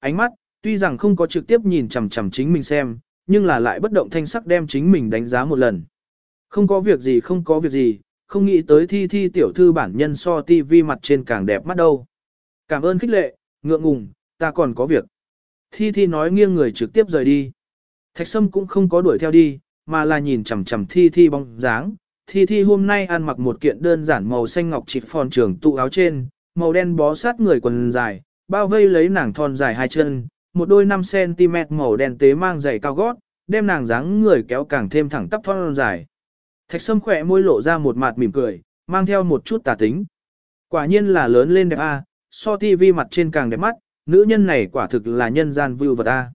ánh mắt, tuy rằng không có trực tiếp nhìn chằm chằm chính mình xem, nhưng là lại bất động thanh sắc đem chính mình đánh giá một lần. Không có việc gì không có việc gì, không nghĩ tới thi thi tiểu thư bản nhân so tivi mặt trên càng đẹp mắt đâu. Cảm ơn khích lệ, ngượng ngùng, ta còn có việc. Thi thi nói nghiêng người trực tiếp rời đi. Thạch sâm cũng không có đuổi theo đi, mà là nhìn chằm chằm thi thi bóng dáng. Thi thi hôm nay ăn mặc một kiện đơn giản màu xanh ngọc chịp phòn trường tụ áo trên, màu đen bó sát người quần dài, bao vây lấy nàng thon dài hai chân, một đôi 5cm màu đen tế mang giày cao gót, đem nàng dáng người kéo càng thêm thẳng tắp thon dài. Thạch sâm khỏe môi lộ ra một mặt mỉm cười, mang theo một chút tà tính. Quả nhiên là lớn lên đẹp a, so TV mặt trên càng đẹp mắt, nữ nhân này quả thực là nhân gian view vật a.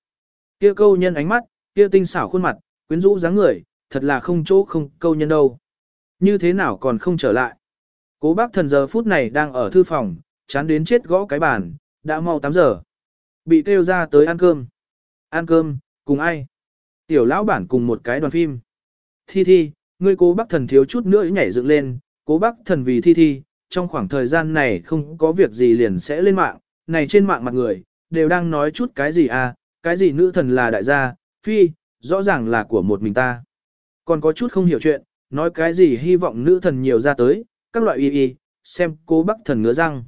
Kia câu nhân ánh mắt, kia tinh xảo khuôn mặt, quyến rũ dáng người, thật là không chỗ không câu nhân đâu. Như thế nào còn không trở lại. Cố bác thần giờ phút này đang ở thư phòng, chán đến chết gõ cái bàn, đã mau 8 giờ. Bị kêu ra tới ăn cơm. Ăn cơm, cùng ai? Tiểu lão bản cùng một cái đoàn phim. Thi thi, ngươi cố bác thần thiếu chút nữa nhảy dựng lên, cố bác thần vì thi thi, trong khoảng thời gian này không có việc gì liền sẽ lên mạng, này trên mạng mặt người, đều đang nói chút cái gì à, cái gì nữ thần là đại gia, phi, rõ ràng là của một mình ta. Còn có chút không hiểu chuyện, nói cái gì hy vọng nữ thần nhiều ra tới, các loại y y, xem cố bác thần ngứa răng.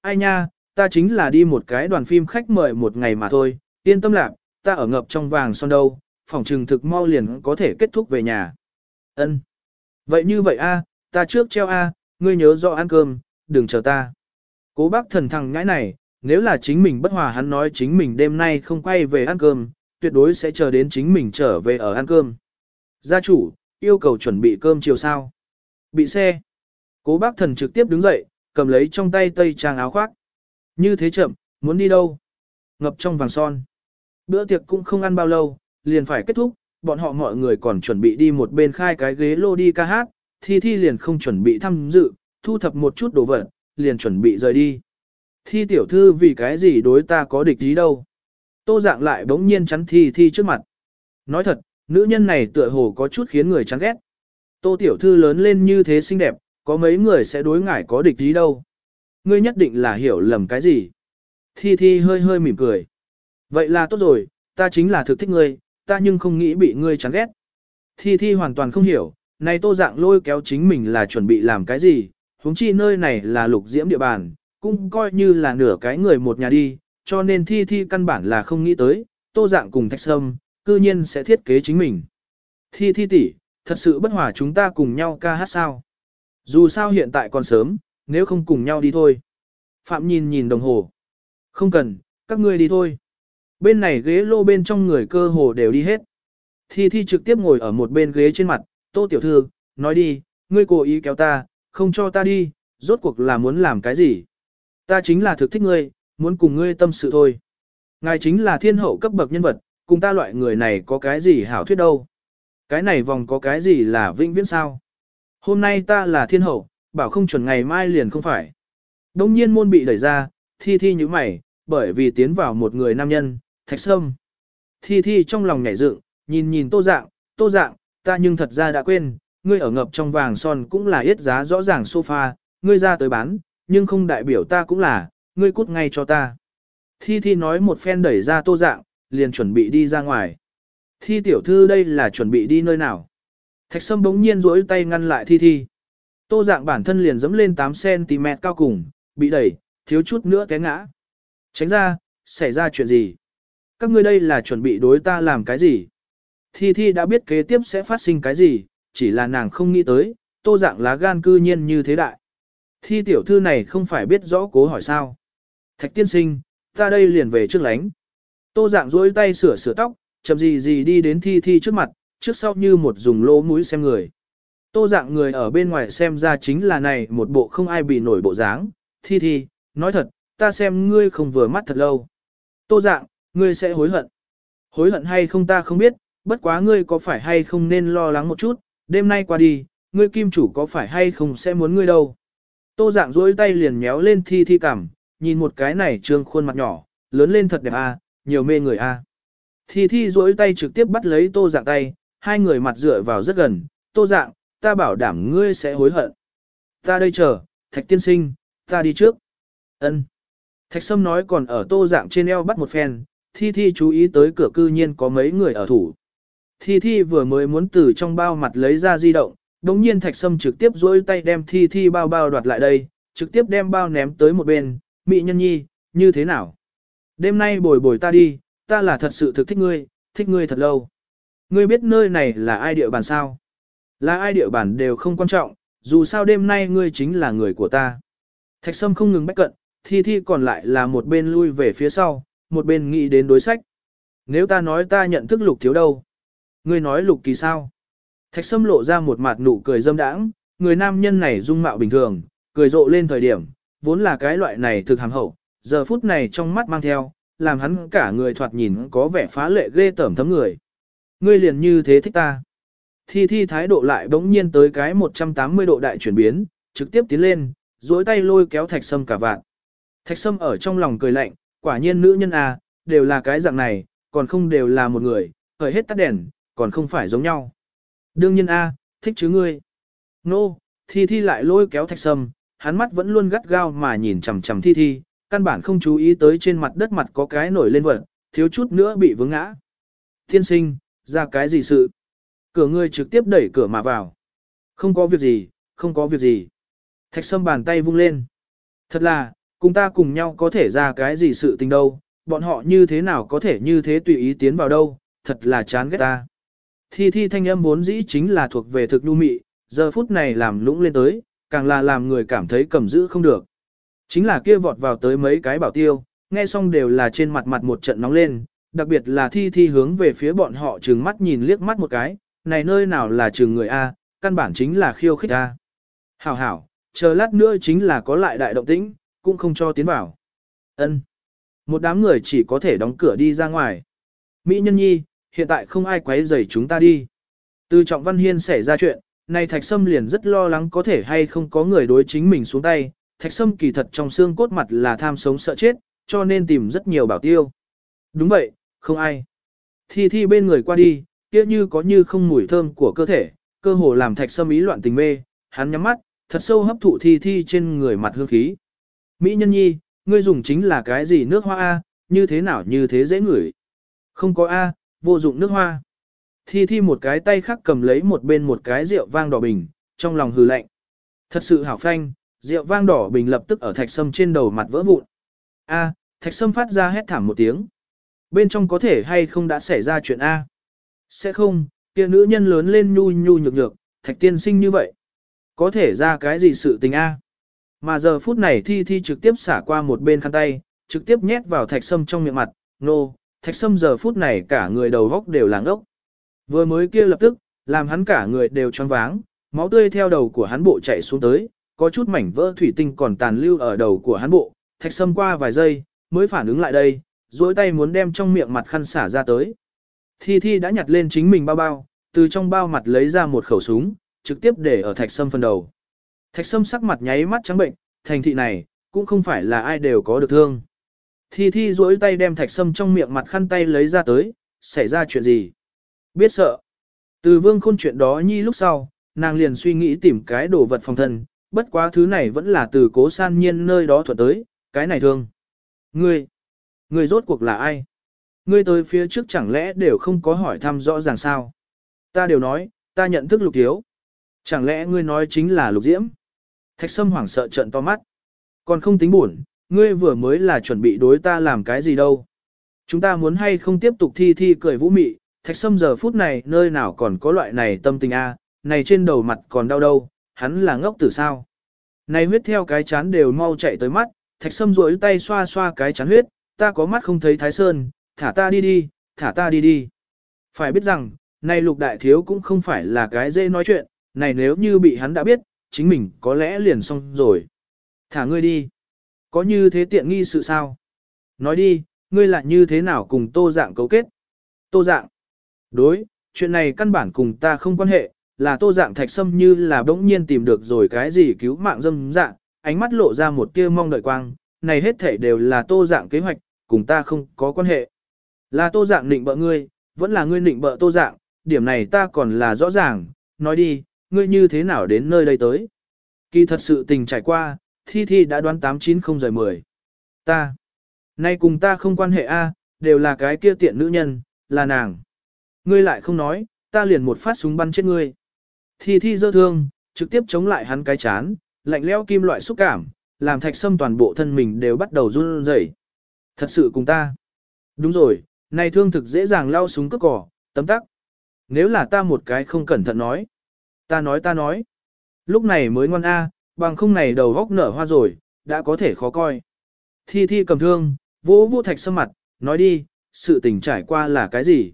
Ai nha, ta chính là đi một cái đoàn phim khách mời một ngày mà thôi, yên tâm lạc, ta ở ngập trong vàng son đâu, phòng trừng thực mau liền có thể kết thúc về nhà. Ân. Vậy như vậy a, ta trước treo a, ngươi nhớ rõ ăn cơm, đừng chờ ta. Cố bác thần thằng ngãi này, nếu là chính mình bất hòa hắn nói chính mình đêm nay không quay về ăn cơm, tuyệt đối sẽ chờ đến chính mình trở về ở ăn cơm. Gia chủ, yêu cầu chuẩn bị cơm chiều sao. Bị xe. Cố bác thần trực tiếp đứng dậy, cầm lấy trong tay tây trang áo khoác. Như thế chậm, muốn đi đâu? Ngập trong vàng son. Bữa tiệc cũng không ăn bao lâu, liền phải kết thúc, bọn họ mọi người còn chuẩn bị đi một bên khai cái ghế lô đi ca hát, thi thi liền không chuẩn bị tham dự, thu thập một chút đồ vật, liền chuẩn bị rời đi. Thi tiểu thư vì cái gì đối ta có địch ý đâu. Tô dạng lại bỗng nhiên chắn thi thi trước mặt. Nói thật, nữ nhân này tựa hồ có chút khiến người chán ghét. Tô tiểu thư lớn lên như thế xinh đẹp, có mấy người sẽ đối ngại có địch ý đâu. Ngươi nhất định là hiểu lầm cái gì. Thi thi hơi hơi mỉm cười. Vậy là tốt rồi, ta chính là thực thích ngươi, ta nhưng không nghĩ bị ngươi chán ghét. Thi thi hoàn toàn không hiểu, này tô dạng lôi kéo chính mình là chuẩn bị làm cái gì, huống chi nơi này là lục diễm địa bàn, cũng coi như là nửa cái người một nhà đi, cho nên thi thi căn bản là không nghĩ tới, tô dạng cùng thạch sâm, cư nhiên sẽ thiết kế chính mình. Thi thi tỷ, thật sự bất hòa chúng ta cùng nhau ca hát sao. Dù sao hiện tại còn sớm, nếu không cùng nhau đi thôi. Phạm nhìn nhìn đồng hồ. Không cần, các ngươi đi thôi. Bên này ghế lô bên trong người cơ hồ đều đi hết. Thi Thi trực tiếp ngồi ở một bên ghế trên mặt, Tô Tiểu Thư, nói đi, ngươi cố ý kéo ta, không cho ta đi, rốt cuộc là muốn làm cái gì? Ta chính là thực thích ngươi, muốn cùng ngươi tâm sự thôi. Ngài chính là thiên hậu cấp bậc nhân vật, cùng ta loại người này có cái gì hảo thuyết đâu. Cái này vòng có cái gì là vĩnh viễn sao? Hôm nay ta là thiên hậu, bảo không chuẩn ngày mai liền không phải. Đông nhiên môn bị đẩy ra, thi thi như mày, bởi vì tiến vào một người nam nhân, thạch sâm. Thi thi trong lòng nhảy dựng, nhìn nhìn tô dạng, tô dạng, ta nhưng thật ra đã quên, ngươi ở ngập trong vàng son cũng là yết giá rõ ràng sofa, ngươi ra tới bán, nhưng không đại biểu ta cũng là, ngươi cút ngay cho ta. Thi thi nói một phen đẩy ra tô dạng, liền chuẩn bị đi ra ngoài. Thi tiểu thư đây là chuẩn bị đi nơi nào? Thạch sâm bỗng nhiên rỗi tay ngăn lại thi thi. Tô dạng bản thân liền dẫm lên 8cm cao cùng, bị đẩy, thiếu chút nữa té ngã. Tránh ra, xảy ra chuyện gì? Các ngươi đây là chuẩn bị đối ta làm cái gì? Thi Thi đã biết kế tiếp sẽ phát sinh cái gì, chỉ là nàng không nghĩ tới, tô dạng lá gan cư nhiên như thế đại. Thi tiểu thư này không phải biết rõ cố hỏi sao. Thạch tiên sinh, ta đây liền về trước lánh. Tô dạng duỗi tay sửa sửa tóc, chậm gì gì đi đến Thi Thi trước mặt, trước sau như một dùng lỗ mũi xem người. Tô dạng người ở bên ngoài xem ra chính là này một bộ không ai bị nổi bộ dáng. Thi Thi, nói thật, ta xem ngươi không vừa mắt thật lâu. Tô dạng, ngươi sẽ hối hận. Hối hận hay không ta không biết, bất quá ngươi có phải hay không nên lo lắng một chút, đêm nay qua đi, ngươi kim chủ có phải hay không sẽ muốn ngươi đâu. Tô dạng duỗi tay liền méo lên thi thi cảm, nhìn một cái này trương khuôn mặt nhỏ, lớn lên thật đẹp à, nhiều mê người à. Thi thi duỗi tay trực tiếp bắt lấy tô dạng tay, hai người mặt dựa vào rất gần, tô dạng, ta bảo đảm ngươi sẽ hối hận. Ta đây chờ, thạch tiên sinh, ta đi trước. ân Thạch Sâm nói còn ở tô dạng trên eo bắt một phen, Thi Thi chú ý tới cửa cư nhiên có mấy người ở thủ. Thi Thi vừa mới muốn từ trong bao mặt lấy ra di động, đồng nhiên Thạch Sâm trực tiếp dối tay đem Thi Thi bao bao đoạt lại đây, trực tiếp đem bao ném tới một bên, Mị Nhân Nhi, như thế nào? Đêm nay bồi bồi ta đi, ta là thật sự thực thích ngươi, thích ngươi thật lâu. Ngươi biết nơi này là ai địa bàn sao? Là ai địa bàn đều không quan trọng, dù sao đêm nay ngươi chính là người của ta. Thạch Sâm không ngừng bách cận, Thi Thi còn lại là một bên lui về phía sau, một bên nghĩ đến đối sách. Nếu ta nói ta nhận thức lục thiếu đâu? Ngươi nói lục kỳ sao? Thạch Sâm lộ ra một mặt nụ cười dâm đãng, người nam nhân này dung mạo bình thường, cười rộ lên thời điểm, vốn là cái loại này thực hàm hậu, giờ phút này trong mắt mang theo, làm hắn cả người thoạt nhìn có vẻ phá lệ ghê tởm thấm người. Ngươi liền như thế thích ta. Thi thi thái độ lại bỗng nhiên tới cái 180 độ đại chuyển biến, trực tiếp tiến lên, duỗi tay lôi kéo thạch sâm cả vạn. Thạch sâm ở trong lòng cười lạnh, quả nhiên nữ nhân à, đều là cái dạng này, còn không đều là một người, khởi hết tắt đèn, còn không phải giống nhau. Đương nhiên a, thích chứ ngươi. Nô, no, thi thi lại lôi kéo thạch sâm, hắn mắt vẫn luôn gắt gao mà nhìn chằm chằm thi thi, căn bản không chú ý tới trên mặt đất mặt có cái nổi lên vật, thiếu chút nữa bị vướng ngã. Thiên sinh, ra cái gì sự? Cửa ngươi trực tiếp đẩy cửa mà vào. Không có việc gì, không có việc gì. Thạch sâm bàn tay vung lên. Thật là, cùng ta cùng nhau có thể ra cái gì sự tình đâu, bọn họ như thế nào có thể như thế tùy ý tiến vào đâu, thật là chán ghét ta. Thi thi thanh âm vốn dĩ chính là thuộc về thực nhu mị, giờ phút này làm lũng lên tới, càng là làm người cảm thấy cầm giữ không được. Chính là kia vọt vào tới mấy cái bảo tiêu, nghe xong đều là trên mặt mặt một trận nóng lên, đặc biệt là thi thi hướng về phía bọn họ trừng mắt nhìn liếc mắt một cái, này nơi nào là trường người A, căn bản chính là khiêu khích A. Hảo hảo, chờ lát nữa chính là có lại đại động tĩnh, cũng không cho tiến vào. Ân. Một đám người chỉ có thể đóng cửa đi ra ngoài. Mỹ nhân nhi, hiện tại không ai quấy rầy chúng ta đi. Từ trọng văn hiên xảy ra chuyện, này thạch sâm liền rất lo lắng có thể hay không có người đối chính mình xuống tay, thạch sâm kỳ thật trong xương cốt mặt là tham sống sợ chết, cho nên tìm rất nhiều bảo tiêu. Đúng vậy, không ai. Thi thi bên người qua đi, kia như có như không mùi thơm của cơ thể, cơ hồ làm thạch sâm ý loạn tình mê, hắn nhắm mắt, thật sâu hấp thụ thi thi trên người mặt hương khí. Mỹ nhân nhi, ngươi dùng chính là cái gì nước hoa A, như thế nào như thế dễ ngửi. Không có A, vô dụng nước hoa. Thi thi một cái tay khác cầm lấy một bên một cái rượu vang đỏ bình, trong lòng hừ lạnh. Thật sự hảo phanh, rượu vang đỏ bình lập tức ở thạch sâm trên đầu mặt vỡ vụn. A, thạch sâm phát ra hét thảm một tiếng. Bên trong có thể hay không đã xảy ra chuyện A. Sẽ không, kia nữ nhân lớn lên nhu nhu nhược nhược, thạch tiên sinh như vậy. Có thể ra cái gì sự tình A. Mà giờ phút này thi thi trực tiếp xả qua một bên khăn tay, trực tiếp nhét vào thạch sâm trong miệng mặt, nô, no, thạch sâm giờ phút này cả người đầu góc đều làng ốc. Vừa mới kia lập tức, làm hắn cả người đều choáng váng, máu tươi theo đầu của hắn bộ chạy xuống tới, có chút mảnh vỡ thủy tinh còn tàn lưu ở đầu của hắn bộ, thạch sâm qua vài giây, mới phản ứng lại đây, duỗi tay muốn đem trong miệng mặt khăn xả ra tới. Thi Thi đã nhặt lên chính mình bao bao, từ trong bao mặt lấy ra một khẩu súng, trực tiếp để ở thạch sâm phần đầu. Thạch sâm sắc mặt nháy mắt trắng bệnh, thành thị này, cũng không phải là ai đều có được thương. Thi Thi duỗi tay đem thạch sâm trong miệng mặt khăn tay lấy ra tới, xảy ra chuyện gì? Biết sợ. Từ vương khôn chuyện đó nhi lúc sau, nàng liền suy nghĩ tìm cái đồ vật phòng thân, bất quá thứ này vẫn là từ cố san nhiên nơi đó thuật tới, cái này thương. Ngươi, ngươi rốt cuộc là ai? Ngươi tới phía trước chẳng lẽ đều không có hỏi thăm rõ ràng sao? Ta đều nói, ta nhận thức lục thiếu. Chẳng lẽ ngươi nói chính là lục diễm? Thạch sâm hoảng sợ trận to mắt. Còn không tính buồn, ngươi vừa mới là chuẩn bị đối ta làm cái gì đâu. Chúng ta muốn hay không tiếp tục thi thi cười vũ mị, thạch sâm giờ phút này nơi nào còn có loại này tâm tình a, này trên đầu mặt còn đau đâu, hắn là ngốc tử sao. Này huyết theo cái chán đều mau chạy tới mắt, thạch sâm rỗi tay xoa xoa cái chán huyết, ta có mắt không thấy thái sơn, thả ta đi đi, thả ta đi đi. Phải biết rằng, này lục đại thiếu cũng không phải là cái dễ nói chuyện, này nếu như bị hắn đã biết, chính mình có lẽ liền xong rồi. Thả ngươi đi. Có như thế tiện nghi sự sao? Nói đi, ngươi lại như thế nào cùng tô dạng cấu kết? Tô dạng. Đối, chuyện này căn bản cùng ta không quan hệ, là tô dạng thạch sâm như là bỗng nhiên tìm được rồi cái gì cứu mạng dâm dạng, ánh mắt lộ ra một tia mong đợi quang, này hết thể đều là tô dạng kế hoạch, cùng ta không có quan hệ. Là tô dạng định bợ ngươi, vẫn là ngươi định bợ tô dạng, điểm này ta còn là rõ ràng, nói đi, ngươi như thế nào đến nơi đây tới. Kỳ thật sự tình trải qua, thi thi đã đoán 890 giờ 10. Ta, Nay cùng ta không quan hệ a, đều là cái kia tiện nữ nhân, là nàng. Ngươi lại không nói, ta liền một phát súng bắn chết ngươi. Thi thi dơ thương, trực tiếp chống lại hắn cái chán, lạnh lẽo kim loại xúc cảm, làm thạch sâm toàn bộ thân mình đều bắt đầu run rẩy. Thật sự cùng ta. Đúng rồi, này thương thực dễ dàng lao súng cướp cỏ, tấm tắc. Nếu là ta một cái không cẩn thận nói. Ta nói ta nói. Lúc này mới ngoan A, bằng không này đầu góc nở hoa rồi, đã có thể khó coi. Thi thi cầm thương, vỗ vô thạch sâm mặt, nói đi, sự tình trải qua là cái gì?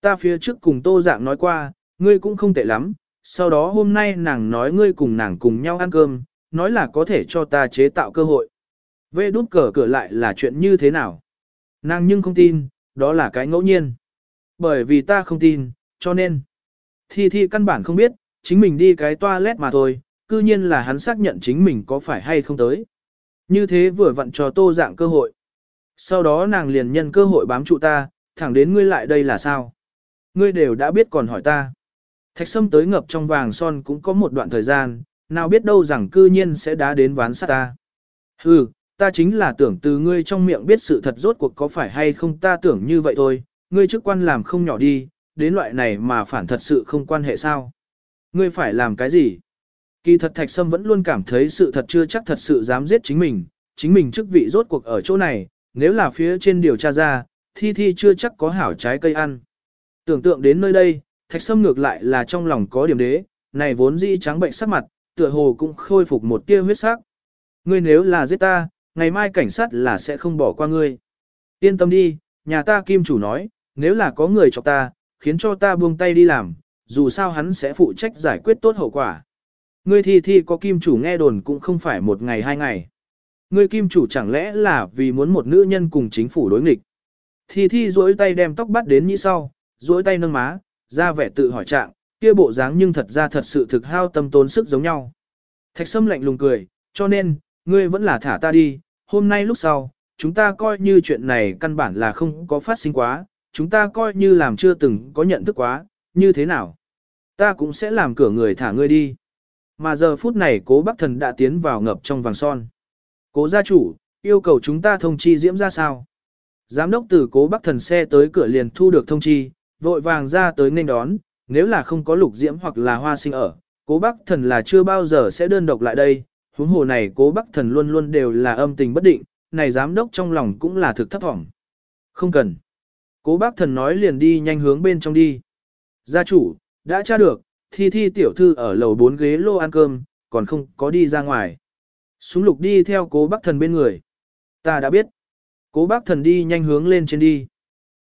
Ta phía trước cùng tô dạng nói qua, ngươi cũng không tệ lắm, sau đó hôm nay nàng nói ngươi cùng nàng cùng nhau ăn cơm, nói là có thể cho ta chế tạo cơ hội. Vê đút cờ cửa lại là chuyện như thế nào? Nàng nhưng không tin, đó là cái ngẫu nhiên. Bởi vì ta không tin, cho nên. Thi Thi căn bản không biết, chính mình đi cái toilet mà thôi, cư nhiên là hắn xác nhận chính mình có phải hay không tới. Như thế vừa vặn cho tô dạng cơ hội. Sau đó nàng liền nhân cơ hội bám trụ ta, thẳng đến ngươi lại đây là sao? Ngươi đều đã biết còn hỏi ta. Thạch sâm tới ngập trong vàng son cũng có một đoạn thời gian, nào biết đâu rằng cư nhiên sẽ đá đến ván sát ta. Hừ, ta chính là tưởng từ ngươi trong miệng biết sự thật rốt cuộc có phải hay không ta tưởng như vậy thôi, ngươi chức quan làm không nhỏ đi, đến loại này mà phản thật sự không quan hệ sao. Ngươi phải làm cái gì? Kỳ thật Thạch Sâm vẫn luôn cảm thấy sự thật chưa chắc thật sự dám giết chính mình, chính mình chức vị rốt cuộc ở chỗ này, nếu là phía trên điều tra ra, thi thi chưa chắc có hảo trái cây ăn. Tưởng tượng đến nơi đây, Thạch Sâm ngược lại là trong lòng có điểm đế, này vốn dĩ trắng bệnh sắc mặt, tựa hồ cũng khôi phục một tia huyết sắc. Ngươi nếu là giết ta, ngày mai cảnh sát là sẽ không bỏ qua ngươi. Yên tâm đi, nhà ta kim chủ nói, nếu là có người chọc ta, khiến cho ta buông tay đi làm, dù sao hắn sẽ phụ trách giải quyết tốt hậu quả. Ngươi thi thi có kim chủ nghe đồn cũng không phải một ngày hai ngày. Ngươi kim chủ chẳng lẽ là vì muốn một nữ nhân cùng chính phủ đối nghịch. Thi thi duỗi tay đem tóc bắt đến như sau, duỗi tay nâng má, ra vẻ tự hỏi trạng, kia bộ dáng nhưng thật ra thật sự thực hao tâm tốn sức giống nhau. Thạch sâm lạnh lùng cười, cho nên, ngươi vẫn là thả ta đi, hôm nay lúc sau, chúng ta coi như chuyện này căn bản là không có phát sinh quá, chúng ta coi như làm chưa từng có nhận thức quá, như thế nào? Ta cũng sẽ làm cửa người thả ngươi đi. Mà giờ phút này cố bác thần đã tiến vào ngập trong vàng son. Cố gia chủ, yêu cầu chúng ta thông chi diễm ra sao? Giám đốc từ cố bác thần xe tới cửa liền thu được thông chi, vội vàng ra tới nên đón, nếu là không có lục diễm hoặc là hoa sinh ở, cố bác thần là chưa bao giờ sẽ đơn độc lại đây, huống hồ này cố bác thần luôn luôn đều là âm tình bất định, này giám đốc trong lòng cũng là thực thấp vọng Không cần. Cố bác thần nói liền đi nhanh hướng bên trong đi. Gia chủ, đã tra được, thi thi tiểu thư ở lầu 4 ghế lô ăn cơm, còn không có đi ra ngoài. Súng lục đi theo cố bác thần bên người. Ta đã biết. Cố bác thần đi nhanh hướng lên trên đi.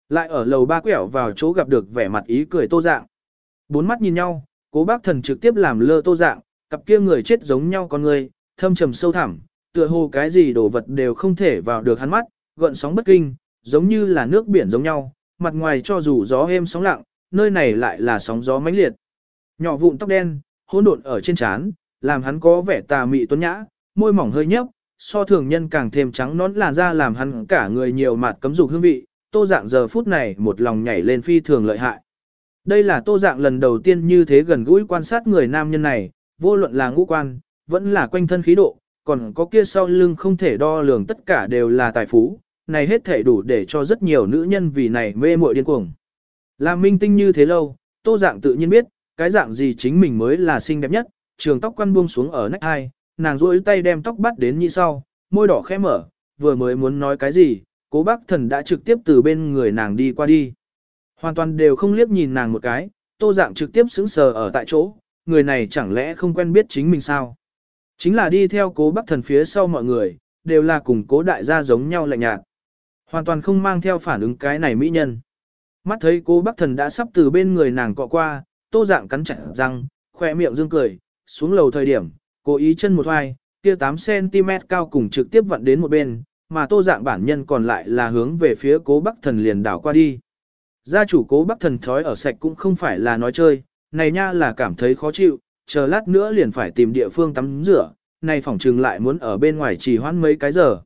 Lại ở lầu ba quẹo vào chỗ gặp được vẻ mặt ý cười tô dạng. Bốn mắt nhìn nhau, cố bác thần trực tiếp làm lơ tô dạng, cặp kia người chết giống nhau con người, thâm trầm sâu thẳm, tựa hồ cái gì đồ vật đều không thể vào được hắn mắt, gợn sóng bất kinh, giống như là nước biển giống nhau, mặt ngoài cho dù gió êm sóng lặng, nơi này lại là sóng gió mãnh liệt. Nhỏ vụn tóc đen, hỗn độn ở trên trán, làm hắn có vẻ tà mị tuấn nhã, môi mỏng hơi nhấp, so thường nhân càng thêm trắng nõn làn da làm hắn cả người nhiều mặt cấm dục hương vị, tô dạng giờ phút này một lòng nhảy lên phi thường lợi hại. Đây là tô dạng lần đầu tiên như thế gần gũi quan sát người nam nhân này, vô luận là ngũ quan, vẫn là quanh thân khí độ, còn có kia sau lưng không thể đo lường tất cả đều là tài phú, này hết thể đủ để cho rất nhiều nữ nhân vì này mê muội điên cuồng. Làm minh tinh như thế lâu, tô dạng tự nhiên biết, cái dạng gì chính mình mới là xinh đẹp nhất, trường tóc quăn buông xuống ở nách hai, nàng duỗi tay đem tóc bắt đến như sau, môi đỏ khẽ mở, vừa mới muốn nói cái gì, cố bác thần đã trực tiếp từ bên người nàng đi qua đi. Hoàn toàn đều không liếc nhìn nàng một cái, tô dạng trực tiếp sững sờ ở tại chỗ, người này chẳng lẽ không quen biết chính mình sao? Chính là đi theo cố Bắc thần phía sau mọi người, đều là cùng cố đại gia giống nhau lạnh nhạt. Hoàn toàn không mang theo phản ứng cái này mỹ nhân. Mắt thấy cố Bắc thần đã sắp từ bên người nàng cọ qua, tô dạng cắn chặt răng, khoe miệng dương cười, xuống lầu thời điểm, cố ý chân một hoài, kia 8cm cao cùng trực tiếp vặn đến một bên, mà tô dạng bản nhân còn lại là hướng về phía cố Bắc thần liền đảo qua đi. Gia chủ cố Bắc thần thói ở sạch cũng không phải là nói chơi, này nha là cảm thấy khó chịu, chờ lát nữa liền phải tìm địa phương tắm rửa, này phỏng trừng lại muốn ở bên ngoài chỉ hoãn mấy cái giờ.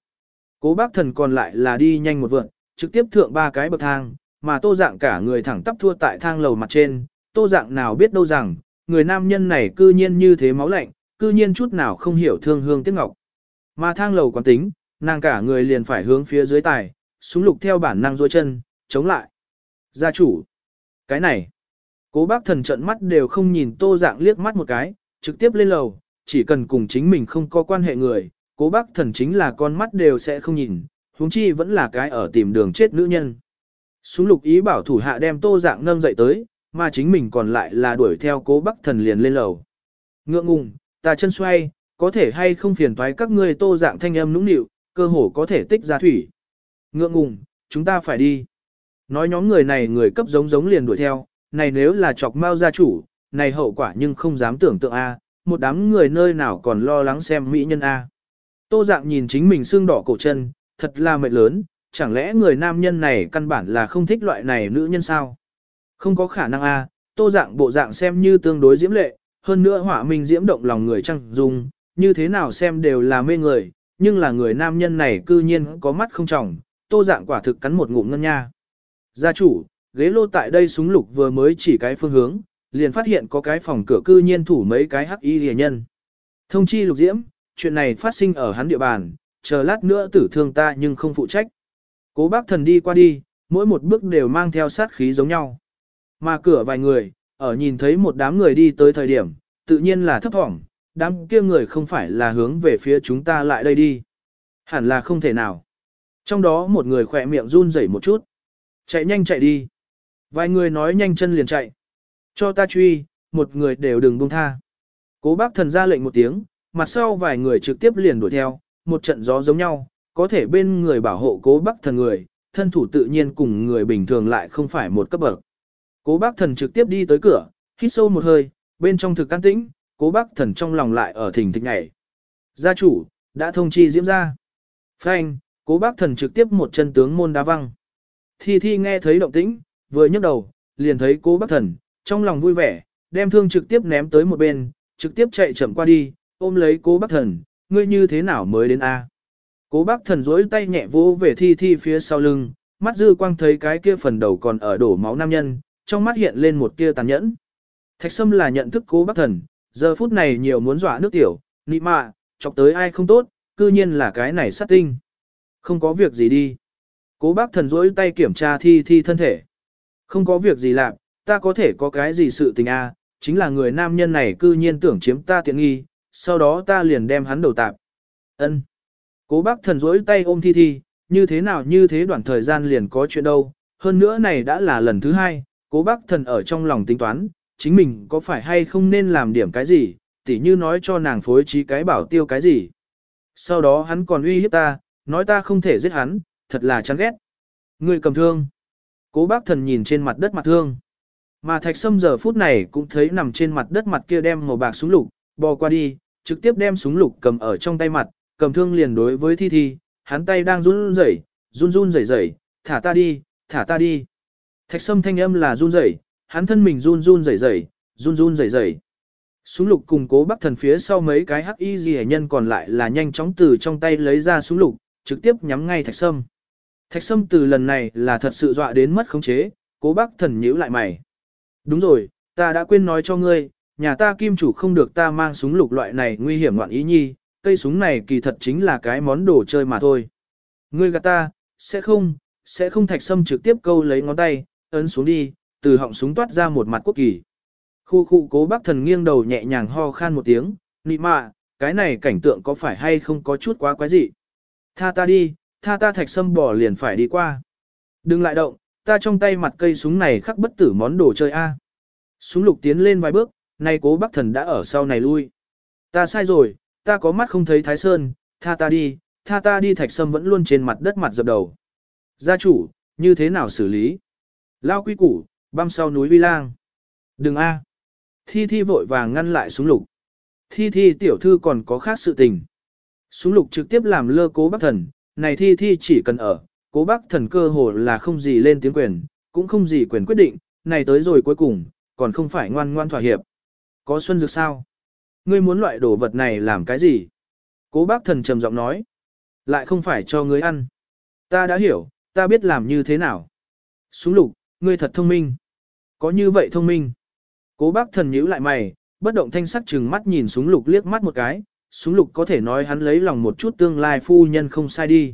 Cố bác thần còn lại là đi nhanh một vượn, trực tiếp thượng ba cái bậc thang, mà tô dạng cả người thẳng tắp thua tại thang lầu mặt trên, tô dạng nào biết đâu rằng, người nam nhân này cư nhiên như thế máu lạnh, cư nhiên chút nào không hiểu thương hương tiếc ngọc. Mà thang lầu quán tính, nàng cả người liền phải hướng phía dưới tài, súng lục theo bản năng dôi chân, chống lại. Gia chủ, cái này, cố bác thần trận mắt đều không nhìn tô dạng liếc mắt một cái, trực tiếp lên lầu, chỉ cần cùng chính mình không có quan hệ người, cố bác thần chính là con mắt đều sẽ không nhìn, huống chi vẫn là cái ở tìm đường chết nữ nhân. Súng lục ý bảo thủ hạ đem tô dạng nâng dậy tới, mà chính mình còn lại là đuổi theo cố bác thần liền lên lầu. Ngượng ngùng, ta chân xoay, có thể hay không phiền thoái các ngươi tô dạng thanh âm nũng nịu, cơ hồ có thể tích ra thủy. Ngượng ngùng, chúng ta phải đi. Nói nhóm người này người cấp giống giống liền đuổi theo, này nếu là chọc mau gia chủ, này hậu quả nhưng không dám tưởng tượng a, một đám người nơi nào còn lo lắng xem mỹ nhân a. Tô dạng nhìn chính mình xương đỏ cổ chân, thật là mệt lớn, chẳng lẽ người nam nhân này căn bản là không thích loại này nữ nhân sao? Không có khả năng a, tô dạng bộ dạng xem như tương đối diễm lệ, hơn nữa hỏa minh diễm động lòng người trăng dung, như thế nào xem đều là mê người, nhưng là người nam nhân này cư nhiên có mắt không trọng, tô dạng quả thực cắn một ngụm ngân nha. Gia chủ, ghế lô tại đây súng lục vừa mới chỉ cái phương hướng, liền phát hiện có cái phòng cửa cư nhiên thủ mấy cái hắc y rìa nhân. Thông chi lục diễm, chuyện này phát sinh ở hắn địa bàn, chờ lát nữa tử thương ta nhưng không phụ trách. Cố bác thần đi qua đi, mỗi một bước đều mang theo sát khí giống nhau. Mà cửa vài người, ở nhìn thấy một đám người đi tới thời điểm, tự nhiên là thấp thỏm, đám kia người không phải là hướng về phía chúng ta lại đây đi. Hẳn là không thể nào. Trong đó một người khỏe miệng run rẩy một chút. Chạy nhanh chạy đi. Vài người nói nhanh chân liền chạy. Cho ta truy, một người đều đừng buông tha. Cố bác thần ra lệnh một tiếng, mặt sau vài người trực tiếp liền đuổi theo, một trận gió giống nhau, có thể bên người bảo hộ cố bác thần người, thân thủ tự nhiên cùng người bình thường lại không phải một cấp bậc. Cố bác thần trực tiếp đi tới cửa, hít sâu một hơi, bên trong thực can tĩnh, cố bác thần trong lòng lại ở thỉnh thịch ngày. Gia chủ, đã thông chi diễm ra. Phanh, cố bác thần trực tiếp một chân tướng môn đá văng. Thi Thi nghe thấy động tĩnh, vừa nhấc đầu, liền thấy cố bác thần, trong lòng vui vẻ, đem thương trực tiếp ném tới một bên, trực tiếp chạy chậm qua đi, ôm lấy cố bác thần, ngươi như thế nào mới đến A. Cố bác thần rỗi tay nhẹ vỗ về Thi Thi phía sau lưng, mắt dư quang thấy cái kia phần đầu còn ở đổ máu nam nhân, trong mắt hiện lên một tia tàn nhẫn. Thạch Sâm là nhận thức cố bác thần, giờ phút này nhiều muốn dọa nước tiểu, nị mạ, chọc tới ai không tốt, cư nhiên là cái này sát tinh. Không có việc gì đi. Cố bác thần rỗi tay kiểm tra thi thi thân thể. Không có việc gì làm, ta có thể có cái gì sự tình a à, chính là người nam nhân này cư nhiên tưởng chiếm ta tiện nghi, sau đó ta liền đem hắn đầu tạp. ân Cố bác thần rỗi tay ôm thi thi, như thế nào như thế đoạn thời gian liền có chuyện đâu, hơn nữa này đã là lần thứ hai, cố bác thần ở trong lòng tính toán, chính mình có phải hay không nên làm điểm cái gì, tỉ như nói cho nàng phối trí cái bảo tiêu cái gì. Sau đó hắn còn uy hiếp ta, nói ta không thể giết hắn, thật là chán ghét. Người cầm thương. Cố bác thần nhìn trên mặt đất mặt thương. Mà thạch sâm giờ phút này cũng thấy nằm trên mặt đất mặt kia đem màu bạc súng lục, bò qua đi, trực tiếp đem súng lục cầm ở trong tay mặt, cầm thương liền đối với thi thi, hắn tay đang run rẩy, run run rẩy rẩy, thả ta đi, thả ta đi. Thạch sâm thanh âm là run rẩy, hắn thân mình run run rẩy rẩy, run run rẩy rẩy. Súng lục cùng cố bắc thần phía sau mấy cái hắc y gì nhân còn lại là nhanh chóng từ trong tay lấy ra súng lục, trực tiếp nhắm ngay thạch sâm. Thạch sâm từ lần này là thật sự dọa đến mất khống chế, cố bác thần nhíu lại mày. Đúng rồi, ta đã quên nói cho ngươi, nhà ta kim chủ không được ta mang súng lục loại này nguy hiểm loạn ý nhi, cây súng này kỳ thật chính là cái món đồ chơi mà thôi. Ngươi gạt ta, sẽ không, sẽ không thạch sâm trực tiếp câu lấy ngón tay, ấn xuống đi, từ họng súng toát ra một mặt quốc kỳ. Khu khu cố bác thần nghiêng đầu nhẹ nhàng ho khan một tiếng, nị mạ, cái này cảnh tượng có phải hay không có chút quá quái dị. Tha ta đi, tha ta thạch sâm bỏ liền phải đi qua. Đừng lại động, ta trong tay mặt cây súng này khắc bất tử món đồ chơi A. Súng lục tiến lên vài bước, nay cố bác thần đã ở sau này lui. Ta sai rồi, ta có mắt không thấy thái sơn, tha ta đi, tha ta đi thạch sâm vẫn luôn trên mặt đất mặt dập đầu. Gia chủ, như thế nào xử lý? Lao quy củ, băm sau núi vi lang. Đừng A. Thi thi vội vàng ngăn lại súng lục. Thi thi tiểu thư còn có khác sự tình. Súng lục trực tiếp làm lơ cố bác thần, này thi thi chỉ cần ở, cố bác thần cơ hồ là không gì lên tiếng quyền, cũng không gì quyền quyết định, này tới rồi cuối cùng, còn không phải ngoan ngoan thỏa hiệp. Có xuân dược sao? Ngươi muốn loại đồ vật này làm cái gì? Cố bác thần trầm giọng nói. Lại không phải cho ngươi ăn. Ta đã hiểu, ta biết làm như thế nào. Súng lục, ngươi thật thông minh. Có như vậy thông minh. Cố bác thần nhíu lại mày, bất động thanh sắc chừng mắt nhìn súng lục liếc mắt một cái, súng lục có thể nói hắn lấy lòng một chút tương lai phu nhân không sai đi.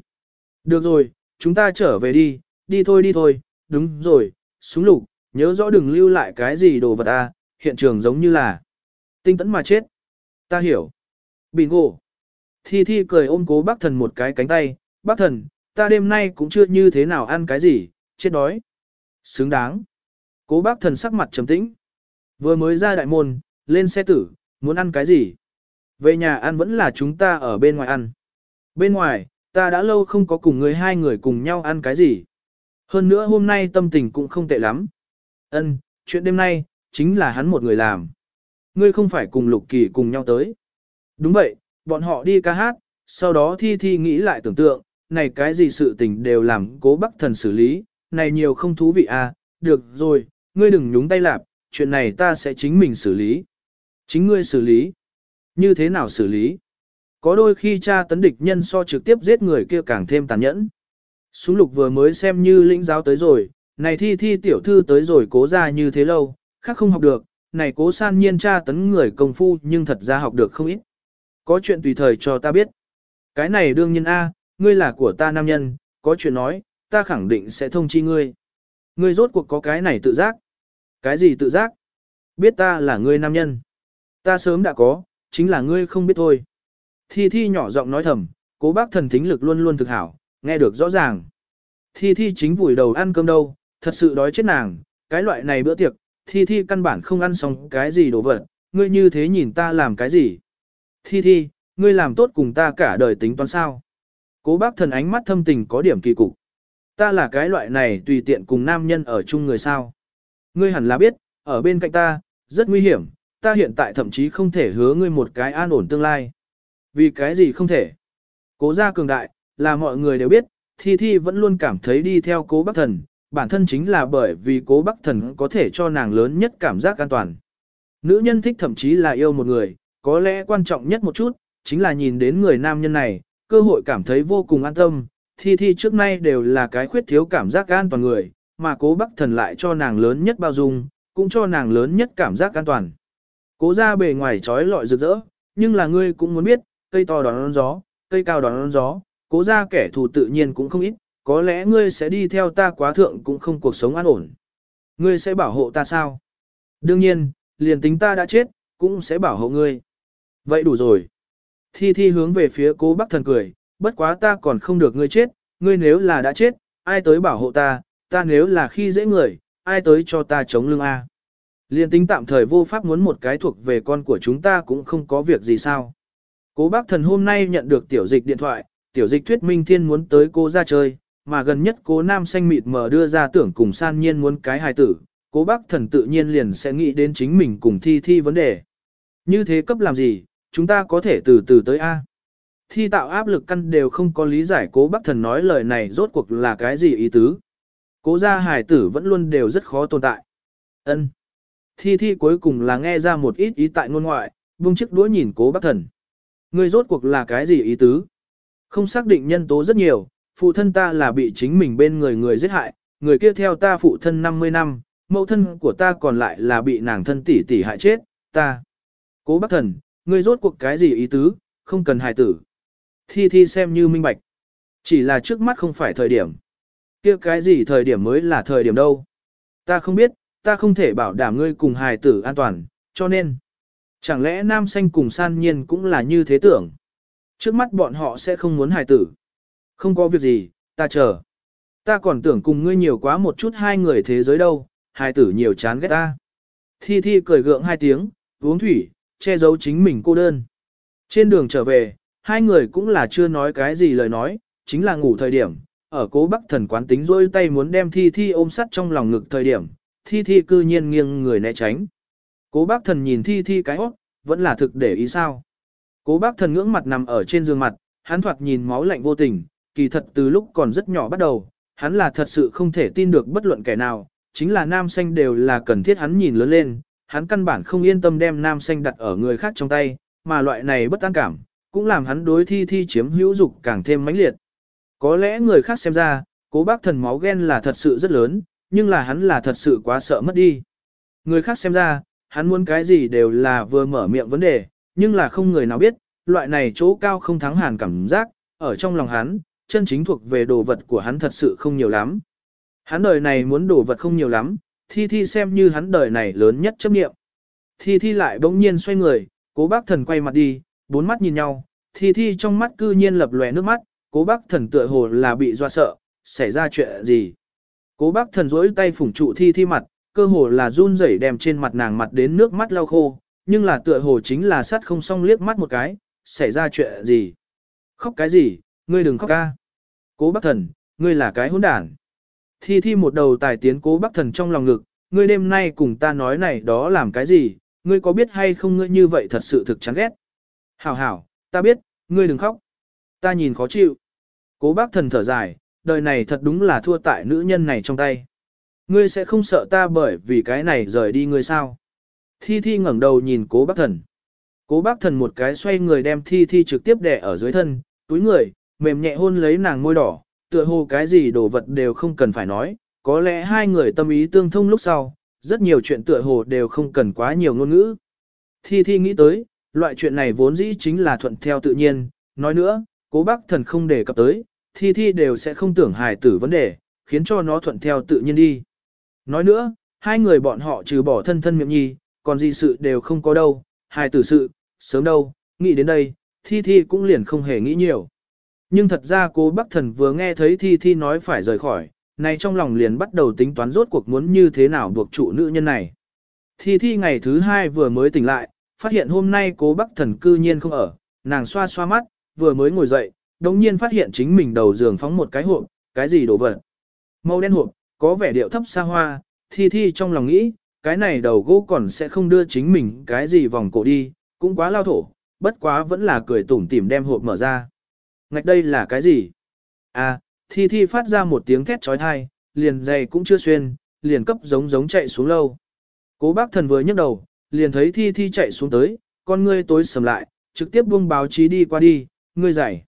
Được rồi, chúng ta trở về đi, đi thôi đi thôi, đúng rồi, súng lục, nhớ rõ đừng lưu lại cái gì đồ vật à, hiện trường giống như là tinh tấn mà chết. Ta hiểu. Bingo. Thi Thi cười ôm cố bác thần một cái cánh tay, bác thần, ta đêm nay cũng chưa như thế nào ăn cái gì, chết đói. Xứng đáng. Cố bác thần sắc mặt trầm tĩnh. Vừa mới ra đại môn, lên xe tử, muốn ăn cái gì? Về nhà ăn vẫn là chúng ta ở bên ngoài ăn. Bên ngoài, ta đã lâu không có cùng người hai người cùng nhau ăn cái gì. Hơn nữa hôm nay tâm tình cũng không tệ lắm. Ân, chuyện đêm nay, chính là hắn một người làm. Ngươi không phải cùng Lục Kỳ cùng nhau tới. Đúng vậy, bọn họ đi ca hát, sau đó Thi Thi nghĩ lại tưởng tượng, này cái gì sự tình đều làm cố bắc thần xử lý, này nhiều không thú vị à, được rồi, ngươi đừng nhúng tay lạp, chuyện này ta sẽ chính mình xử lý. Chính ngươi xử lý. Như thế nào xử lý? Có đôi khi cha tấn địch nhân so trực tiếp giết người kia càng thêm tàn nhẫn. Súng lục vừa mới xem như lĩnh giáo tới rồi, này thi thi tiểu thư tới rồi cố ra như thế lâu, khác không học được, này cố san nhiên cha tấn người công phu nhưng thật ra học được không ít. Có chuyện tùy thời cho ta biết. Cái này đương nhiên A, ngươi là của ta nam nhân, có chuyện nói, ta khẳng định sẽ thông chi ngươi. Ngươi rốt cuộc có cái này tự giác. Cái gì tự giác? Biết ta là ngươi nam nhân. Ta sớm đã có, chính là ngươi không biết thôi. Thi Thi nhỏ giọng nói thầm, cố bác thần thính lực luôn luôn thực hảo, nghe được rõ ràng. Thi Thi chính vùi đầu ăn cơm đâu, thật sự đói chết nàng, cái loại này bữa tiệc, Thi Thi căn bản không ăn xong cái gì đồ vật, ngươi như thế nhìn ta làm cái gì. Thi Thi, ngươi làm tốt cùng ta cả đời tính toán sao. Cố bác thần ánh mắt thâm tình có điểm kỳ cục. Ta là cái loại này tùy tiện cùng nam nhân ở chung người sao. Ngươi hẳn là biết, ở bên cạnh ta, rất nguy hiểm, ta hiện tại thậm chí không thể hứa ngươi một cái an ổn tương lai. Vì cái gì không thể? Cố gia cường đại, là mọi người đều biết, Thi Thi vẫn luôn cảm thấy đi theo cố bác thần, bản thân chính là bởi vì cố bác thần có thể cho nàng lớn nhất cảm giác an toàn. Nữ nhân thích thậm chí là yêu một người, có lẽ quan trọng nhất một chút, chính là nhìn đến người nam nhân này, cơ hội cảm thấy vô cùng an tâm. Thi Thi trước nay đều là cái khuyết thiếu cảm giác an toàn người, mà cố bác thần lại cho nàng lớn nhất bao dung, cũng cho nàng lớn nhất cảm giác an toàn. Cố ra bề ngoài trói lọi rực rỡ, nhưng là ngươi cũng muốn biết, cây to đón gió, cây cao đón gió, cố ra kẻ thù tự nhiên cũng không ít, có lẽ ngươi sẽ đi theo ta quá thượng cũng không cuộc sống an ổn. Ngươi sẽ bảo hộ ta sao? Đương nhiên, liền tính ta đã chết, cũng sẽ bảo hộ ngươi. Vậy đủ rồi. Thi Thi hướng về phía cố bác thần cười, bất quá ta còn không được ngươi chết, ngươi nếu là đã chết, ai tới bảo hộ ta, ta nếu là khi dễ người, ai tới cho ta chống lưng A. Liên tính tạm thời vô pháp muốn một cái thuộc về con của chúng ta cũng không có việc gì sao. Cố bác thần hôm nay nhận được tiểu dịch điện thoại, tiểu dịch thuyết minh thiên muốn tới cô ra chơi, mà gần nhất cố nam xanh mịt mờ đưa ra tưởng cùng san nhiên muốn cái hài tử, cố bác thần tự nhiên liền sẽ nghĩ đến chính mình cùng thi thi vấn đề. Như thế cấp làm gì, chúng ta có thể từ từ tới A. Thi tạo áp lực căn đều không có lý giải cố bác thần nói lời này rốt cuộc là cái gì ý tứ. Cố gia hài tử vẫn luôn đều rất khó tồn tại. ân Thi thi cuối cùng là nghe ra một ít ý tại ngôn ngoại, buông chiếc đũa nhìn cố bác thần. Ngươi rốt cuộc là cái gì ý tứ? Không xác định nhân tố rất nhiều, phụ thân ta là bị chính mình bên người người giết hại, người kia theo ta phụ thân 50 năm, mẫu thân của ta còn lại là bị nàng thân tỷ tỷ hại chết, ta. Cố bác thần, ngươi rốt cuộc cái gì ý tứ, không cần hài tử. Thi thi xem như minh bạch. Chỉ là trước mắt không phải thời điểm. kia cái gì thời điểm mới là thời điểm đâu. Ta không biết, ta không thể bảo đảm ngươi cùng hài tử an toàn, cho nên. Chẳng lẽ nam xanh cùng san nhiên cũng là như thế tưởng? Trước mắt bọn họ sẽ không muốn hài tử. Không có việc gì, ta chờ. Ta còn tưởng cùng ngươi nhiều quá một chút hai người thế giới đâu, hài tử nhiều chán ghét ta. Thi Thi cười gượng hai tiếng, uống thủy, che giấu chính mình cô đơn. Trên đường trở về, hai người cũng là chưa nói cái gì lời nói, chính là ngủ thời điểm. Ở cố bắc thần quán tính rôi tay muốn đem Thi Thi ôm sắt trong lòng ngực thời điểm, Thi Thi cư nhiên nghiêng người né tránh. Cố bác thần nhìn Thi Thi cái hót, vẫn là thực để ý sao. Cố bác thần ngưỡng mặt nằm ở trên giường mặt, hắn thoạt nhìn máu lạnh vô tình, kỳ thật từ lúc còn rất nhỏ bắt đầu, hắn là thật sự không thể tin được bất luận kẻ nào, chính là nam xanh đều là cần thiết hắn nhìn lớn lên, hắn căn bản không yên tâm đem nam xanh đặt ở người khác trong tay, mà loại này bất an cảm, cũng làm hắn đối thi thi chiếm hữu dục càng thêm mãnh liệt. Có lẽ người khác xem ra, cố bác thần máu ghen là thật sự rất lớn, nhưng là hắn là thật sự quá sợ mất đi. Người khác xem ra, hắn muốn cái gì đều là vừa mở miệng vấn đề, nhưng là không người nào biết, loại này chỗ cao không thắng hàn cảm giác, ở trong lòng hắn, chân chính thuộc về đồ vật của hắn thật sự không nhiều lắm. Hắn đời này muốn đồ vật không nhiều lắm, thi thi xem như hắn đời này lớn nhất chấp nghiệm. Thi thi lại bỗng nhiên xoay người, cố bác thần quay mặt đi, bốn mắt nhìn nhau, thi thi trong mắt cư nhiên lập lòe nước mắt, cố bác thần tựa hồ là bị doa sợ, xảy ra chuyện gì. Cố bác thần rỗi tay phủng trụ thi thi mặt, cơ hồ là run rẩy đem trên mặt nàng mặt đến nước mắt lau khô, nhưng là tựa hồ chính là sắt không xong liếc mắt một cái, xảy ra chuyện gì. Khóc cái gì, ngươi đừng khóc ca. Cố bác thần, ngươi là cái hỗn đản. Thi thi một đầu tài tiến cố bác thần trong lòng ngực, ngươi đêm nay cùng ta nói này đó làm cái gì, ngươi có biết hay không ngươi như vậy thật sự thực chán ghét. Hảo hảo, ta biết, ngươi đừng khóc. Ta nhìn khó chịu. Cố bác thần thở dài, đời này thật đúng là thua tại nữ nhân này trong tay. Ngươi sẽ không sợ ta bởi vì cái này rời đi ngươi sao? Thi Thi ngẩng đầu nhìn cố bác thần. Cố bác thần một cái xoay người đem Thi Thi trực tiếp đè ở dưới thân, túi người, mềm nhẹ hôn lấy nàng môi đỏ, tựa hồ cái gì đồ vật đều không cần phải nói, có lẽ hai người tâm ý tương thông lúc sau, rất nhiều chuyện tựa hồ đều không cần quá nhiều ngôn ngữ. Thi Thi nghĩ tới, loại chuyện này vốn dĩ chính là thuận theo tự nhiên, nói nữa, cố bác thần không đề cập tới, Thi Thi đều sẽ không tưởng hài tử vấn đề, khiến cho nó thuận theo tự nhiên đi. Nói nữa, hai người bọn họ trừ bỏ thân thân miệng nhi, còn gì sự đều không có đâu, hài tử sự, sớm đâu, nghĩ đến đây, Thi Thi cũng liền không hề nghĩ nhiều. Nhưng thật ra cố Bắc Thần vừa nghe thấy Thi Thi nói phải rời khỏi, này trong lòng liền bắt đầu tính toán rốt cuộc muốn như thế nào buộc trụ nữ nhân này. Thi Thi ngày thứ hai vừa mới tỉnh lại, phát hiện hôm nay cố Bắc Thần cư nhiên không ở, nàng xoa xoa mắt, vừa mới ngồi dậy, đồng nhiên phát hiện chính mình đầu giường phóng một cái hộp, cái gì đổ vật. Màu đen hộp, có vẻ điệu thấp xa hoa, Thi Thi trong lòng nghĩ, cái này đầu gỗ còn sẽ không đưa chính mình cái gì vòng cổ đi, cũng quá lao thổ, bất quá vẫn là cười tủm tỉm đem hộp mở ra. Ngạch đây là cái gì? À, Thi Thi phát ra một tiếng thét trói thai, liền dày cũng chưa xuyên, liền cấp giống giống chạy xuống lâu. Cố bác thần vừa nhấc đầu, liền thấy Thi Thi chạy xuống tới, con ngươi tối sầm lại, trực tiếp buông báo chí đi qua đi, ngươi giải.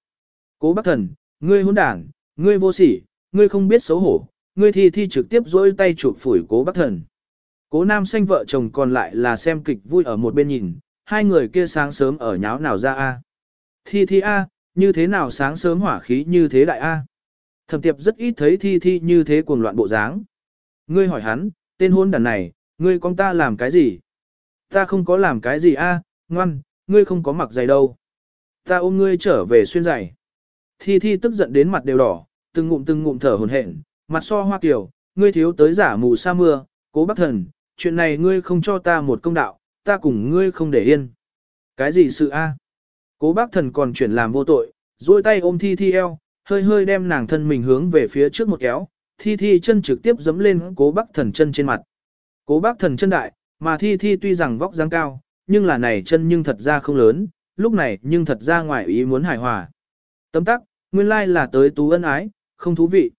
Cố bác thần, ngươi hỗn đảng, ngươi vô sỉ, ngươi không biết xấu hổ, ngươi Thi Thi trực tiếp dỗi tay chụp phủi cố bác thần. Cố nam xanh vợ chồng còn lại là xem kịch vui ở một bên nhìn, hai người kia sáng sớm ở nháo nào ra a Thi Thi a như thế nào sáng sớm hỏa khí như thế đại A. Thẩm tiệp rất ít thấy thi thi như thế cuồng loạn bộ dáng. Ngươi hỏi hắn, tên hôn đàn này, ngươi con ta làm cái gì? Ta không có làm cái gì a, ngoan, ngươi không có mặc giày đâu. Ta ôm ngươi trở về xuyên giày. Thi thi tức giận đến mặt đều đỏ, từng ngụm từng ngụm thở hồn hển, mặt so hoa kiều, ngươi thiếu tới giả mù sa mưa, cố bác thần, chuyện này ngươi không cho ta một công đạo, ta cùng ngươi không để yên. Cái gì sự a? Cố bác thần còn chuyển làm vô tội, duỗi tay ôm thi thi eo, hơi hơi đem nàng thân mình hướng về phía trước một kéo, thi thi chân trực tiếp dấm lên cố bác thần chân trên mặt. Cố bác thần chân đại, mà thi thi tuy rằng vóc dáng cao, nhưng là này chân nhưng thật ra không lớn, lúc này nhưng thật ra ngoài ý muốn hài hòa. Tấm tắc, nguyên lai là tới tú ân ái, không thú vị.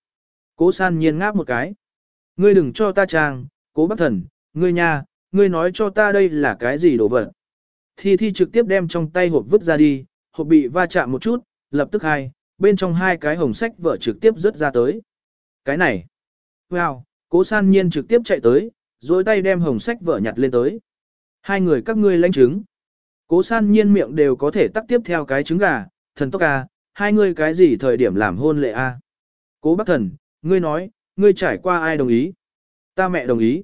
Cố san nhiên ngáp một cái. Ngươi đừng cho ta trang, cố bác thần, ngươi nha, ngươi nói cho ta đây là cái gì đồ vật. Thi Thi trực tiếp đem trong tay hộp vứt ra đi, hộp bị va chạm một chút, lập tức hai, bên trong hai cái hồng sách vợ trực tiếp rớt ra tới. Cái này, wow, cố san nhiên trực tiếp chạy tới, dối tay đem hồng sách vợ nhặt lên tới. Hai người các ngươi lãnh trứng. Cố san nhiên miệng đều có thể tắt tiếp theo cái trứng gà, thần tốc à, hai ngươi cái gì thời điểm làm hôn lệ a? À? Cố bác thần, ngươi nói, ngươi trải qua ai đồng ý? Ta mẹ đồng ý.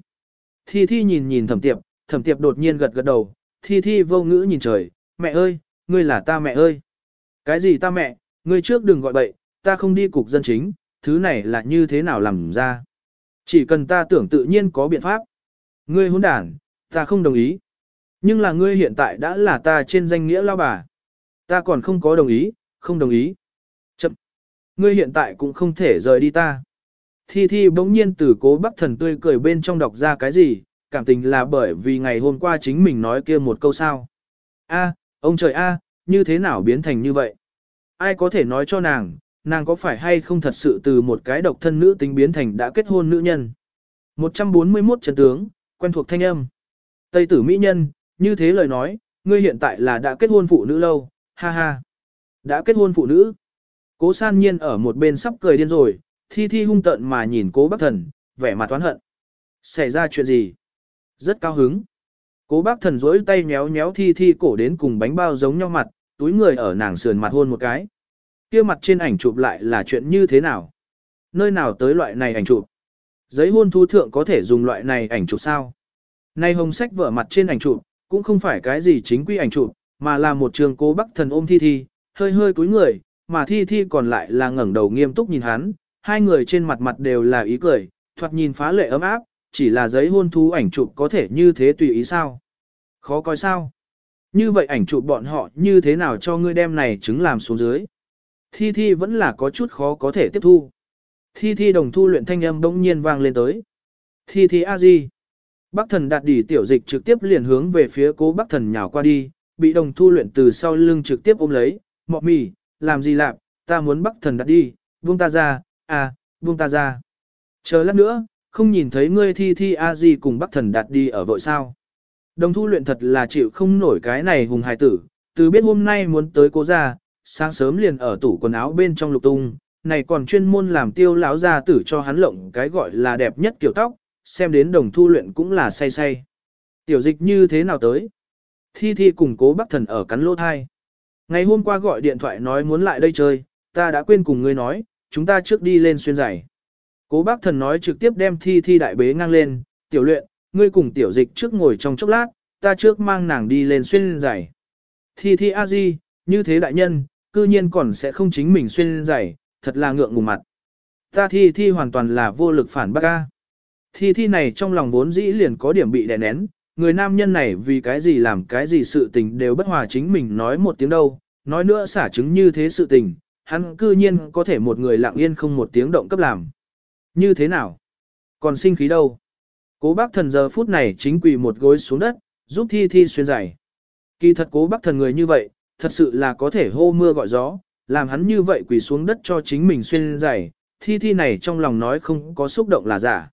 Thi Thi nhìn nhìn thẩm tiệp, thẩm tiệp đột nhiên gật gật đầu, thi thi vô ngữ nhìn trời, mẹ ơi, ngươi là ta mẹ ơi. Cái gì ta mẹ, ngươi trước đừng gọi bậy, ta không đi cục dân chính, thứ này là như thế nào làm ra. Chỉ cần ta tưởng tự nhiên có biện pháp. Ngươi hỗn đản, ta không đồng ý. Nhưng là ngươi hiện tại đã là ta trên danh nghĩa lao bà. Ta còn không có đồng ý, không đồng ý. Chậm. Ngươi hiện tại cũng không thể rời đi ta. Thi Thi bỗng nhiên từ cố bác thần tươi cười bên trong đọc ra cái gì, cảm tình là bởi vì ngày hôm qua chính mình nói kia một câu sao. A, ông trời a, như thế nào biến thành như vậy? Ai có thể nói cho nàng, nàng có phải hay không thật sự từ một cái độc thân nữ tính biến thành đã kết hôn nữ nhân? 141 trận tướng, quen thuộc thanh âm. Tây tử mỹ nhân, như thế lời nói, ngươi hiện tại là đã kết hôn phụ nữ lâu, ha ha. Đã kết hôn phụ nữ. Cố san nhiên ở một bên sắp cười điên rồi, thi thi hung tận mà nhìn cố bác thần, vẻ mặt toán hận. Xảy ra chuyện gì? Rất cao hứng. Cố bác thần rỗi tay nhéo nhéo thi thi cổ đến cùng bánh bao giống nhau mặt, túi người ở nàng sườn mặt hôn một cái. Kia mặt trên ảnh chụp lại là chuyện như thế nào? Nơi nào tới loại này ảnh chụp? Giấy hôn thú thượng có thể dùng loại này ảnh chụp sao? nay hồng sách vở mặt trên ảnh chụp, cũng không phải cái gì chính quy ảnh chụp, mà là một trường cố bác thần ôm thi thi, hơi hơi cúi người, mà thi thi còn lại là ngẩng đầu nghiêm túc nhìn hắn, hai người trên mặt mặt đều là ý cười, thoạt nhìn phá lệ ấm áp, chỉ là giấy hôn thú ảnh chụp có thể như thế tùy ý sao? Khó coi sao? Như vậy ảnh chụp bọn họ như thế nào cho ngươi đem này chứng làm xuống dưới? Thi Thi vẫn là có chút khó có thể tiếp thu. Thi Thi đồng thu luyện thanh âm bỗng nhiên vang lên tới. Thi Thi a di. Bắc thần đạt đỉ tiểu dịch trực tiếp liền hướng về phía cố bắc thần nhào qua đi, bị đồng thu luyện từ sau lưng trực tiếp ôm lấy, mọ mì, làm gì lạp, ta muốn bắc thần đạt đi, buông ta ra, à, buông ta ra. Chờ lát nữa, không nhìn thấy ngươi thi thi a gì cùng bắc thần đạt đi ở vội sao. Đồng thu luyện thật là chịu không nổi cái này hùng hài tử, từ biết hôm nay muốn tới cố ra, sáng sớm liền ở tủ quần áo bên trong lục tung, này còn chuyên môn làm tiêu lão gia tử cho hắn lộng cái gọi là đẹp nhất kiểu tóc, xem đến đồng thu luyện cũng là say say. Tiểu dịch như thế nào tới? Thi thi cùng cố bắc thần ở cắn lỗ thai. Ngày hôm qua gọi điện thoại nói muốn lại đây chơi, ta đã quên cùng ngươi nói, chúng ta trước đi lên xuyên giày. Cố bác thần nói trực tiếp đem thi thi đại bế ngang lên, tiểu luyện, ngươi cùng tiểu dịch trước ngồi trong chốc lát, ta trước mang nàng đi lên xuyên giày. Thi thi a di, như thế đại nhân, cư nhiên còn sẽ không chính mình xuyên giày, thật là ngượng ngùng mặt. Ta thi thi hoàn toàn là vô lực phản bác ca. Thi thi này trong lòng vốn dĩ liền có điểm bị đè nén, người nam nhân này vì cái gì làm cái gì sự tình đều bất hòa chính mình nói một tiếng đâu, nói nữa xả chứng như thế sự tình, hắn cư nhiên có thể một người lặng yên không một tiếng động cấp làm. Như thế nào? Còn sinh khí đâu? Cố bác thần giờ phút này chính quỳ một gối xuống đất, giúp thi thi xuyên giải Kỳ thật cố bác thần người như vậy, thật sự là có thể hô mưa gọi gió, làm hắn như vậy quỳ xuống đất cho chính mình xuyên giải thi thi này trong lòng nói không có xúc động là giả.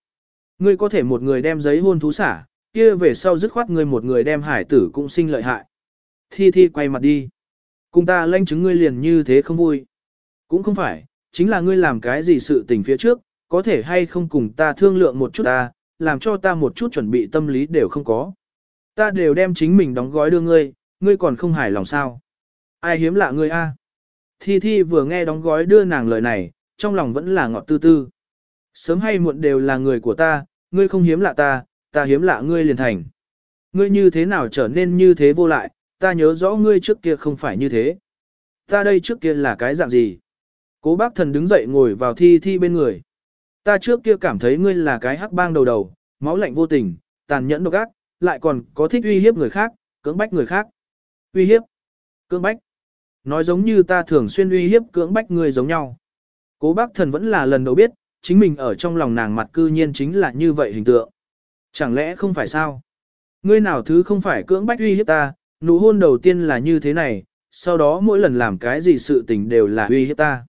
Ngươi có thể một người đem giấy hôn thú xả, kia về sau dứt khoát ngươi một người đem hải tử cũng sinh lợi hại. Thi thi quay mặt đi. Cùng ta lanh chứng ngươi liền như thế không vui. Cũng không phải, chính là ngươi làm cái gì sự tình phía trước, có thể hay không cùng ta thương lượng một chút ta, làm cho ta một chút chuẩn bị tâm lý đều không có. Ta đều đem chính mình đóng gói đưa ngươi, ngươi còn không hài lòng sao. Ai hiếm lạ ngươi a? Thi Thi vừa nghe đóng gói đưa nàng lời này, trong lòng vẫn là ngọt tư tư. Sớm hay muộn đều là người của ta, ngươi không hiếm lạ ta, ta hiếm lạ ngươi liền thành. Ngươi như thế nào trở nên như thế vô lại, ta nhớ rõ ngươi trước kia không phải như thế. Ta đây trước kia là cái dạng gì? Cố bác thần đứng dậy ngồi vào thi thi bên người. Ta trước kia cảm thấy ngươi là cái hắc bang đầu đầu, máu lạnh vô tình, tàn nhẫn độc ác, lại còn có thích uy hiếp người khác, cưỡng bách người khác. Uy hiếp, cưỡng bách. Nói giống như ta thường xuyên uy hiếp cưỡng bách người giống nhau. Cố bác thần vẫn là lần đầu biết, chính mình ở trong lòng nàng mặt cư nhiên chính là như vậy hình tượng. Chẳng lẽ không phải sao? Ngươi nào thứ không phải cưỡng bách uy hiếp ta, nụ hôn đầu tiên là như thế này, sau đó mỗi lần làm cái gì sự tình đều là uy hiếp ta.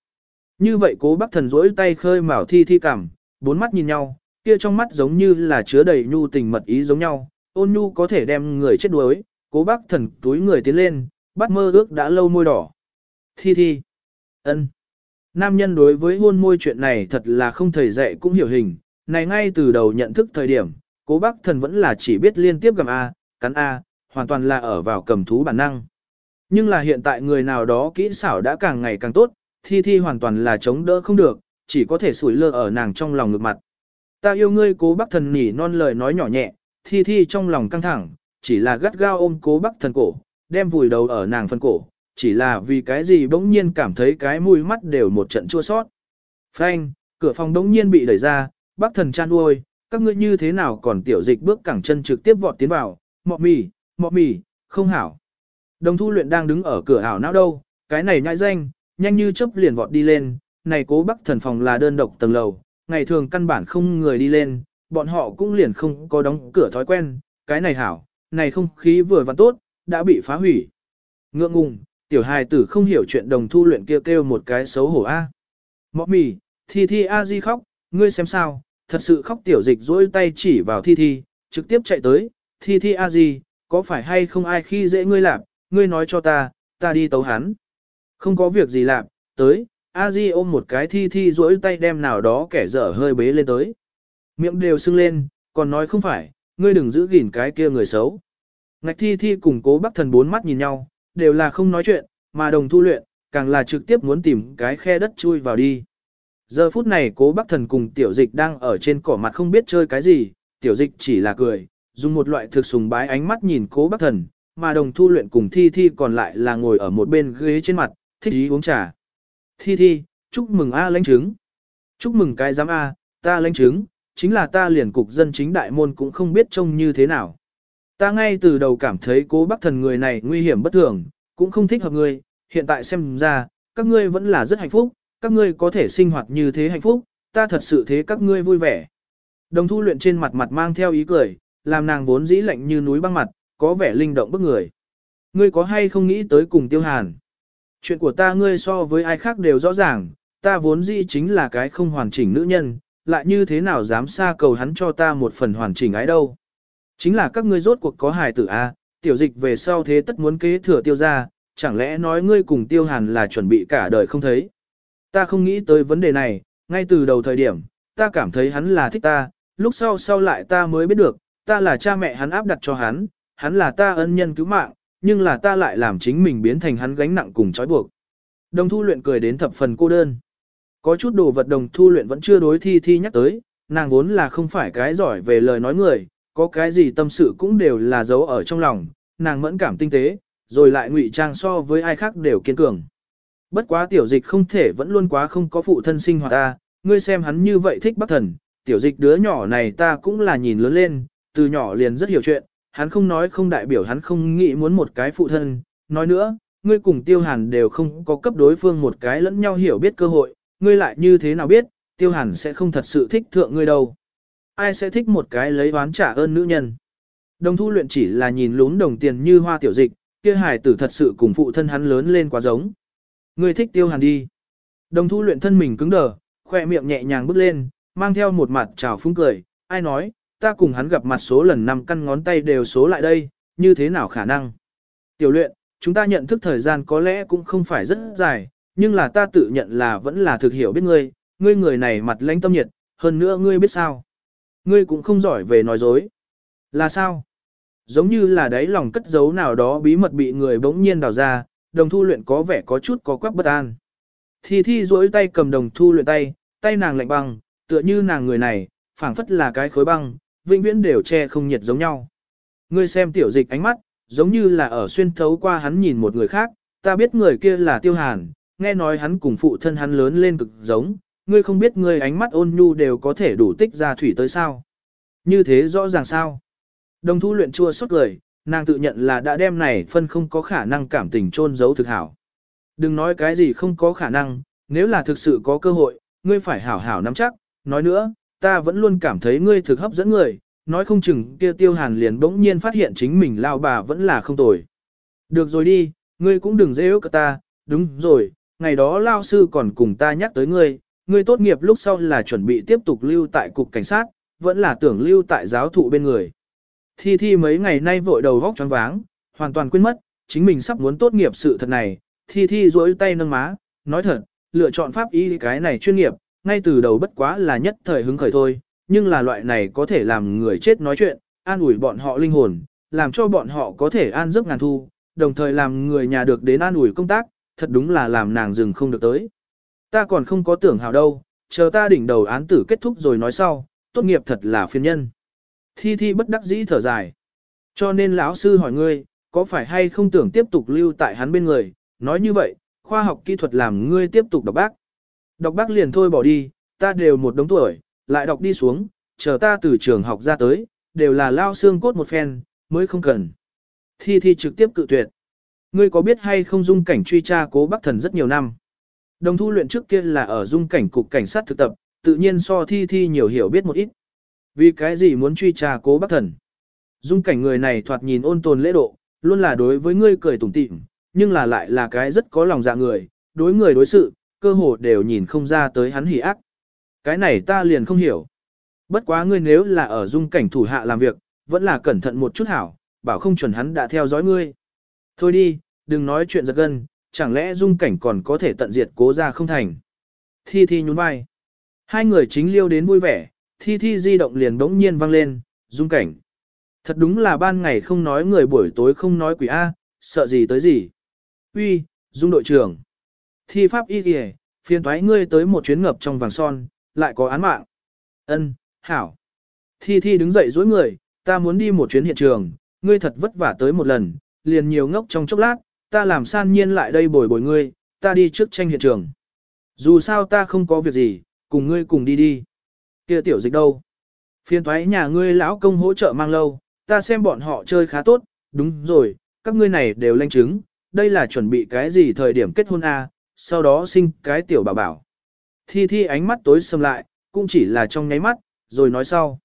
Như vậy cố bác thần rỗi tay khơi mào thi thi cảm, bốn mắt nhìn nhau, kia trong mắt giống như là chứa đầy nhu tình mật ý giống nhau, ôn nhu có thể đem người chết đuối, cố bác thần túi người tiến lên, bắt mơ ước đã lâu môi đỏ. Thi thi. ân. Nam nhân đối với hôn môi chuyện này thật là không thầy dạy cũng hiểu hình, này ngay từ đầu nhận thức thời điểm, cố bác thần vẫn là chỉ biết liên tiếp gầm A, cắn A, hoàn toàn là ở vào cầm thú bản năng. Nhưng là hiện tại người nào đó kỹ xảo đã càng ngày càng tốt, thi thi hoàn toàn là chống đỡ không được, chỉ có thể sủi lơ ở nàng trong lòng ngược mặt. Ta yêu ngươi cố bác thần nỉ non lời nói nhỏ nhẹ, thi thi trong lòng căng thẳng, chỉ là gắt gao ôm cố bác thần cổ, đem vùi đầu ở nàng phân cổ, chỉ là vì cái gì bỗng nhiên cảm thấy cái mũi mắt đều một trận chua sót. Phanh, cửa phòng bỗng nhiên bị đẩy ra, bác thần chan uôi, các ngươi như thế nào còn tiểu dịch bước cẳng chân trực tiếp vọt tiến vào, mọ mì, mọ mì, không hảo. Đồng thu luyện đang đứng ở cửa ảo não đâu, cái này nhãi danh, nhanh như chớp liền vọt đi lên, này cố bắc thần phòng là đơn độc tầng lầu, ngày thường căn bản không người đi lên, bọn họ cũng liền không có đóng cửa thói quen, cái này hảo, này không khí vừa và tốt, đã bị phá hủy. Ngượng ngùng, tiểu hài tử không hiểu chuyện đồng thu luyện kia kêu, kêu một cái xấu hổ a. Mọ mì, thi thi a di khóc, ngươi xem sao, thật sự khóc tiểu dịch dỗi tay chỉ vào thi thi, trực tiếp chạy tới, thi thi a di, có phải hay không ai khi dễ ngươi làm, ngươi nói cho ta, ta đi tấu hắn. Không có việc gì làm, tới, a di ôm một cái thi thi rỗi tay đem nào đó kẻ dở hơi bế lên tới. Miệng đều sưng lên, còn nói không phải, ngươi đừng giữ gìn cái kia người xấu. Ngạch thi thi cùng cố bác thần bốn mắt nhìn nhau, đều là không nói chuyện, mà đồng thu luyện, càng là trực tiếp muốn tìm cái khe đất chui vào đi. Giờ phút này cố bác thần cùng tiểu dịch đang ở trên cỏ mặt không biết chơi cái gì, tiểu dịch chỉ là cười, dùng một loại thực sùng bái ánh mắt nhìn cố bác thần, mà đồng thu luyện cùng thi thi còn lại là ngồi ở một bên ghế trên mặt, thích ý uống trà. Thi thi, chúc mừng A lãnh chứng. Chúc mừng cái giám A, ta lãnh chứng, chính là ta liền cục dân chính đại môn cũng không biết trông như thế nào. Ta ngay từ đầu cảm thấy cố bác thần người này nguy hiểm bất thường, cũng không thích hợp người, hiện tại xem ra, các ngươi vẫn là rất hạnh phúc, các ngươi có thể sinh hoạt như thế hạnh phúc, ta thật sự thế các ngươi vui vẻ. Đồng thu luyện trên mặt mặt mang theo ý cười, làm nàng vốn dĩ lạnh như núi băng mặt, có vẻ linh động bức người. Ngươi có hay không nghĩ tới cùng tiêu hàn? Chuyện của ta ngươi so với ai khác đều rõ ràng, ta vốn dĩ chính là cái không hoàn chỉnh nữ nhân, lại như thế nào dám xa cầu hắn cho ta một phần hoàn chỉnh ái đâu. Chính là các ngươi rốt cuộc có hài tử A, tiểu dịch về sau thế tất muốn kế thừa tiêu ra, chẳng lẽ nói ngươi cùng tiêu hàn là chuẩn bị cả đời không thấy. Ta không nghĩ tới vấn đề này, ngay từ đầu thời điểm, ta cảm thấy hắn là thích ta, lúc sau sau lại ta mới biết được, ta là cha mẹ hắn áp đặt cho hắn, hắn là ta ân nhân cứu mạng, nhưng là ta lại làm chính mình biến thành hắn gánh nặng cùng trói buộc. Đồng thu luyện cười đến thập phần cô đơn. Có chút đồ vật đồng thu luyện vẫn chưa đối thi thi nhắc tới, nàng vốn là không phải cái giỏi về lời nói người, có cái gì tâm sự cũng đều là giấu ở trong lòng, nàng mẫn cảm tinh tế, rồi lại ngụy trang so với ai khác đều kiên cường. Bất quá tiểu dịch không thể vẫn luôn quá không có phụ thân sinh hoạt ta, ngươi xem hắn như vậy thích bác thần, tiểu dịch đứa nhỏ này ta cũng là nhìn lớn lên, từ nhỏ liền rất hiểu chuyện, hắn không nói không đại biểu hắn không nghĩ muốn một cái phụ thân, nói nữa, ngươi cùng tiêu hàn đều không có cấp đối phương một cái lẫn nhau hiểu biết cơ hội, ngươi lại như thế nào biết, tiêu hàn sẽ không thật sự thích thượng ngươi đâu. Ai sẽ thích một cái lấy oán trả ơn nữ nhân. Đồng thu luyện chỉ là nhìn lún đồng tiền như hoa tiểu dịch, kia hài tử thật sự cùng phụ thân hắn lớn lên quá giống. Ngươi thích tiêu hàn đi. Đồng thu luyện thân mình cứng đờ, khoe miệng nhẹ nhàng bước lên, mang theo một mặt trào phúng cười, ai nói, ta cùng hắn gặp mặt số lần năm căn ngón tay đều số lại đây, như thế nào khả năng. Tiểu luyện, chúng ta nhận thức thời gian có lẽ cũng không phải rất dài, nhưng là ta tự nhận là vẫn là thực hiểu biết ngươi, ngươi người này mặt lãnh tâm nhiệt, hơn nữa ngươi biết sao. Ngươi cũng không giỏi về nói dối. Là sao? Giống như là đáy lòng cất giấu nào đó bí mật bị người bỗng nhiên đào ra, đồng thu luyện có vẻ có chút có quắc bất an. Thi thi duỗi tay cầm đồng thu luyện tay, tay nàng lạnh băng, tựa như nàng người này, phảng phất là cái khối băng, vĩnh viễn đều che không nhiệt giống nhau. Ngươi xem tiểu dịch ánh mắt, giống như là ở xuyên thấu qua hắn nhìn một người khác, ta biết người kia là tiêu hàn, nghe nói hắn cùng phụ thân hắn lớn lên cực giống, ngươi không biết ngươi ánh mắt ôn nhu đều có thể đủ tích ra thủy tới sao. Như thế rõ ràng sao. Đồng thu luyện chua suốt lời, nàng tự nhận là đã đem này phân không có khả năng cảm tình trôn giấu thực hảo. Đừng nói cái gì không có khả năng, nếu là thực sự có cơ hội, ngươi phải hảo hảo nắm chắc, nói nữa, ta vẫn luôn cảm thấy ngươi thực hấp dẫn người, nói không chừng kia tiêu hàn liền bỗng nhiên phát hiện chính mình lao bà vẫn là không tồi. Được rồi đi, ngươi cũng đừng dễ ước ta, đúng rồi, ngày đó lao sư còn cùng ta nhắc tới ngươi, ngươi tốt nghiệp lúc sau là chuẩn bị tiếp tục lưu tại cục cảnh sát, vẫn là tưởng lưu tại giáo thụ bên người. Thi Thi mấy ngày nay vội đầu vóc choáng váng, hoàn toàn quên mất, chính mình sắp muốn tốt nghiệp sự thật này. Thi Thi duỗi tay nâng má, nói thật, lựa chọn pháp y cái này chuyên nghiệp, ngay từ đầu bất quá là nhất thời hứng khởi thôi, nhưng là loại này có thể làm người chết nói chuyện, an ủi bọn họ linh hồn, làm cho bọn họ có thể an giấc ngàn thu, đồng thời làm người nhà được đến an ủi công tác, thật đúng là làm nàng dừng không được tới. Ta còn không có tưởng hào đâu, chờ ta đỉnh đầu án tử kết thúc rồi nói sau, tốt nghiệp thật là phiền nhân. Thi thi bất đắc dĩ thở dài. Cho nên lão sư hỏi ngươi, có phải hay không tưởng tiếp tục lưu tại hắn bên người, nói như vậy, khoa học kỹ thuật làm ngươi tiếp tục đọc bác. Đọc bác liền thôi bỏ đi, ta đều một đống tuổi, lại đọc đi xuống, chờ ta từ trường học ra tới, đều là lao xương cốt một phen, mới không cần. Thi thi trực tiếp cự tuyệt. Ngươi có biết hay không dung cảnh truy tra cố bác thần rất nhiều năm. Đồng thu luyện trước kia là ở dung cảnh cục cảnh sát thực tập, tự nhiên so thi thi nhiều hiểu biết một ít. Vì cái gì muốn truy tra cố bác thần? Dung cảnh người này thoạt nhìn ôn tồn lễ độ, luôn là đối với ngươi cười tủm tỉm, nhưng là lại là cái rất có lòng dạ người, đối người đối sự, cơ hồ đều nhìn không ra tới hắn hỉ ác. Cái này ta liền không hiểu. Bất quá ngươi nếu là ở dung cảnh thủ hạ làm việc, vẫn là cẩn thận một chút hảo, bảo không chuẩn hắn đã theo dõi ngươi. Thôi đi, đừng nói chuyện giật gân, chẳng lẽ dung cảnh còn có thể tận diệt cố ra không thành. Thi thi nhún vai. Hai người chính liêu đến vui vẻ, thi thi di động liền bỗng nhiên vang lên, dung cảnh. Thật đúng là ban ngày không nói người buổi tối không nói quỷ A, sợ gì tới gì. Uy, dung đội trưởng. Thi pháp y kìa, phiền thoái ngươi tới một chuyến ngập trong vàng son, lại có án mạng. Ân, hảo. Thi Thi đứng dậy dối người, ta muốn đi một chuyến hiện trường, ngươi thật vất vả tới một lần, liền nhiều ngốc trong chốc lát, ta làm san nhiên lại đây bồi bồi ngươi, ta đi trước tranh hiện trường. Dù sao ta không có việc gì, cùng ngươi cùng đi đi. Kia tiểu dịch đâu? Phiền thoái nhà ngươi lão công hỗ trợ mang lâu, ta xem bọn họ chơi khá tốt, đúng rồi, các ngươi này đều lanh chứng, đây là chuẩn bị cái gì thời điểm kết hôn à, sau đó sinh cái tiểu bảo bảo. Thi Thi ánh mắt tối sầm lại, cũng chỉ là trong nháy mắt, rồi nói sau.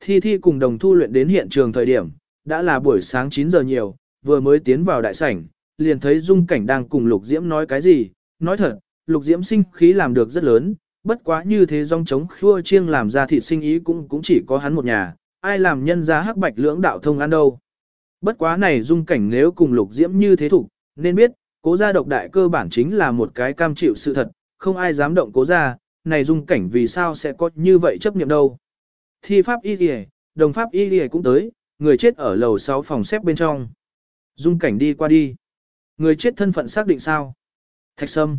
Thi Thi cùng đồng thu luyện đến hiện trường thời điểm, đã là buổi sáng 9 giờ nhiều, vừa mới tiến vào đại sảnh, liền thấy Dung Cảnh đang cùng Lục Diễm nói cái gì, nói thật, Lục Diễm sinh khí làm được rất lớn, bất quá như thế dòng chống khua chiêng làm ra thịt sinh ý cũng cũng chỉ có hắn một nhà, ai làm nhân ra hắc bạch lưỡng đạo thông ăn đâu. Bất quá này Dung Cảnh nếu cùng Lục Diễm như thế thủ, nên biết, cố gia độc đại cơ bản chính là một cái cam chịu sự thật, không ai dám động cố gia, này Dung Cảnh vì sao sẽ có như vậy chấp niệm đâu. Thi pháp y lìa, đồng pháp y lìa cũng tới, người chết ở lầu 6 phòng xếp bên trong. Dung cảnh đi qua đi. Người chết thân phận xác định sao? Thạch sâm.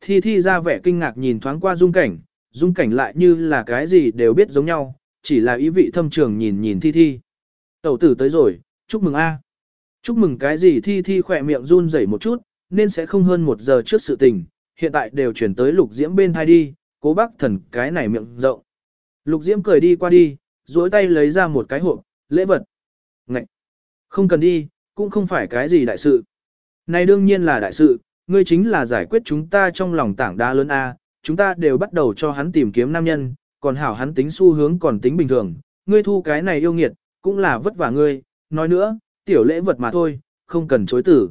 Thi thi ra vẻ kinh ngạc nhìn thoáng qua dung cảnh, dung cảnh lại như là cái gì đều biết giống nhau, chỉ là ý vị thâm trường nhìn nhìn thi thi. Tẩu tử tới rồi, chúc mừng a. Chúc mừng cái gì thi thi khỏe miệng run rẩy một chút, nên sẽ không hơn một giờ trước sự tình, hiện tại đều chuyển tới lục diễm bên thai đi, cố bác thần cái này miệng rộng. Lục diễm cười đi qua đi, duỗi tay lấy ra một cái hộp, lễ vật. Ngậy! Không cần đi, cũng không phải cái gì đại sự. Này đương nhiên là đại sự, ngươi chính là giải quyết chúng ta trong lòng tảng đá lớn A, chúng ta đều bắt đầu cho hắn tìm kiếm nam nhân, còn hảo hắn tính xu hướng còn tính bình thường, ngươi thu cái này yêu nghiệt, cũng là vất vả ngươi, nói nữa, tiểu lễ vật mà thôi, không cần chối tử.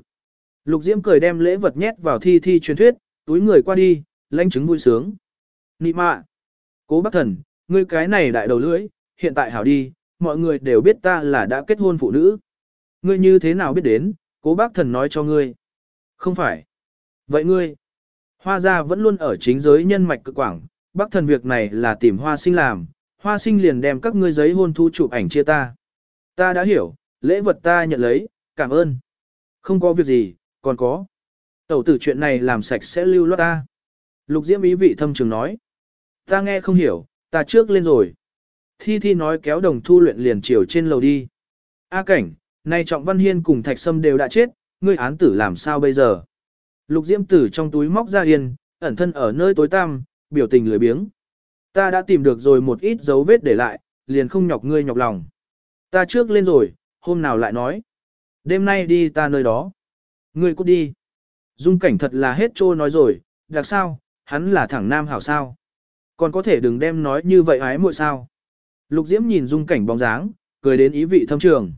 Lục Diễm cười đem lễ vật nhét vào thi thi truyền thuyết, túi người qua đi, lãnh chứng vui sướng. Nị mạ! Cố bác thần, ngươi cái này đại đầu lưỡi, hiện tại hảo đi, mọi người đều biết ta là đã kết hôn phụ nữ. Ngươi như thế nào biết đến, cố bác thần nói cho ngươi. Không phải. Vậy ngươi, hoa gia vẫn luôn ở chính giới nhân mạch cực quảng, bác thần việc này là tìm hoa sinh làm, hoa sinh liền đem các ngươi giấy hôn thu chụp ảnh chia ta. Ta đã hiểu, lễ vật ta nhận lấy, cảm ơn. Không có việc gì, còn có. Tẩu tử chuyện này làm sạch sẽ lưu loát ta. Lục diễm ý vị thâm trường nói. Ta nghe không hiểu, ta trước lên rồi. Thi Thi nói kéo đồng thu luyện liền chiều trên lầu đi. A cảnh, nay Trọng Văn Hiên cùng Thạch Sâm đều đã chết, ngươi án tử làm sao bây giờ? Lục Diễm Tử trong túi móc ra yên, ẩn thân ở nơi tối tăm, biểu tình lười biếng. Ta đã tìm được rồi một ít dấu vết để lại, liền không nhọc ngươi nhọc lòng. Ta trước lên rồi, hôm nào lại nói. Đêm nay đi ta nơi đó. Ngươi cút đi. Dung cảnh thật là hết trô nói rồi, đặc sao, hắn là thẳng nam hảo sao. Còn có thể đừng đem nói như vậy ái muội sao. Lục Diễm nhìn dung cảnh bóng dáng, cười đến ý vị thâm trường.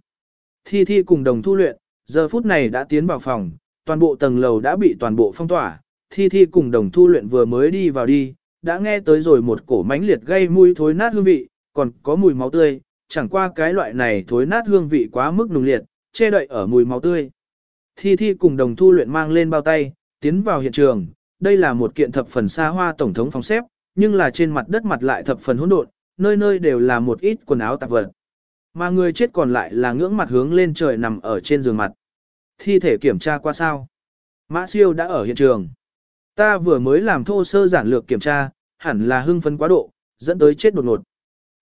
Thi Thi cùng đồng thu luyện, giờ phút này đã tiến vào phòng, toàn bộ tầng lầu đã bị toàn bộ phong tỏa. Thi Thi cùng đồng thu luyện vừa mới đi vào đi, đã nghe tới rồi một cổ mánh liệt gây mùi thối nát hương vị, còn có mùi máu tươi, chẳng qua cái loại này thối nát hương vị quá mức nùng liệt, che đậy ở mùi máu tươi. Thi Thi cùng đồng thu luyện mang lên bao tay, tiến vào hiện trường, đây là một kiện thập phần xa hoa tổng thống phòng xếp, nhưng là trên mặt đất mặt lại thập phần hỗn độn, nơi nơi đều là một ít quần áo tạp vật. Mà người chết còn lại là ngưỡng mặt hướng lên trời nằm ở trên giường mặt. Thi thể kiểm tra qua sao? Mã siêu đã ở hiện trường. Ta vừa mới làm thô sơ giản lược kiểm tra, hẳn là hưng phấn quá độ, dẫn tới chết đột ngột.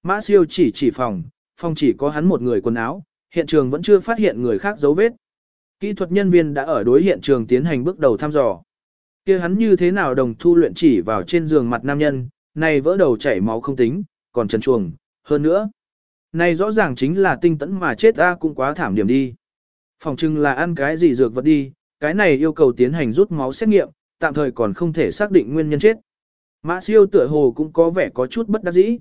Mã siêu chỉ chỉ phòng, phòng chỉ có hắn một người quần áo, hiện trường vẫn chưa phát hiện người khác dấu vết. Kỹ thuật nhân viên đã ở đối hiện trường tiến hành bước đầu thăm dò. kia hắn như thế nào đồng thu luyện chỉ vào trên giường mặt nam nhân, này vỡ đầu chảy máu không tính, còn trần chuồng, hơn nữa. Này rõ ràng chính là tinh tẫn mà chết ra cũng quá thảm điểm đi. Phòng trưng là ăn cái gì dược vật đi, cái này yêu cầu tiến hành rút máu xét nghiệm, tạm thời còn không thể xác định nguyên nhân chết. Mã siêu tựa hồ cũng có vẻ có chút bất đắc dĩ.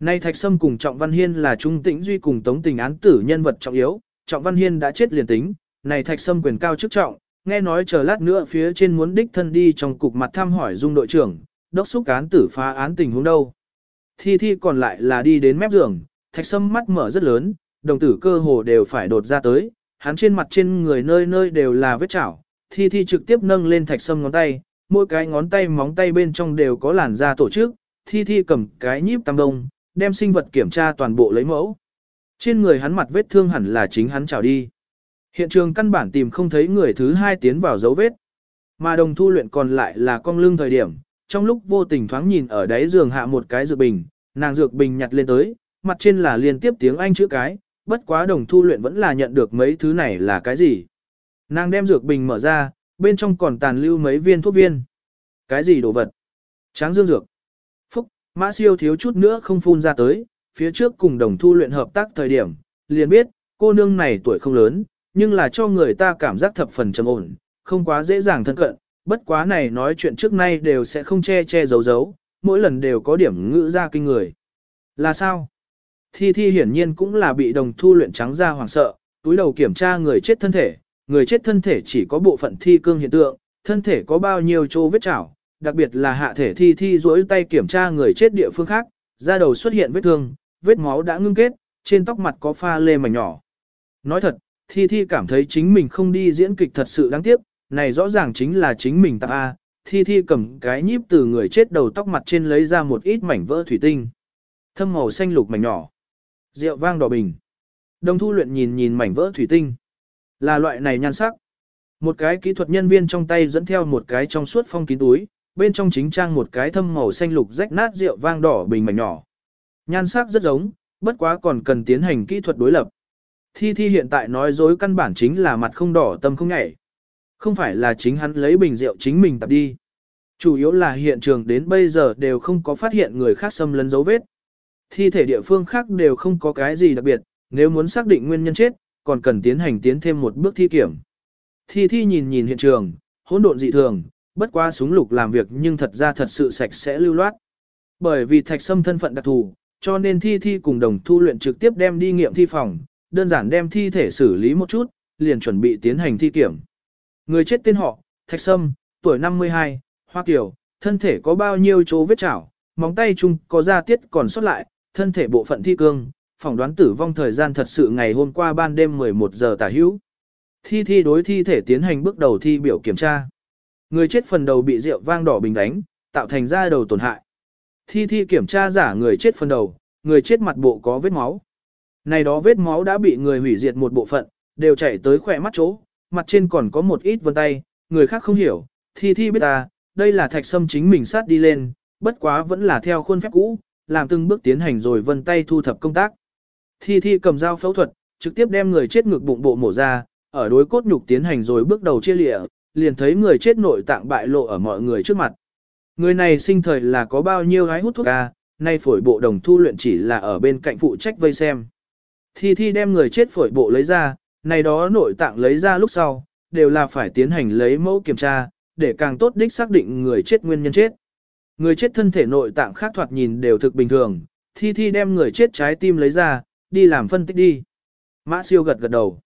Nay Thạch Sâm cùng Trọng Văn Hiên là Trung Tĩnh Duy cùng Tống Tình án tử nhân vật trọng yếu, Trọng Văn Hiên đã chết liền tính, này Thạch Sâm quyền cao chức trọng, nghe nói chờ lát nữa phía trên muốn đích thân đi trong cục mặt thăm hỏi dung đội trưởng, đốc xúc cán tử phá án tình huống đâu. Thi Thi còn lại là đi đến mép giường, Thạch Sâm mắt mở rất lớn, đồng tử cơ hồ đều phải đột ra tới, hắn trên mặt trên người nơi nơi đều là vết chảo. Thi Thi trực tiếp nâng lên Thạch Sâm ngón tay, mỗi cái ngón tay móng tay bên trong đều có làn da tổ chức. Thi Thi cầm cái nhíp tam đông, đem sinh vật kiểm tra toàn bộ lấy mẫu. Trên người hắn mặt vết thương hẳn là chính hắn chảo đi. Hiện trường căn bản tìm không thấy người thứ hai tiến vào dấu vết. Mà đồng thu luyện còn lại là cong lưng thời điểm, trong lúc vô tình thoáng nhìn ở đáy giường hạ một cái dược bình, nàng dược bình nhặt lên tới, mặt trên là liên tiếp tiếng Anh chữ cái, bất quá đồng thu luyện vẫn là nhận được mấy thứ này là cái gì. Nàng đem dược bình mở ra, bên trong còn tàn lưu mấy viên thuốc viên. Cái gì đồ vật? Tráng dương dược. Phúc, mã siêu thiếu chút nữa không phun ra tới, phía trước cùng đồng thu luyện hợp tác thời điểm, liền biết, cô nương này tuổi không lớn, nhưng là cho người ta cảm giác thập phần trầm ổn, không quá dễ dàng thân cận, bất quá này nói chuyện trước nay đều sẽ không che che giấu giấu, mỗi lần đều có điểm ngữ ra kinh người. Là sao? Thi Thi hiển nhiên cũng là bị đồng thu luyện trắng ra hoảng sợ, túi đầu kiểm tra người chết thân thể, người chết thân thể chỉ có bộ phận thi cương hiện tượng, thân thể có bao nhiêu chỗ vết chảo, đặc biệt là hạ thể Thi Thi duỗi tay kiểm tra người chết địa phương khác, da đầu xuất hiện vết thương, vết máu đã ngưng kết, trên tóc mặt có pha lê mảnh nhỏ. Nói thật, Thi Thi cảm thấy chính mình không đi diễn kịch thật sự đáng tiếc, này rõ ràng chính là chính mình tặng A, Thi Thi cầm cái nhíp từ người chết đầu tóc mặt trên lấy ra một ít mảnh vỡ thủy tinh. Thâm màu xanh lục mảnh nhỏ. Rượu vang đỏ bình. Đồng thu luyện nhìn nhìn mảnh vỡ thủy tinh. Là loại này nhan sắc. Một cái kỹ thuật nhân viên trong tay dẫn theo một cái trong suốt phong kín túi, bên trong chính trang một cái thâm màu xanh lục rách nát rượu vang đỏ bình mảnh nhỏ. Nhan sắc rất giống, bất quá còn cần tiến hành kỹ thuật đối lập. Thi Thi hiện tại nói dối căn bản chính là mặt không đỏ tâm không nhảy. Không phải là chính hắn lấy bình rượu chính mình tập đi. Chủ yếu là hiện trường đến bây giờ đều không có phát hiện người khác xâm lấn dấu vết. Thi thể địa phương khác đều không có cái gì đặc biệt, nếu muốn xác định nguyên nhân chết, còn cần tiến hành tiến thêm một bước thi kiểm. Thi Thi nhìn nhìn hiện trường, hỗn độn dị thường, bất qua súng lục làm việc nhưng thật ra thật sự sạch sẽ lưu loát. Bởi vì thạch sâm thân phận đặc thù, cho nên Thi Thi cùng đồng thu luyện trực tiếp đem đi nghiệm thi phòng, đơn giản đem thi thể xử lý một chút, liền chuẩn bị tiến hành thi kiểm. Người chết tên họ, Thạch Sâm, tuổi 52, Hoa Kiều, thân thể có bao nhiêu chỗ vết chảo, móng tay chung có da tiết còn sót lại, thân thể bộ phận thi cương, phỏng đoán tử vong thời gian thật sự ngày hôm qua ban đêm 11 giờ tả hữu. Thi thi đối thi thể tiến hành bước đầu thi biểu kiểm tra. Người chết phần đầu bị rượu vang đỏ bình đánh, tạo thành da đầu tổn hại. Thi thi kiểm tra giả người chết phần đầu, người chết mặt bộ có vết máu. Này đó vết máu đã bị người hủy diệt một bộ phận, đều chảy tới khỏe mắt chỗ, mặt trên còn có một ít vân tay, người khác không hiểu, thi thi biết ta, đây là thạch sâm chính mình sát đi lên, bất quá vẫn là theo khuôn phép cũ, làm từng bước tiến hành rồi vân tay thu thập công tác. Thi thi cầm dao phẫu thuật, trực tiếp đem người chết ngực bụng bộ mổ ra, ở đối cốt nhục tiến hành rồi bước đầu chia lịa, liền thấy người chết nội tạng bại lộ ở mọi người trước mặt. Người này sinh thời là có bao nhiêu gái hút thuốc ca, nay phổi bộ đồng thu luyện chỉ là ở bên cạnh phụ trách vây xem. Thi thi đem người chết phổi bộ lấy ra, này đó nội tạng lấy ra lúc sau, đều là phải tiến hành lấy mẫu kiểm tra, để càng tốt đích xác định người chết nguyên nhân chết. Người chết thân thể nội tạng khác thoạt nhìn đều thực bình thường, thi thi đem người chết trái tim lấy ra, đi làm phân tích đi. Mã siêu gật gật đầu.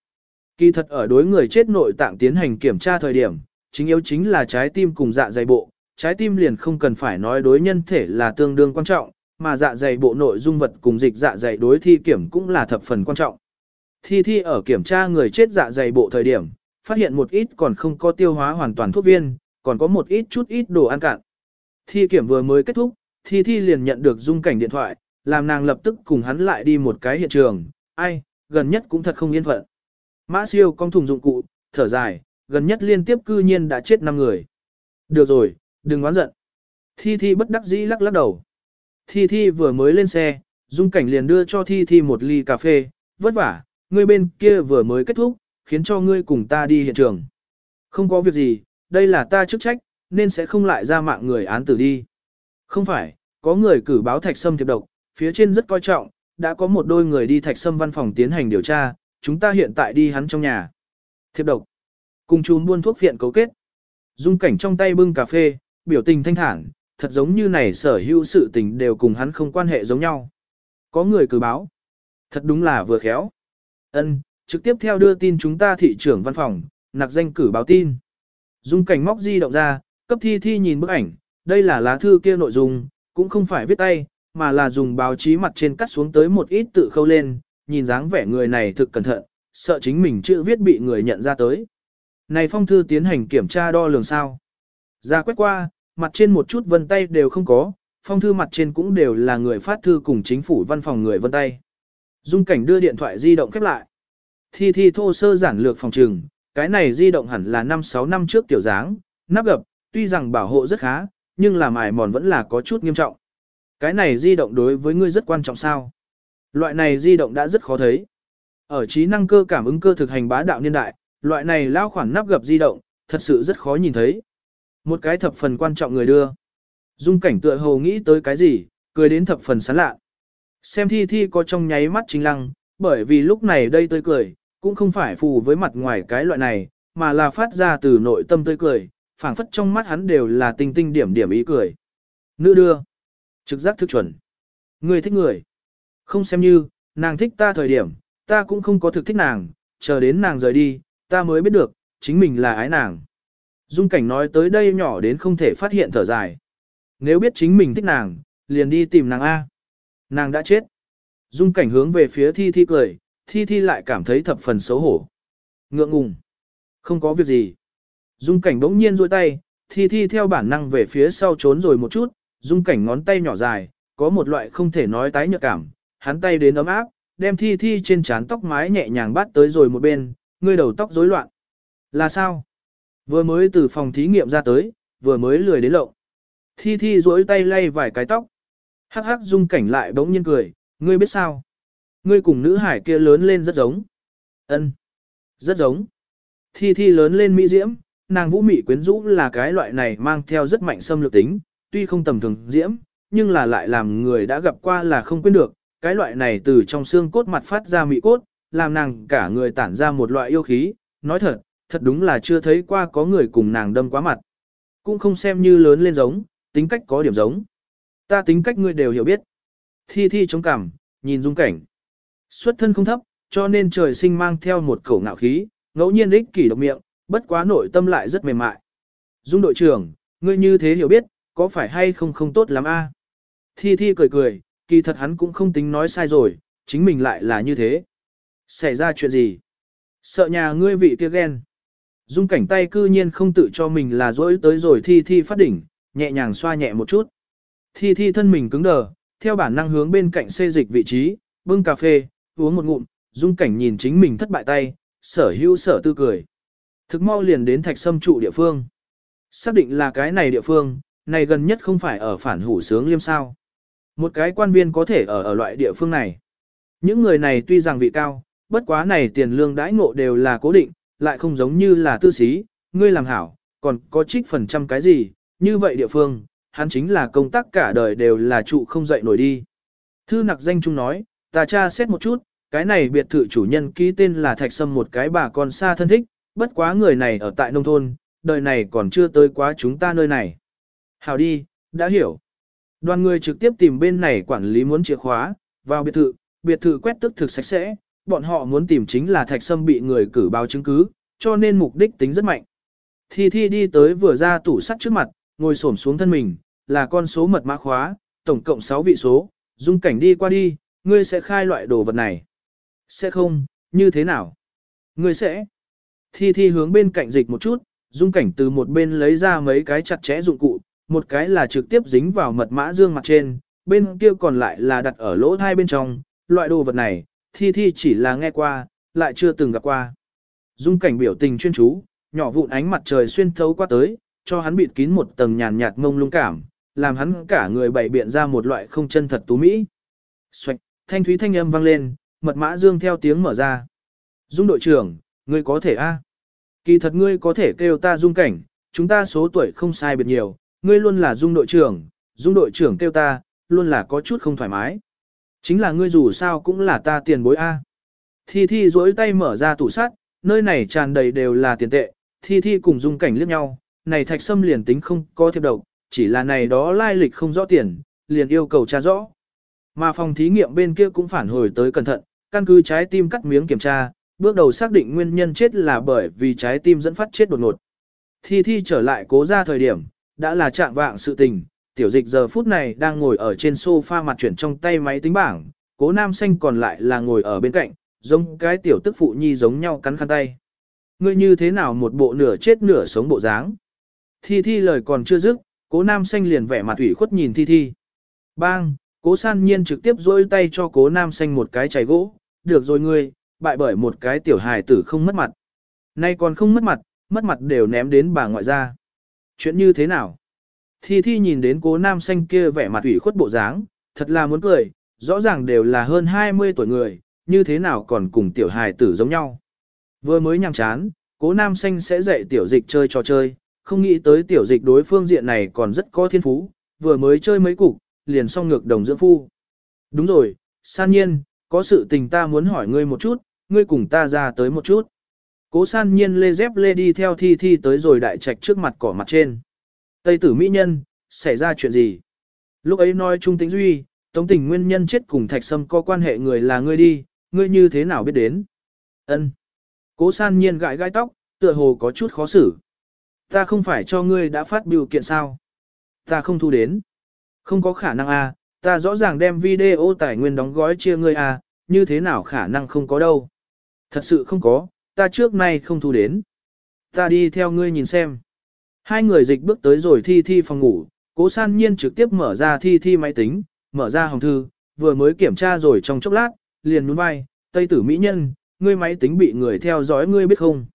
Kỳ thật ở đối người chết nội tạng tiến hành kiểm tra thời điểm, chính yếu chính là trái tim cùng dạ dày bộ. Trái tim liền không cần phải nói đối nhân thể là tương đương quan trọng, mà dạ dày bộ nội dung vật cùng dịch dạ dày đối thi kiểm cũng là thập phần quan trọng. Thi thi ở kiểm tra người chết dạ dày bộ thời điểm, phát hiện một ít còn không có tiêu hóa hoàn toàn thuốc viên, còn có một ít chút ít đồ ăn cạn. Thi kiểm vừa mới kết thúc, Thi Thi liền nhận được dung cảnh điện thoại, làm nàng lập tức cùng hắn lại đi một cái hiện trường, ai, gần nhất cũng thật không yên phận. Mã siêu con thùng dụng cụ, thở dài, gần nhất liên tiếp cư nhiên đã chết 5 người. Được rồi, đừng oán giận. Thi Thi bất đắc dĩ lắc lắc đầu. Thi Thi vừa mới lên xe, dung cảnh liền đưa cho Thi Thi một ly cà phê, vất vả, ngươi bên kia vừa mới kết thúc, khiến cho ngươi cùng ta đi hiện trường. Không có việc gì, đây là ta chức trách, nên sẽ không lại ra mạng người án tử đi. Không phải, có người cử báo thạch sâm thiệp độc, phía trên rất coi trọng, đã có một đôi người đi thạch sâm văn phòng tiến hành điều tra, chúng ta hiện tại đi hắn trong nhà. Thiệp độc, cùng chúng buôn thuốc viện cấu kết. Dung cảnh trong tay bưng cà phê, biểu tình thanh thản, thật giống như này sở hữu sự tình đều cùng hắn không quan hệ giống nhau. Có người cử báo. Thật đúng là vừa khéo. Ân, trực tiếp theo đưa tin chúng ta thị trưởng văn phòng, nặc danh cử báo tin. Dung cảnh móc di động ra, Cấp thi thi nhìn bức ảnh, đây là lá thư kia nội dung, cũng không phải viết tay, mà là dùng báo chí mặt trên cắt xuống tới một ít tự khâu lên, nhìn dáng vẻ người này thực cẩn thận, sợ chính mình chữ viết bị người nhận ra tới. Này phong thư tiến hành kiểm tra đo lường sao. Ra quét qua, mặt trên một chút vân tay đều không có, phong thư mặt trên cũng đều là người phát thư cùng chính phủ văn phòng người vân tay. Dung cảnh đưa điện thoại di động khép lại. Thi thi thô sơ giản lược phòng trừng, cái này di động hẳn là 5-6 năm trước tiểu dáng, Nắp gập, tuy rằng bảo hộ rất khá, nhưng làm mài mòn vẫn là có chút nghiêm trọng. Cái này di động đối với ngươi rất quan trọng sao? Loại này di động đã rất khó thấy. Ở trí năng cơ cảm ứng cơ thực hành bá đạo niên đại, loại này lao khoản nắp gập di động, thật sự rất khó nhìn thấy. Một cái thập phần quan trọng người đưa. Dung cảnh tựa hồ nghĩ tới cái gì, cười đến thập phần sán lạ. Xem thi thi có trong nháy mắt chính lăng, bởi vì lúc này đây tươi cười, cũng không phải phù với mặt ngoài cái loại này, mà là phát ra từ nội tâm tươi cười, phảng phất trong mắt hắn đều là tinh tinh điểm điểm ý cười. Nữ đưa. Trực giác thức chuẩn. Người thích người. Không xem như, nàng thích ta thời điểm, ta cũng không có thực thích nàng, chờ đến nàng rời đi, ta mới biết được, chính mình là ái nàng. Dung cảnh nói tới đây nhỏ đến không thể phát hiện thở dài. Nếu biết chính mình thích nàng, liền đi tìm nàng A. Nàng đã chết. Dung cảnh hướng về phía thi thi cười, thi thi lại cảm thấy thập phần xấu hổ. Ngượng ngùng. Không có việc gì. Dung cảnh bỗng nhiên rôi tay, thi thi theo bản năng về phía sau trốn rồi một chút, dung cảnh ngón tay nhỏ dài, có một loại không thể nói tái nhợt cảm, hắn tay đến ấm áp, đem thi thi trên trán tóc mái nhẹ nhàng bắt tới rồi một bên, ngươi đầu tóc rối loạn. Là sao? Vừa mới từ phòng thí nghiệm ra tới, vừa mới lười đến lộng. Thi thi duỗi tay lay vài cái tóc. Hắc hắc dung cảnh lại bỗng nhiên cười, ngươi biết sao? Ngươi cùng nữ hải kia lớn lên rất giống. Ân, Rất giống. Thi thi lớn lên mỹ diễm, nàng vũ mị quyến rũ là cái loại này mang theo rất mạnh xâm lược tính, tuy không tầm thường diễm, nhưng là lại làm người đã gặp qua là không quên được, cái loại này từ trong xương cốt mặt phát ra mị cốt, làm nàng cả người tản ra một loại yêu khí, nói thật, thật đúng là chưa thấy qua có người cùng nàng đâm quá mặt. Cũng không xem như lớn lên giống, tính cách có điểm giống. Ta tính cách ngươi đều hiểu biết. Thi thi chống cằm, nhìn dung cảnh. Xuất thân không thấp, cho nên trời sinh mang theo một khẩu ngạo khí, ngẫu nhiên ích kỷ độc miệng, bất quá nội tâm lại rất mềm mại. Dung đội trưởng, ngươi như thế hiểu biết, có phải hay không không tốt lắm a? Thi Thi cười cười, kỳ thật hắn cũng không tính nói sai rồi, chính mình lại là như thế. Xảy ra chuyện gì? Sợ nhà ngươi vị kia ghen. Dung cảnh tay cư nhiên không tự cho mình là dỗi tới rồi Thi Thi phát đỉnh, nhẹ nhàng xoa nhẹ một chút. Thi Thi thân mình cứng đờ, theo bản năng hướng bên cạnh xê dịch vị trí, bưng cà phê, uống một ngụm, Dung cảnh nhìn chính mình thất bại tay, sở hữu sở tư cười. Thực mau liền đến thạch sâm trụ địa phương. Xác định là cái này địa phương, này gần nhất không phải ở phản hủ sướng liêm sao. Một cái quan viên có thể ở ở loại địa phương này. Những người này tuy rằng vị cao, bất quá này tiền lương đãi ngộ đều là cố định, lại không giống như là tư sĩ, ngươi làm hảo, còn có trích phần trăm cái gì, như vậy địa phương, hắn chính là công tác cả đời đều là trụ không dậy nổi đi. Thư nặc danh trung nói, ta tra xét một chút, cái này biệt thự chủ nhân ký tên là Thạch Sâm một cái bà con xa thân thích, bất quá người này ở tại nông thôn, đời này còn chưa tới quá chúng ta nơi này. Hảo đi, đã hiểu. Đoàn người trực tiếp tìm bên này quản lý muốn chìa khóa, vào biệt thự, biệt thự quét tức thực sạch sẽ, bọn họ muốn tìm chính là Thạch Sâm bị người cử báo chứng cứ, cho nên mục đích tính rất mạnh. Thi Thi đi tới vừa ra tủ sắt trước mặt, ngồi xổm xuống thân mình, là con số mật mã khóa, tổng cộng 6 vị số, dung cảnh đi qua đi, ngươi sẽ khai loại đồ vật này. Sẽ không, như thế nào? Ngươi sẽ. Thi Thi hướng bên cạnh dịch một chút, dung cảnh từ một bên lấy ra mấy cái chặt chẽ dụng cụ, một cái là trực tiếp dính vào mật mã dương mặt trên, bên kia còn lại là đặt ở lỗ thai bên trong, loại đồ vật này, Thi Thi chỉ là nghe qua, lại chưa từng gặp qua. Dung cảnh biểu tình chuyên chú, nhỏ vụn ánh mặt trời xuyên thấu qua tới, cho hắn bịt kín một tầng nhàn nhạt ngông lung cảm, làm hắn cả người bày biện ra một loại không chân thật tú mỹ. Xoạch, thanh thúy thanh âm vang lên, mật mã dương theo tiếng mở ra. Dung đội trưởng, ngươi có thể a? Kỳ thật ngươi có thể kêu ta dung cảnh, chúng ta số tuổi không sai biệt nhiều, ngươi luôn là dung đội trưởng, dung đội trưởng kêu ta, luôn là có chút không thoải mái. Chính là ngươi dù sao cũng là ta tiền bối a. Thi Thi duỗi tay mở ra tủ sắt, nơi này tràn đầy đều là tiền tệ, Thi Thi cùng dung cảnh liếc nhau, này thạch sâm liền tính không có thiệp độc, chỉ là này đó lai lịch không rõ tiền, liền yêu cầu tra rõ. Mà phòng thí nghiệm bên kia cũng phản hồi tới cẩn thận, căn cứ trái tim cắt miếng kiểm tra, bước đầu xác định nguyên nhân chết là bởi vì trái tim dẫn phát chết đột ngột. Thi Thi trở lại cố ra thời điểm, đã là trạng vạng sự tình, tiểu dịch giờ phút này đang ngồi ở trên sofa mặt chuyển trong tay máy tính bảng, cố nam xanh còn lại là ngồi ở bên cạnh, giống cái tiểu tức phụ nhi giống nhau cắn khăn tay. Ngươi như thế nào một bộ nửa chết nửa sống bộ dáng? Thi Thi lời còn chưa dứt, cố nam xanh liền vẻ mặt ủy khuất nhìn Thi Thi. Bang, cố san nhiên trực tiếp dôi tay cho cố nam xanh một cái chảy gỗ, được rồi ngươi, bại bởi một cái tiểu hài tử không mất mặt. Nay còn không mất mặt, mất mặt đều ném đến bà ngoại ra. chuyện như thế nào? Thi Thi nhìn đến cố nam xanh kia vẻ mặt ủy khuất bộ dáng, thật là muốn cười, rõ ràng đều là hơn 20 tuổi người, như thế nào còn cùng tiểu hài tử giống nhau. Vừa mới nhằm chán, cố nam xanh sẽ dạy tiểu dịch chơi trò chơi, không nghĩ tới tiểu dịch đối phương diện này còn rất có thiên phú, vừa mới chơi mấy cục, liền xong ngược đồng dưỡng phu. Đúng rồi, san nhiên, có sự tình ta muốn hỏi ngươi một chút, ngươi cùng ta ra tới một chút. Cố san nhiên lê dép lê đi theo thi thi tới rồi đại trạch trước mặt cỏ mặt trên. Tây tử mỹ nhân, xảy ra chuyện gì? Lúc ấy nói Trung Tĩnh Duy, Tống tình nguyên nhân chết cùng Thạch Sâm có quan hệ người là ngươi đi, ngươi như thế nào biết đến? Ân. Cố san nhiên gãi gãi tóc, tựa hồ có chút khó xử. Ta không phải cho ngươi đã phát biểu kiện sao? Ta không thu đến. Không có khả năng a, à, ta rõ ràng đem video tài nguyên đóng gói chia ngươi a, à, như thế nào khả năng không có đâu. Thật sự không có, ta trước nay không thu đến. Ta đi theo ngươi nhìn xem. Hai người dịch bước tới rồi thi thi phòng ngủ, cố san nhiên trực tiếp mở ra thi thi máy tính, mở ra hồng thư, vừa mới kiểm tra rồi trong chốc lát, liền nhún vai, tây tử mỹ nhân, ngươi máy tính bị người theo dõi ngươi biết không?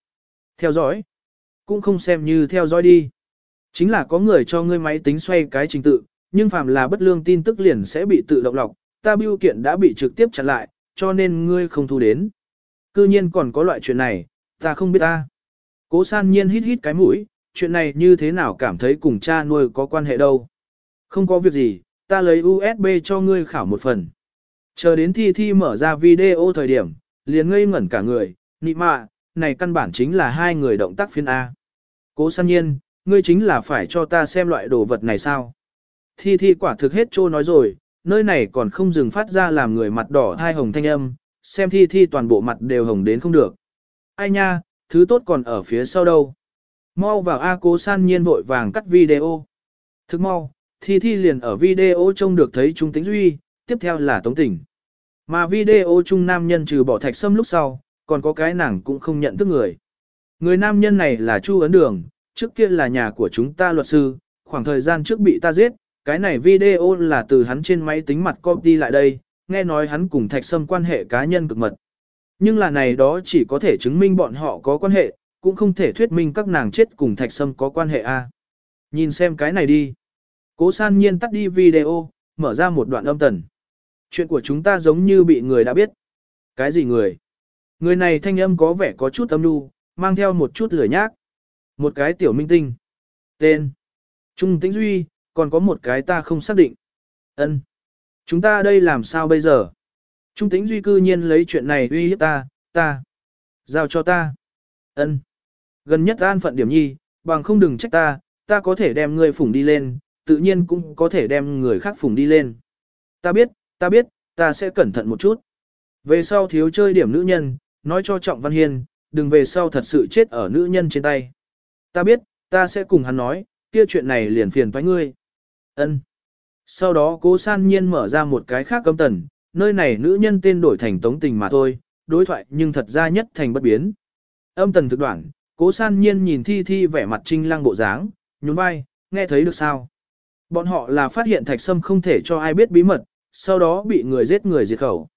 Theo dõi? Cũng không xem như theo dõi đi. Chính là có người cho ngươi máy tính xoay cái trình tự, nhưng phàm là bất lương tin tức liền sẽ bị tự động lọc, ta biêu kiện đã bị trực tiếp chặn lại, cho nên ngươi không thu đến. Cư nhiên còn có loại chuyện này, ta không biết ta. Cố san nhiên hít hít cái mũi, chuyện này như thế nào cảm thấy cùng cha nuôi có quan hệ đâu. Không có việc gì, ta lấy USB cho ngươi khảo một phần. Chờ đến thi thi mở ra video thời điểm, liền ngây ngẩn cả người, nị mạ, này căn bản chính là hai người động tác phiên A. Cố san nhiên, ngươi chính là phải cho ta xem loại đồ vật này sao? Thi thi quả thực hết trô nói rồi, nơi này còn không dừng phát ra làm người mặt đỏ thai hồng thanh âm, xem thi thi toàn bộ mặt đều hồng đến không được. Ai nha, thứ tốt còn ở phía sau đâu. Mau vào A cố san nhiên vội vàng cắt video. Thức mau, thi thi liền ở video trông được thấy Trung Tĩnh Duy, tiếp theo là Tống Tỉnh. Mà video chung nam nhân trừ bỏ thạch sâm lúc sau, còn có cái nàng cũng không nhận thức người. Người nam nhân này là Chu Ấn Đường, trước kia là nhà của chúng ta luật sư, khoảng thời gian trước bị ta giết, cái này video là từ hắn trên máy tính mặt copy lại đây, nghe nói hắn cùng Thạch Sâm quan hệ cá nhân cực mật. Nhưng là này đó chỉ có thể chứng minh bọn họ có quan hệ, cũng không thể thuyết minh các nàng chết cùng Thạch Sâm có quan hệ a. Nhìn xem cái này đi. Cố san nhiên tắt đi video, mở ra một đoạn âm tần. Chuyện của chúng ta giống như bị người đã biết. Cái gì người? Người này thanh âm có vẻ có chút âm nu, mang theo một chút lửa nhác. Một cái tiểu minh tinh. Tên. Trung Tĩnh Duy, còn có một cái ta không xác định. Ân, Chúng ta đây làm sao bây giờ? Trung Tĩnh Duy cư nhiên lấy chuyện này uy hiếp ta, ta. Giao cho ta. Ân, Gần nhất an phận điểm nhi, bằng không đừng trách ta, ta có thể đem người phủng đi lên, tự nhiên cũng có thể đem người khác phủng đi lên. Ta biết, ta biết, ta sẽ cẩn thận một chút. Về sau thiếu chơi điểm nữ nhân, nói cho Trọng Văn Hiên, đừng về sau thật sự chết ở nữ nhân trên tay. Ta biết, ta sẽ cùng hắn nói, kia chuyện này liền phiền toái ngươi. Ân. Sau đó cố san nhiên mở ra một cái khác cấm tần, nơi này nữ nhân tên đổi thành tống tình mà thôi, đối thoại nhưng thật ra nhất thành bất biến. Âm tần thực đoạn, cố san nhiên nhìn thi thi vẻ mặt trinh lăng bộ dáng, nhún vai, nghe thấy được sao. Bọn họ là phát hiện thạch sâm không thể cho ai biết bí mật, sau đó bị người giết người diệt khẩu.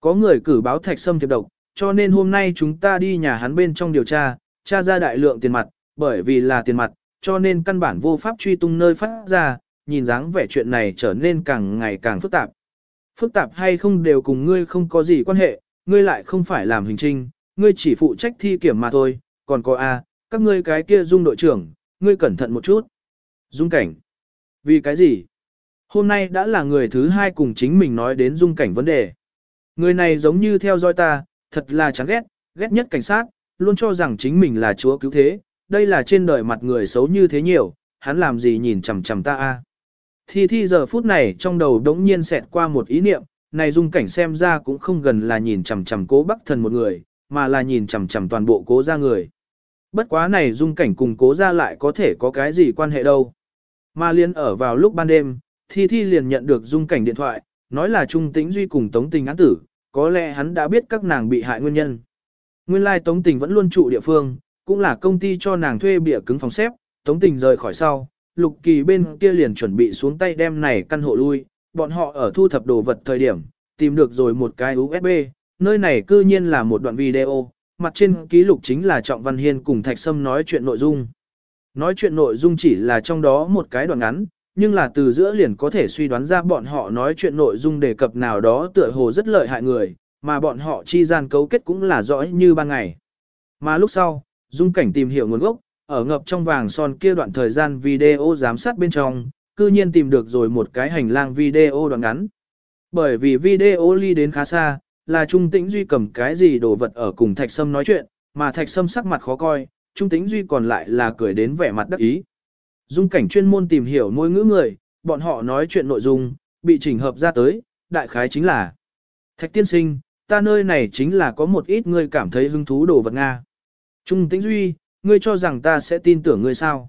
Có người cử báo thạch sâm thiệp độc, cho nên hôm nay chúng ta đi nhà hắn bên trong điều tra, tra ra đại lượng tiền mặt, bởi vì là tiền mặt, cho nên căn bản vô pháp truy tung nơi phát ra, nhìn dáng vẻ chuyện này trở nên càng ngày càng phức tạp. Phức tạp hay không đều cùng ngươi không có gì quan hệ, ngươi lại không phải làm hình trinh, ngươi chỉ phụ trách thi kiểm mà thôi, còn có A, các ngươi cái kia dung đội trưởng, ngươi cẩn thận một chút. Dung cảnh. Vì cái gì? Hôm nay đã là người thứ hai cùng chính mình nói đến dung cảnh vấn đề. Người này giống như theo dõi ta, thật là chán ghét, ghét nhất cảnh sát, luôn cho rằng chính mình là chúa cứu thế, đây là trên đời mặt người xấu như thế nhiều, hắn làm gì nhìn chằm chằm ta a? Thi thi giờ phút này trong đầu đống nhiên xẹt qua một ý niệm, này dung cảnh xem ra cũng không gần là nhìn chằm chằm cố bắc thần một người, mà là nhìn chằm chằm toàn bộ cố ra người. Bất quá này dung cảnh cùng cố ra lại có thể có cái gì quan hệ đâu. Mà liên ở vào lúc ban đêm, thi thi liền nhận được dung cảnh điện thoại, nói là Trung Tĩnh Duy cùng Tống Tình án tử, có lẽ hắn đã biết các nàng bị hại nguyên nhân. Nguyên lai Tống Tình vẫn luôn trụ địa phương, cũng là công ty cho nàng thuê bịa cứng phòng xếp, Tống Tình rời khỏi sau, Lục Kỳ bên kia liền chuẩn bị xuống tay đem này căn hộ lui, bọn họ ở thu thập đồ vật thời điểm, tìm được rồi một cái USB, nơi này cư nhiên là một đoạn video, mặt trên ký lục chính là Trọng Văn Hiên cùng Thạch Sâm nói chuyện nội dung. Nói chuyện nội dung chỉ là trong đó một cái đoạn ngắn, nhưng là từ giữa liền có thể suy đoán ra bọn họ nói chuyện nội dung đề cập nào đó tựa hồ rất lợi hại người, mà bọn họ chi gian cấu kết cũng là rõ như ban ngày. Mà lúc sau, dung cảnh tìm hiểu nguồn gốc, ở ngập trong vàng son kia đoạn thời gian video giám sát bên trong, cư nhiên tìm được rồi một cái hành lang video đoạn ngắn. Bởi vì video ly đến khá xa, là Trung Tĩnh Duy cầm cái gì đồ vật ở cùng Thạch Sâm nói chuyện, mà Thạch Sâm sắc mặt khó coi, Trung Tĩnh Duy còn lại là cười đến vẻ mặt đắc ý. Dung cảnh chuyên môn tìm hiểu ngôn ngữ người, bọn họ nói chuyện nội dung, bị chỉnh hợp ra tới, đại khái chính là Thạch tiên sinh, ta nơi này chính là có một ít người cảm thấy hứng thú đồ vật Nga. Trung Tĩnh Duy, ngươi cho rằng ta sẽ tin tưởng ngươi sao?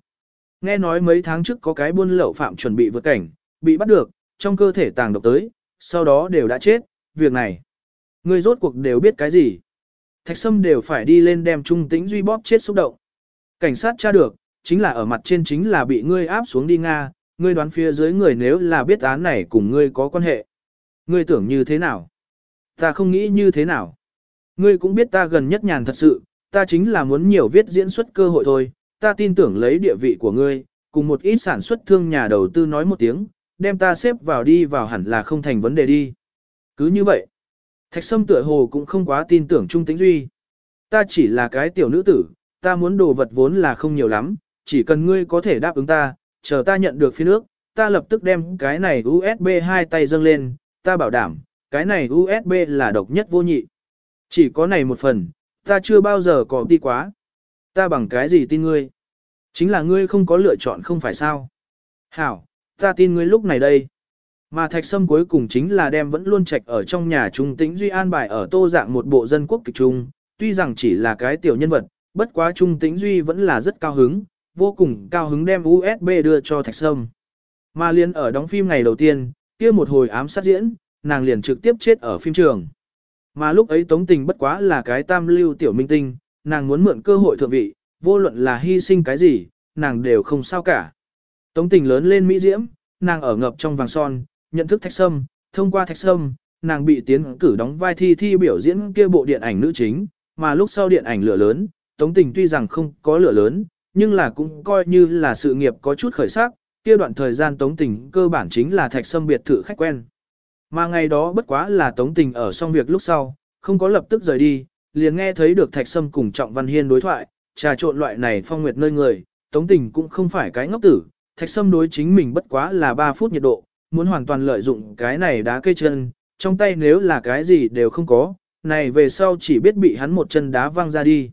Nghe nói mấy tháng trước có cái buôn lậu phạm chuẩn bị vượt cảnh, bị bắt được, trong cơ thể tàng độc tới, sau đó đều đã chết, việc này. Ngươi rốt cuộc đều biết cái gì? Thạch Sâm đều phải đi lên đem Trung Tĩnh Duy bóp chết xúc động. Cảnh sát tra được, chính là ở mặt trên chính là bị ngươi áp xuống đi Nga, ngươi đoán phía dưới người nếu là biết án này cùng ngươi có quan hệ. Ngươi tưởng như thế nào? Ta không nghĩ như thế nào. Ngươi cũng biết ta gần nhất nhàn thật sự, ta chính là muốn nhiều viết diễn xuất cơ hội thôi, ta tin tưởng lấy địa vị của ngươi, cùng một ít sản xuất thương nhà đầu tư nói một tiếng, đem ta xếp vào đi vào hẳn là không thành vấn đề đi. Cứ như vậy, Thạch Sâm tựa hồ cũng không quá tin tưởng Trung Tĩnh Duy. Ta chỉ là cái tiểu nữ tử, ta muốn đồ vật vốn là không nhiều lắm, chỉ cần ngươi có thể đáp ứng ta, chờ ta nhận được phi nước, ta lập tức đem cái này USB hai tay dâng lên, ta bảo đảm, cái này USB là độc nhất vô nhị. Chỉ có này một phần, ta chưa bao giờ có đi quá. Ta bằng cái gì tin ngươi? Chính là ngươi không có lựa chọn không phải sao? Hảo, ta tin ngươi lúc này đây. Mà thạch sâm cuối cùng chính là đem vẫn luôn trạch ở trong nhà trung tĩnh duy an bài ở tô dạng một bộ dân quốc kịch trung, tuy rằng chỉ là cái tiểu nhân vật, bất quá trung tĩnh duy vẫn là rất cao hứng, vô cùng cao hứng đem USB đưa cho thạch sâm. Mà liên ở đóng phim ngày đầu tiên, kia một hồi ám sát diễn, nàng liền trực tiếp chết ở phim trường. Mà lúc ấy Tống Tình bất quá là cái tam lưu tiểu minh tinh, nàng muốn mượn cơ hội thượng vị, vô luận là hy sinh cái gì, nàng đều không sao cả. Tống Tình lớn lên Mỹ Diễm, nàng ở ngập trong vàng son, nhận thức thạch sâm, thông qua thạch sâm, nàng bị tiến cử đóng vai thi thi biểu diễn kia bộ điện ảnh nữ chính, mà lúc sau điện ảnh lửa lớn, Tống Tình tuy rằng không có lửa lớn, nhưng là cũng coi như là sự nghiệp có chút khởi sắc, kia đoạn thời gian Tống Tình cơ bản chính là thạch sâm biệt thự khách quen. Mà ngày đó bất quá là Tống Tình ở xong việc lúc sau, không có lập tức rời đi, liền nghe thấy được Thạch Sâm cùng Trọng Văn Hiên đối thoại, trà trộn loại này phong nguyệt nơi người, Tống Tình cũng không phải cái ngốc tử, Thạch Sâm đối chính mình bất quá là 3 phút nhiệt độ, muốn hoàn toàn lợi dụng cái này đá cây chân, trong tay nếu là cái gì đều không có, này về sau chỉ biết bị hắn một chân đá văng ra đi.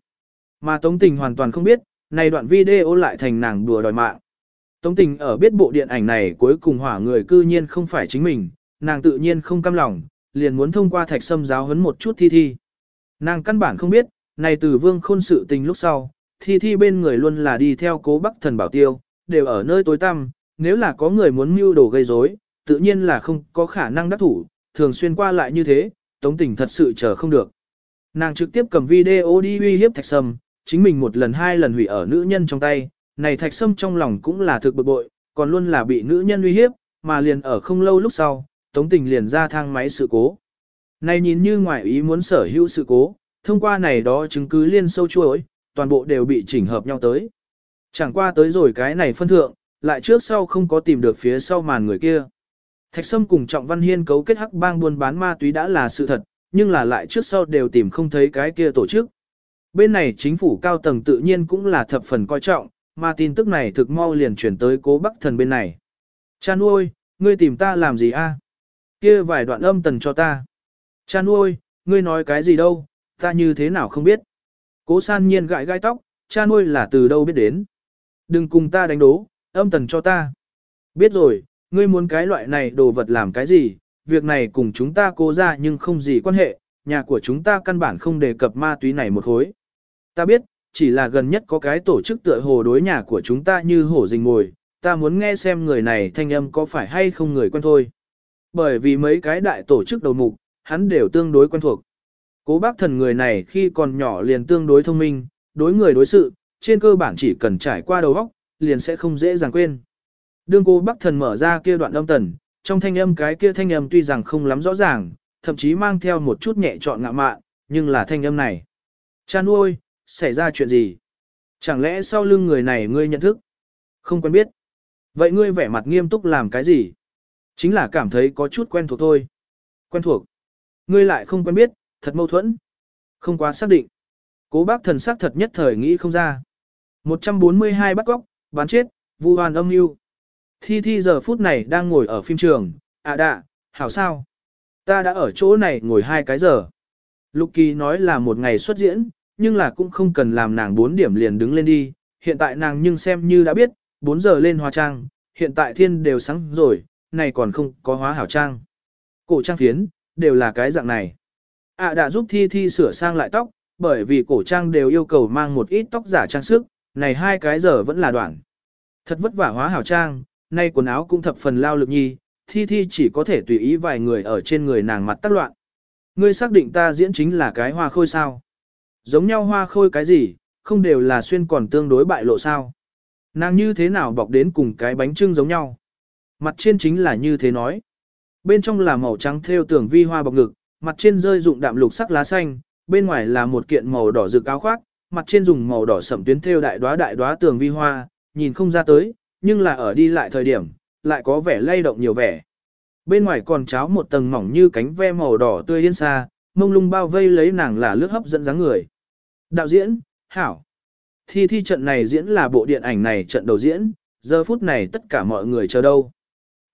Mà Tống Tình hoàn toàn không biết, này đoạn video lại thành nàng đùa đòi mạng. Tống Tình ở biết bộ điện ảnh này cuối cùng hỏa người cư nhiên không phải chính mình, nàng tự nhiên không cam lòng, liền muốn thông qua thạch sâm giáo huấn một chút thi thi. Nàng căn bản không biết, này từ vương khôn sự tình lúc sau, thi thi bên người luôn là đi theo cố bắc thần bảo tiêu, đều ở nơi tối tăm, nếu là có người muốn mưu đồ gây rối, tự nhiên là không có khả năng đắc thủ, thường xuyên qua lại như thế, tống tình thật sự chờ không được. Nàng trực tiếp cầm video đi uy hiếp thạch sâm, chính mình một lần hai lần hủy ở nữ nhân trong tay, này thạch sâm trong lòng cũng là thực bực bội, còn luôn là bị nữ nhân uy hiếp, mà liền ở không lâu lúc sau, Tống Tình liền ra thang máy sự cố. Này nhìn như ngoại ý muốn sở hữu sự cố, thông qua này đó chứng cứ liên sâu chuỗi, toàn bộ đều bị chỉnh hợp nhau tới. Chẳng qua tới rồi cái này phân thượng, lại trước sau không có tìm được phía sau màn người kia. Thạch Sâm cùng Trọng Văn Hiên cấu kết hắc bang buôn bán ma túy đã là sự thật, nhưng là lại trước sau đều tìm không thấy cái kia tổ chức. Bên này chính phủ cao tầng tự nhiên cũng là thập phần coi trọng, mà tin tức này thực mau liền chuyển tới cố bắc thần bên này. Cha nuôi, ngươi tìm ta làm gì a? kia vài đoạn âm tần cho ta. Cha nuôi, ngươi nói cái gì đâu, ta như thế nào không biết. Cố san nhiên gãi gai tóc, cha nuôi là từ đâu biết đến. Đừng cùng ta đánh đố, âm tần cho ta. Biết rồi, ngươi muốn cái loại này đồ vật làm cái gì, việc này cùng chúng ta cố ra nhưng không gì quan hệ, nhà của chúng ta căn bản không đề cập ma túy này một hối. Ta biết, chỉ là gần nhất có cái tổ chức tựa hồ đối nhà của chúng ta như hổ rình ngồi, ta muốn nghe xem người này thanh âm có phải hay không người quen thôi. Bởi vì mấy cái đại tổ chức đầu mục, hắn đều tương đối quen thuộc. Cố bác thần người này khi còn nhỏ liền tương đối thông minh, đối người đối sự, trên cơ bản chỉ cần trải qua đầu óc, liền sẽ không dễ dàng quên. Đương cô bác thần mở ra kia đoạn âm tần, trong thanh âm cái kia thanh âm tuy rằng không lắm rõ ràng, thậm chí mang theo một chút nhẹ trọn ngạ mạn, nhưng là thanh âm này. Cha nuôi, xảy ra chuyện gì? Chẳng lẽ sau lưng người này ngươi nhận thức? Không quen biết. Vậy ngươi vẻ mặt nghiêm túc làm cái gì? Chính là cảm thấy có chút quen thuộc thôi. Quen thuộc. Ngươi lại không quen biết, thật mâu thuẫn. Không quá xác định. Cố bác thần sắc thật nhất thời nghĩ không ra. 142 bắt góc, bán chết, vu hoàn âm mưu Thi Thi giờ phút này đang ngồi ở phim trường, à đạ, hảo sao? Ta đã ở chỗ này ngồi hai cái giờ. Lục Kỳ nói là một ngày xuất diễn, nhưng là cũng không cần làm nàng 4 điểm liền đứng lên đi. Hiện tại nàng nhưng xem như đã biết, 4 giờ lên hóa trang, hiện tại thiên đều sáng rồi, này còn không có hóa hảo trang. Cổ trang phiến, đều là cái dạng này. À đã giúp Thi Thi sửa sang lại tóc, bởi vì cổ trang đều yêu cầu mang một ít tóc giả trang sức, này hai cái giờ vẫn là đoạn. Thật vất vả hóa hảo trang, nay quần áo cũng thập phần lao lực nhi, Thi Thi chỉ có thể tùy ý vài người ở trên người nàng mặt tác loạn. Ngươi xác định ta diễn chính là cái hoa khôi sao? Giống nhau hoa khôi cái gì, không đều là xuyên còn tương đối bại lộ sao? Nàng như thế nào bọc đến cùng cái bánh trưng giống nhau? Mặt trên chính là như thế nói. Bên trong là màu trắng theo tưởng vi hoa bọc ngực, mặt trên rơi dụng đạm lục sắc lá xanh, bên ngoài là một kiện màu đỏ rực áo khoác, mặt trên dùng màu đỏ sẫm tuyến theo đại đóa đại đóa tường vi hoa, nhìn không ra tới, nhưng là ở đi lại thời điểm, lại có vẻ lay động nhiều vẻ. Bên ngoài còn cháo một tầng mỏng như cánh ve màu đỏ tươi yên xa, mông lung bao vây lấy nàng là lướt hấp dẫn dáng người. Đạo diễn, Hảo. Thi thi trận này diễn là bộ điện ảnh này trận đầu diễn, giờ phút này tất cả mọi người chờ đâu.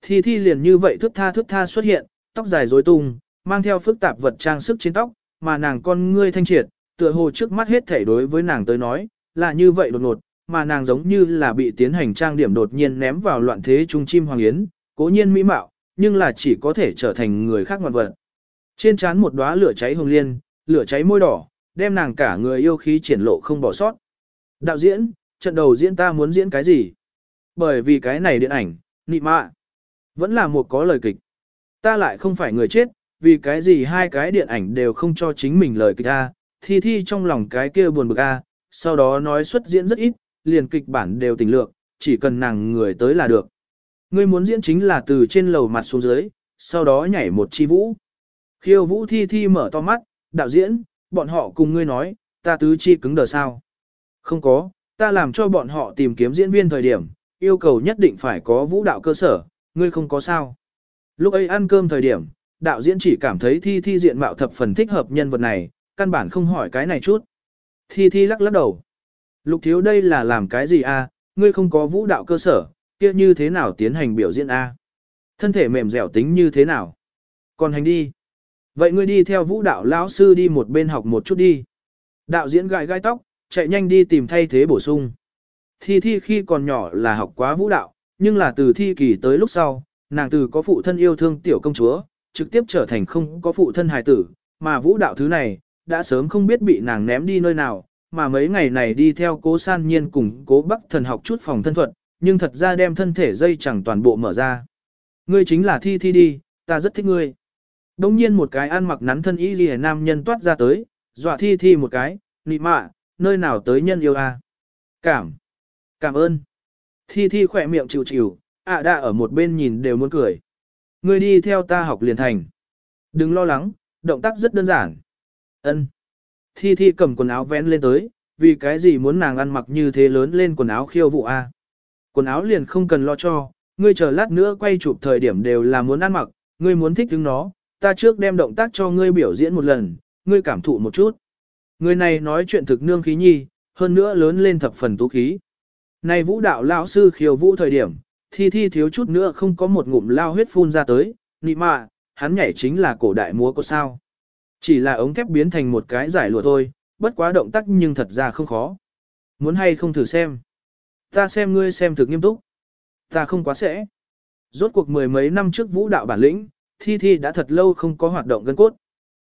Thi thi liền như vậy thước tha thước tha xuất hiện, tóc dài rối tung, mang theo phức tạp vật trang sức trên tóc, mà nàng con ngươi thanh triệt, tựa hồ trước mắt hết thể đối với nàng tới nói, là như vậy đột ngột, mà nàng giống như là bị tiến hành trang điểm đột nhiên ném vào loạn thế trung chim hoàng yến, cố nhiên mỹ mạo, nhưng là chỉ có thể trở thành người khác ngoạn vật. Trên trán một đóa lửa cháy hồng liên, lửa cháy môi đỏ, đem nàng cả người yêu khí triển lộ không bỏ sót. Đạo diễn, trận đầu diễn ta muốn diễn cái gì? Bởi vì cái này điện ảnh, nị mạ, vẫn là một có lời kịch. Ta lại không phải người chết, vì cái gì hai cái điện ảnh đều không cho chính mình lời kịch A, thi thi trong lòng cái kia buồn bực A, sau đó nói xuất diễn rất ít, liền kịch bản đều tình lượng, chỉ cần nàng người tới là được. Ngươi muốn diễn chính là từ trên lầu mặt xuống dưới, sau đó nhảy một chi vũ. Khiêu vũ thi thi mở to mắt, đạo diễn, bọn họ cùng ngươi nói, ta tứ chi cứng đờ sao. Không có, ta làm cho bọn họ tìm kiếm diễn viên thời điểm, yêu cầu nhất định phải có vũ đạo cơ sở, ngươi không có sao. Lúc ấy ăn cơm thời điểm, đạo diễn chỉ cảm thấy thi thi diện mạo thập phần thích hợp nhân vật này, căn bản không hỏi cái này chút. Thi thi lắc lắc đầu. Lục thiếu đây là làm cái gì a? ngươi không có vũ đạo cơ sở, kia như thế nào tiến hành biểu diễn a? Thân thể mềm dẻo tính như thế nào? Còn hành đi. Vậy ngươi đi theo vũ đạo lão sư đi một bên học một chút đi. Đạo diễn gãi gai tóc, chạy nhanh đi tìm thay thế bổ sung. Thi thi khi còn nhỏ là học quá vũ đạo, nhưng là từ thi kỳ tới lúc sau, nàng từ có phụ thân yêu thương tiểu công chúa, trực tiếp trở thành không có phụ thân hài tử, mà vũ đạo thứ này, đã sớm không biết bị nàng ném đi nơi nào, mà mấy ngày này đi theo cố san nhiên cùng cố bắc thần học chút phòng thân thuật, nhưng thật ra đem thân thể dây chẳng toàn bộ mở ra. Ngươi chính là thi thi đi, ta rất thích ngươi. Đông nhiên một cái ăn mặc nắn thân y ghi nam nhân toát ra tới, dọa thi thi một cái, nị mạ, nơi nào tới nhân yêu a? Cảm. Cảm ơn. Thi thi khỏe miệng chịu chịu, ạ à đã ở một bên nhìn đều muốn cười. Ngươi đi theo ta học liền thành. Đừng lo lắng, động tác rất đơn giản. Ân. Thi Thi cầm quần áo vén lên tới, vì cái gì muốn nàng ăn mặc như thế lớn lên quần áo khiêu vụ a? Quần áo liền không cần lo cho, ngươi chờ lát nữa quay chụp thời điểm đều là muốn ăn mặc, ngươi muốn thích đứng nó, ta trước đem động tác cho ngươi biểu diễn một lần, ngươi cảm thụ một chút. Người này nói chuyện thực nương khí nhi, hơn nữa lớn lên thập phần tú khí. Này vũ đạo lão sư khiêu vũ thời điểm, thi thi thiếu chút nữa không có một ngụm lao huyết phun ra tới, nị mạ, hắn nhảy chính là cổ đại múa có sao. Chỉ là ống thép biến thành một cái giải lụa thôi, bất quá động tác nhưng thật ra không khó. Muốn hay không thử xem. Ta xem ngươi xem thực nghiêm túc. Ta không quá sẽ. Rốt cuộc mười mấy năm trước vũ đạo bản lĩnh, Thi Thi đã thật lâu không có hoạt động gân cốt.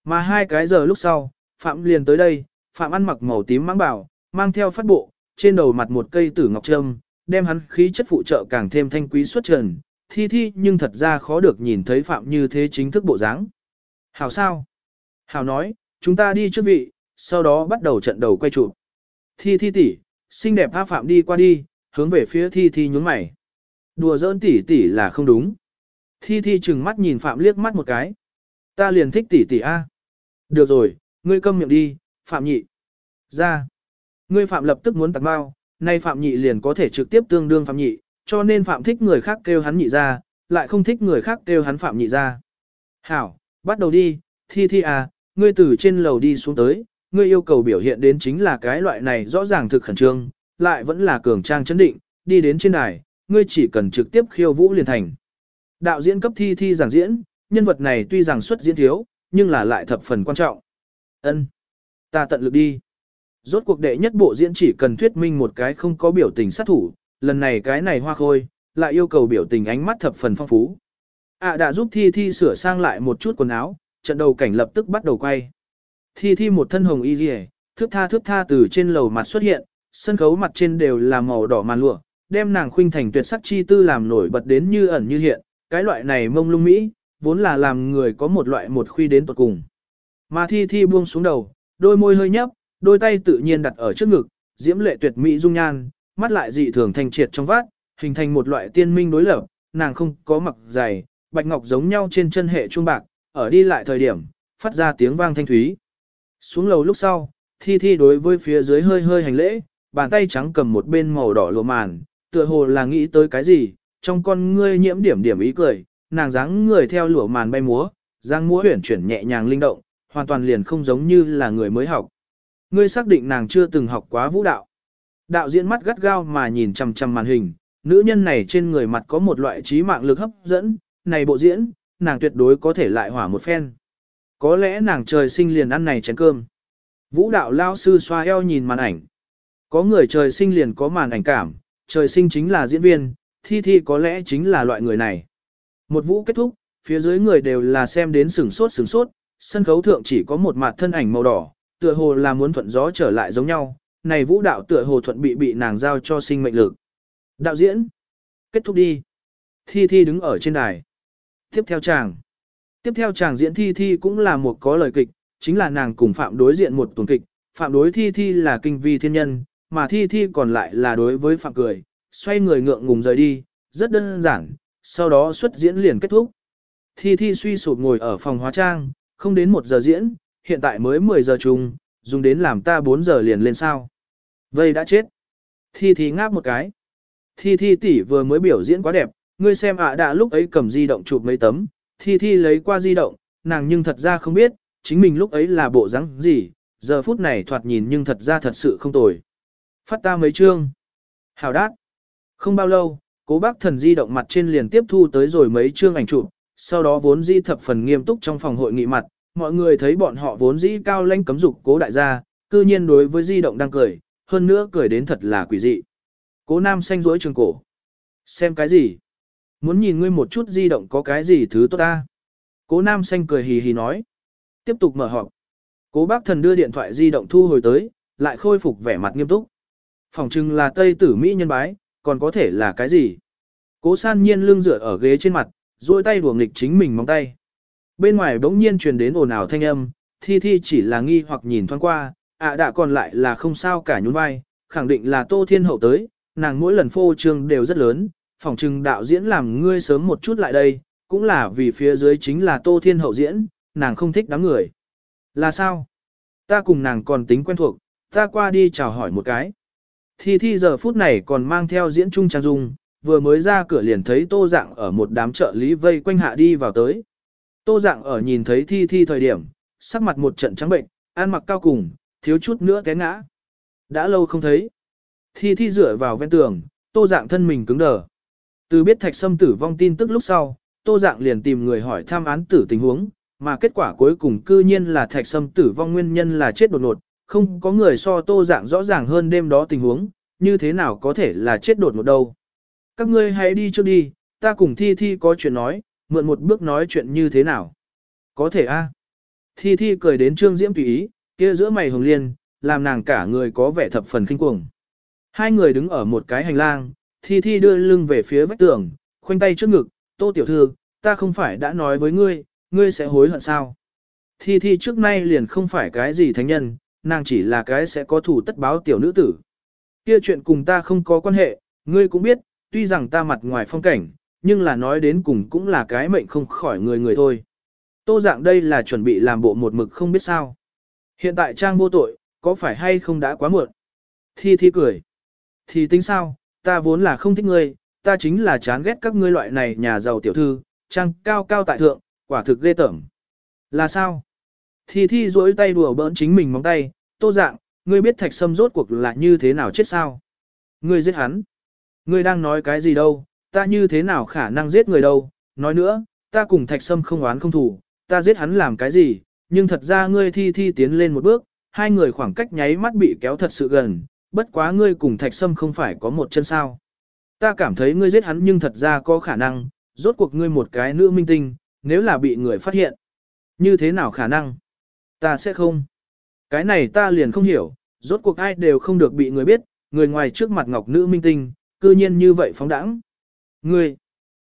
Mà hai cái giờ lúc sau, Phạm liền tới đây, Phạm ăn mặc màu tím mãng bảo, mang theo phát bộ, trên đầu mặt một cây tử ngọc trâm, đem hắn khí chất phụ trợ càng thêm thanh quý xuất trần. Thi Thi nhưng thật ra khó được nhìn thấy Phạm như thế chính thức bộ dáng. Hảo sao? Hảo nói, chúng ta đi trước vị, sau đó bắt đầu trận đầu quay chụp. Thi thi tỷ, xinh đẹp tha phạm đi qua đi, hướng về phía thi thi nhún mày. Đùa giỡn tỷ tỷ là không đúng. Thi thi chừng mắt nhìn phạm liếc mắt một cái. Ta liền thích tỷ tỷ a. Được rồi, ngươi câm miệng đi, phạm nhị. Ra. Ngươi phạm lập tức muốn tặng bao, nay phạm nhị liền có thể trực tiếp tương đương phạm nhị, cho nên phạm thích người khác kêu hắn nhị ra, lại không thích người khác kêu hắn phạm nhị ra. Hảo, bắt đầu đi, thi thi à, ngươi từ trên lầu đi xuống tới, ngươi yêu cầu biểu hiện đến chính là cái loại này rõ ràng thực khẩn trương, lại vẫn là cường trang chấn định, đi đến trên đài, ngươi chỉ cần trực tiếp khiêu vũ liền thành. Đạo diễn cấp thi thi giảng diễn, nhân vật này tuy rằng xuất diễn thiếu, nhưng là lại thập phần quan trọng. Ân, Ta tận lực đi. Rốt cuộc đệ nhất bộ diễn chỉ cần thuyết minh một cái không có biểu tình sát thủ, lần này cái này hoa khôi, lại yêu cầu biểu tình ánh mắt thập phần phong phú. À đã giúp Thi Thi sửa sang lại một chút quần áo, trận đầu cảnh lập tức bắt đầu quay. Thi Thi một thân hồng y rìa, thước tha thước tha từ trên lầu mặt xuất hiện, sân khấu mặt trên đều là màu đỏ màn lụa, đem nàng khuynh thành tuyệt sắc chi tư làm nổi bật đến như ẩn như hiện, cái loại này mông lung mỹ, vốn là làm người có một loại một khuy đến tuột cùng. Mà Thi Thi buông xuống đầu, đôi môi hơi nhấp, đôi tay tự nhiên đặt ở trước ngực, diễm lệ tuyệt mỹ dung nhan, mắt lại dị thường thanh triệt trong vát, hình thành một loại tiên minh đối lập, nàng không có mặc giày, bạch ngọc giống nhau trên chân hệ trung bạc, ở đi lại thời điểm, phát ra tiếng vang thanh thúy. Xuống lầu lúc sau, Thi Thi đối với phía dưới hơi hơi hành lễ, bàn tay trắng cầm một bên màu đỏ lụa màn, tựa hồ là nghĩ tới cái gì, trong con ngươi nhiễm điểm điểm ý cười, nàng dáng người theo lụa màn bay múa, dáng múa huyển chuyển nhẹ nhàng linh động, hoàn toàn liền không giống như là người mới học. Ngươi xác định nàng chưa từng học quá vũ đạo. Đạo diễn mắt gắt gao mà nhìn chằm chằm màn hình, nữ nhân này trên người mặt có một loại trí mạng lực hấp dẫn, này bộ diễn, nàng tuyệt đối có thể lại hỏa một phen. Có lẽ nàng trời sinh liền ăn này chén cơm. Vũ đạo lao sư xoa eo nhìn màn ảnh. Có người trời sinh liền có màn ảnh cảm, trời sinh chính là diễn viên, thi thi có lẽ chính là loại người này. Một vũ kết thúc, phía dưới người đều là xem đến sửng sốt sửng sốt, sân khấu thượng chỉ có một mặt thân ảnh màu đỏ, tựa hồ là muốn thuận gió trở lại giống nhau, này vũ đạo tựa hồ thuận bị bị nàng giao cho sinh mệnh lực. Đạo diễn, kết thúc đi. Thi Thi đứng ở trên đài. Tiếp theo chàng. Tiếp theo chàng diễn Thi Thi cũng là một có lời kịch, chính là nàng cùng Phạm đối diện một tuần kịch. Phạm đối Thi Thi là kinh vi thiên nhân, mà Thi Thi còn lại là đối với Phạm cười, xoay người ngượng ngùng rời đi, rất đơn giản, sau đó xuất diễn liền kết thúc. Thi Thi suy sụp ngồi ở phòng hóa trang, không đến một giờ diễn, hiện tại mới 10 giờ chung, dùng đến làm ta 4 giờ liền lên sao. Vây đã chết. Thi Thi ngáp một cái. Thi Thi tỷ vừa mới biểu diễn quá đẹp, ngươi xem ạ đã lúc ấy cầm di động chụp mấy tấm, Thi Thi lấy qua di động, nàng nhưng thật ra không biết, chính mình lúc ấy là bộ dáng gì, giờ phút này thoạt nhìn nhưng thật ra thật sự không tồi. Phát ta mấy chương. Hào đát. Không bao lâu, cố bác thần di động mặt trên liền tiếp thu tới rồi mấy chương ảnh chụp, sau đó vốn di thập phần nghiêm túc trong phòng hội nghị mặt, mọi người thấy bọn họ vốn dĩ cao lãnh cấm dục cố đại gia, cư nhiên đối với di động đang cười, hơn nữa cười đến thật là quỷ dị. Cố nam xanh rỗi trường cổ. Xem cái gì? Muốn nhìn ngươi một chút di động có cái gì thứ tốt ta? Cố nam xanh cười hì hì nói. Tiếp tục mở họp. Cố bác thần đưa điện thoại di động thu hồi tới, lại khôi phục vẻ mặt nghiêm túc. Phòng trưng là Tây tử Mỹ nhân bái, còn có thể là cái gì? Cố san nhiên lưng dựa ở ghế trên mặt, duỗi tay đùa nghịch chính mình móng tay. Bên ngoài bỗng nhiên truyền đến ồn ào thanh âm, thi thi chỉ là nghi hoặc nhìn thoáng qua, ạ đã còn lại là không sao cả nhún vai, khẳng định là tô thiên hậu tới, nàng mỗi lần phô trương đều rất lớn, phòng trừng đạo diễn làm ngươi sớm một chút lại đây, cũng là vì phía dưới chính là tô thiên hậu diễn, nàng không thích đám người. Là sao? Ta cùng nàng còn tính quen thuộc, ta qua đi chào hỏi một cái. Thi thi giờ phút này còn mang theo diễn trung trang dung, vừa mới ra cửa liền thấy tô dạng ở một đám trợ lý vây quanh hạ đi vào tới. Tô dạng ở nhìn thấy thi thi thời điểm, sắc mặt một trận trắng bệnh, ăn mặc cao cùng, thiếu chút nữa té ngã. Đã lâu không thấy. Thi thi dựa vào ven tường, tô dạng thân mình cứng đờ. Từ biết thạch sâm tử vong tin tức lúc sau, tô dạng liền tìm người hỏi thăm án tử tình huống, mà kết quả cuối cùng cư nhiên là thạch sâm tử vong nguyên nhân là chết đột ngột, không có người so tô dạng rõ ràng hơn đêm đó tình huống, như thế nào có thể là chết đột ngột đâu. Các ngươi hãy đi trước đi, ta cùng thi thi có chuyện nói, mượn một bước nói chuyện như thế nào. Có thể a. Thi thi cười đến trương diễm tùy ý, kia giữa mày hồng liên, làm nàng cả người có vẻ thập phần kinh cuồng. Hai người đứng ở một cái hành lang, thi thi đưa lưng về phía vách tường, khoanh tay trước ngực, tô tiểu thư, ta không phải đã nói với ngươi, ngươi sẽ hối hận sao. Thi thi trước nay liền không phải cái gì thánh nhân, nàng chỉ là cái sẽ có thủ tất báo tiểu nữ tử. Kia chuyện cùng ta không có quan hệ, ngươi cũng biết, tuy rằng ta mặt ngoài phong cảnh, nhưng là nói đến cùng cũng là cái mệnh không khỏi người người thôi. Tô dạng đây là chuẩn bị làm bộ một mực không biết sao. Hiện tại trang vô tội, có phải hay không đã quá muộn? Thi thi cười. Thì tính sao, ta vốn là không thích ngươi, ta chính là chán ghét các ngươi loại này nhà giàu tiểu thư, trang cao cao tại thượng, quả thực ghê tởm. Là sao? Thi Thi duỗi tay đùa bỡn chính mình móng tay, tô dạng, ngươi biết thạch sâm rốt cuộc là như thế nào chết sao? Ngươi giết hắn. Ngươi đang nói cái gì đâu, ta như thế nào khả năng giết người đâu, nói nữa, ta cùng thạch sâm không oán không thủ, ta giết hắn làm cái gì, nhưng thật ra ngươi thi thi tiến lên một bước, hai người khoảng cách nháy mắt bị kéo thật sự gần, bất quá ngươi cùng thạch sâm không phải có một chân sao. Ta cảm thấy ngươi giết hắn nhưng thật ra có khả năng, rốt cuộc ngươi một cái nữ minh tinh, nếu là bị người phát hiện. Như thế nào khả năng? Ta sẽ không. Cái này ta liền không hiểu, rốt cuộc ai đều không được bị người biết, người ngoài trước mặt ngọc nữ minh tinh, cư nhiên như vậy phóng đẳng. Ngươi,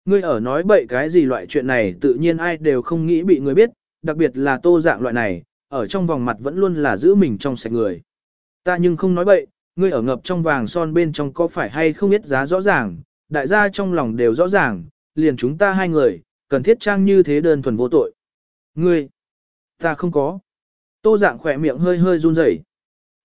ngươi ở nói bậy cái gì loại chuyện này tự nhiên ai đều không nghĩ bị người biết, đặc biệt là tô dạng loại này, ở trong vòng mặt vẫn luôn là giữ mình trong sạch người. Ta nhưng không nói bậy, ngươi ở ngập trong vàng son bên trong có phải hay không biết giá rõ ràng, đại gia trong lòng đều rõ ràng, liền chúng ta hai người, cần thiết trang như thế đơn thuần vô tội. Ngươi, ta không có. Tô dạng khỏe miệng hơi hơi run rẩy.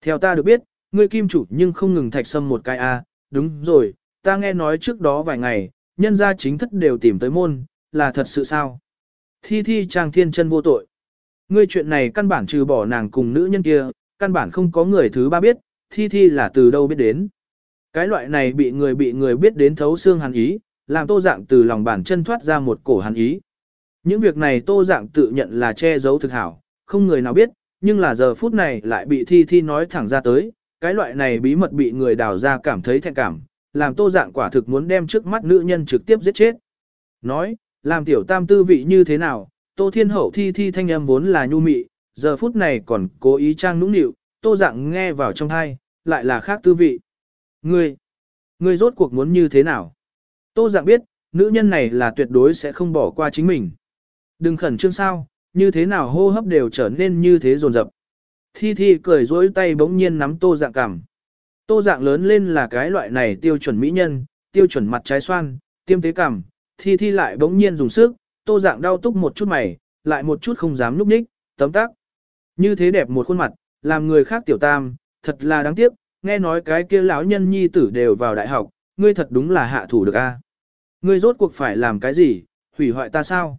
Theo ta được biết, ngươi kim chủ nhưng không ngừng thạch sâm một cái a. đúng rồi, ta nghe nói trước đó vài ngày, nhân gia chính thất đều tìm tới môn, là thật sự sao? Thi thi trang thiên chân vô tội. Ngươi chuyện này căn bản trừ bỏ nàng cùng nữ nhân kia, căn bản không có người thứ ba biết, thi thi là từ đâu biết đến. Cái loại này bị người bị người biết đến thấu xương hàn ý, làm tô dạng từ lòng bàn chân thoát ra một cổ hàn ý. Những việc này tô dạng tự nhận là che giấu thực hảo, không người nào biết, nhưng là giờ phút này lại bị thi thi nói thẳng ra tới, cái loại này bí mật bị người đào ra cảm thấy thẹn cảm, làm tô dạng quả thực muốn đem trước mắt nữ nhân trực tiếp giết chết. Nói, làm tiểu tam tư vị như thế nào, tô thiên hậu thi thi thanh âm vốn là nhu mị, giờ phút này còn cố ý trang nũng nịu, tô dạng nghe vào trong thai, lại là khác tư vị. Ngươi, ngươi rốt cuộc muốn như thế nào? Tô dạng biết, nữ nhân này là tuyệt đối sẽ không bỏ qua chính mình. Đừng khẩn trương sao, như thế nào hô hấp đều trở nên như thế rồn rập. Thi Thi cười dối tay bỗng nhiên nắm tô dạng cằm. Tô dạng lớn lên là cái loại này tiêu chuẩn mỹ nhân, tiêu chuẩn mặt trái xoan, tiêm tế cảm, Thi Thi lại bỗng nhiên dùng sức, tô dạng đau túc một chút mày, lại một chút không dám núp ních, tấm tắc. Như thế đẹp một khuôn mặt, làm người khác tiểu tam, thật là đáng tiếc, nghe nói cái kia lão nhân nhi tử đều vào đại học, ngươi thật đúng là hạ thủ được a. Ngươi rốt cuộc phải làm cái gì, hủy hoại ta sao?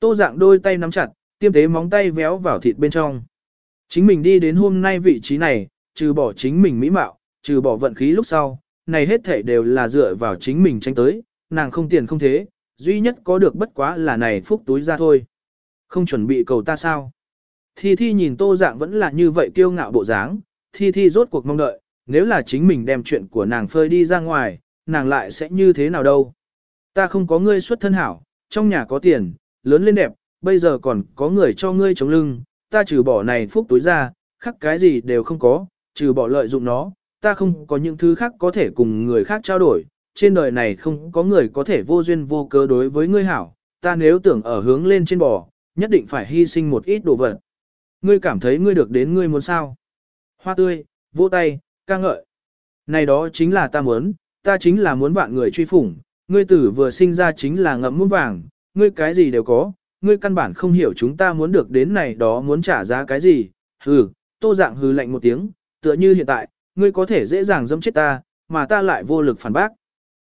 Tô dạng đôi tay nắm chặt, tiêm tế móng tay véo vào thịt bên trong. Chính mình đi đến hôm nay vị trí này, trừ bỏ chính mình mỹ mạo, trừ bỏ vận khí lúc sau, này hết thể đều là dựa vào chính mình tranh tới, nàng không tiền không thế, duy nhất có được bất quá là này phúc túi ra thôi. Không chuẩn bị cầu ta sao? Thi Thi nhìn tô dạng vẫn là như vậy kiêu ngạo bộ dáng, Thi Thi rốt cuộc mong đợi, nếu là chính mình đem chuyện của nàng phơi đi ra ngoài, nàng lại sẽ như thế nào đâu? Ta không có ngươi xuất thân hảo, trong nhà có tiền, lớn lên đẹp, bây giờ còn có người cho ngươi chống lưng, ta trừ bỏ này phúc túi ra, khắc cái gì đều không có, trừ bỏ lợi dụng nó, ta không có những thứ khác có thể cùng người khác trao đổi, trên đời này không có người có thể vô duyên vô cớ đối với ngươi hảo, ta nếu tưởng ở hướng lên trên bò, nhất định phải hy sinh một ít đồ vật. Ngươi cảm thấy ngươi được đến ngươi muốn sao? Hoa tươi, vỗ tay, ca ngợi. Này đó chính là ta muốn, ta chính là muốn vạn người truy phủng, ngươi tử vừa sinh ra chính là ngậm muôn vàng, ngươi cái gì đều có, ngươi căn bản không hiểu chúng ta muốn được đến này đó muốn trả giá cái gì, hừ, tô dạng hừ lạnh một tiếng, tựa như hiện tại, ngươi có thể dễ dàng dâm chết ta, mà ta lại vô lực phản bác.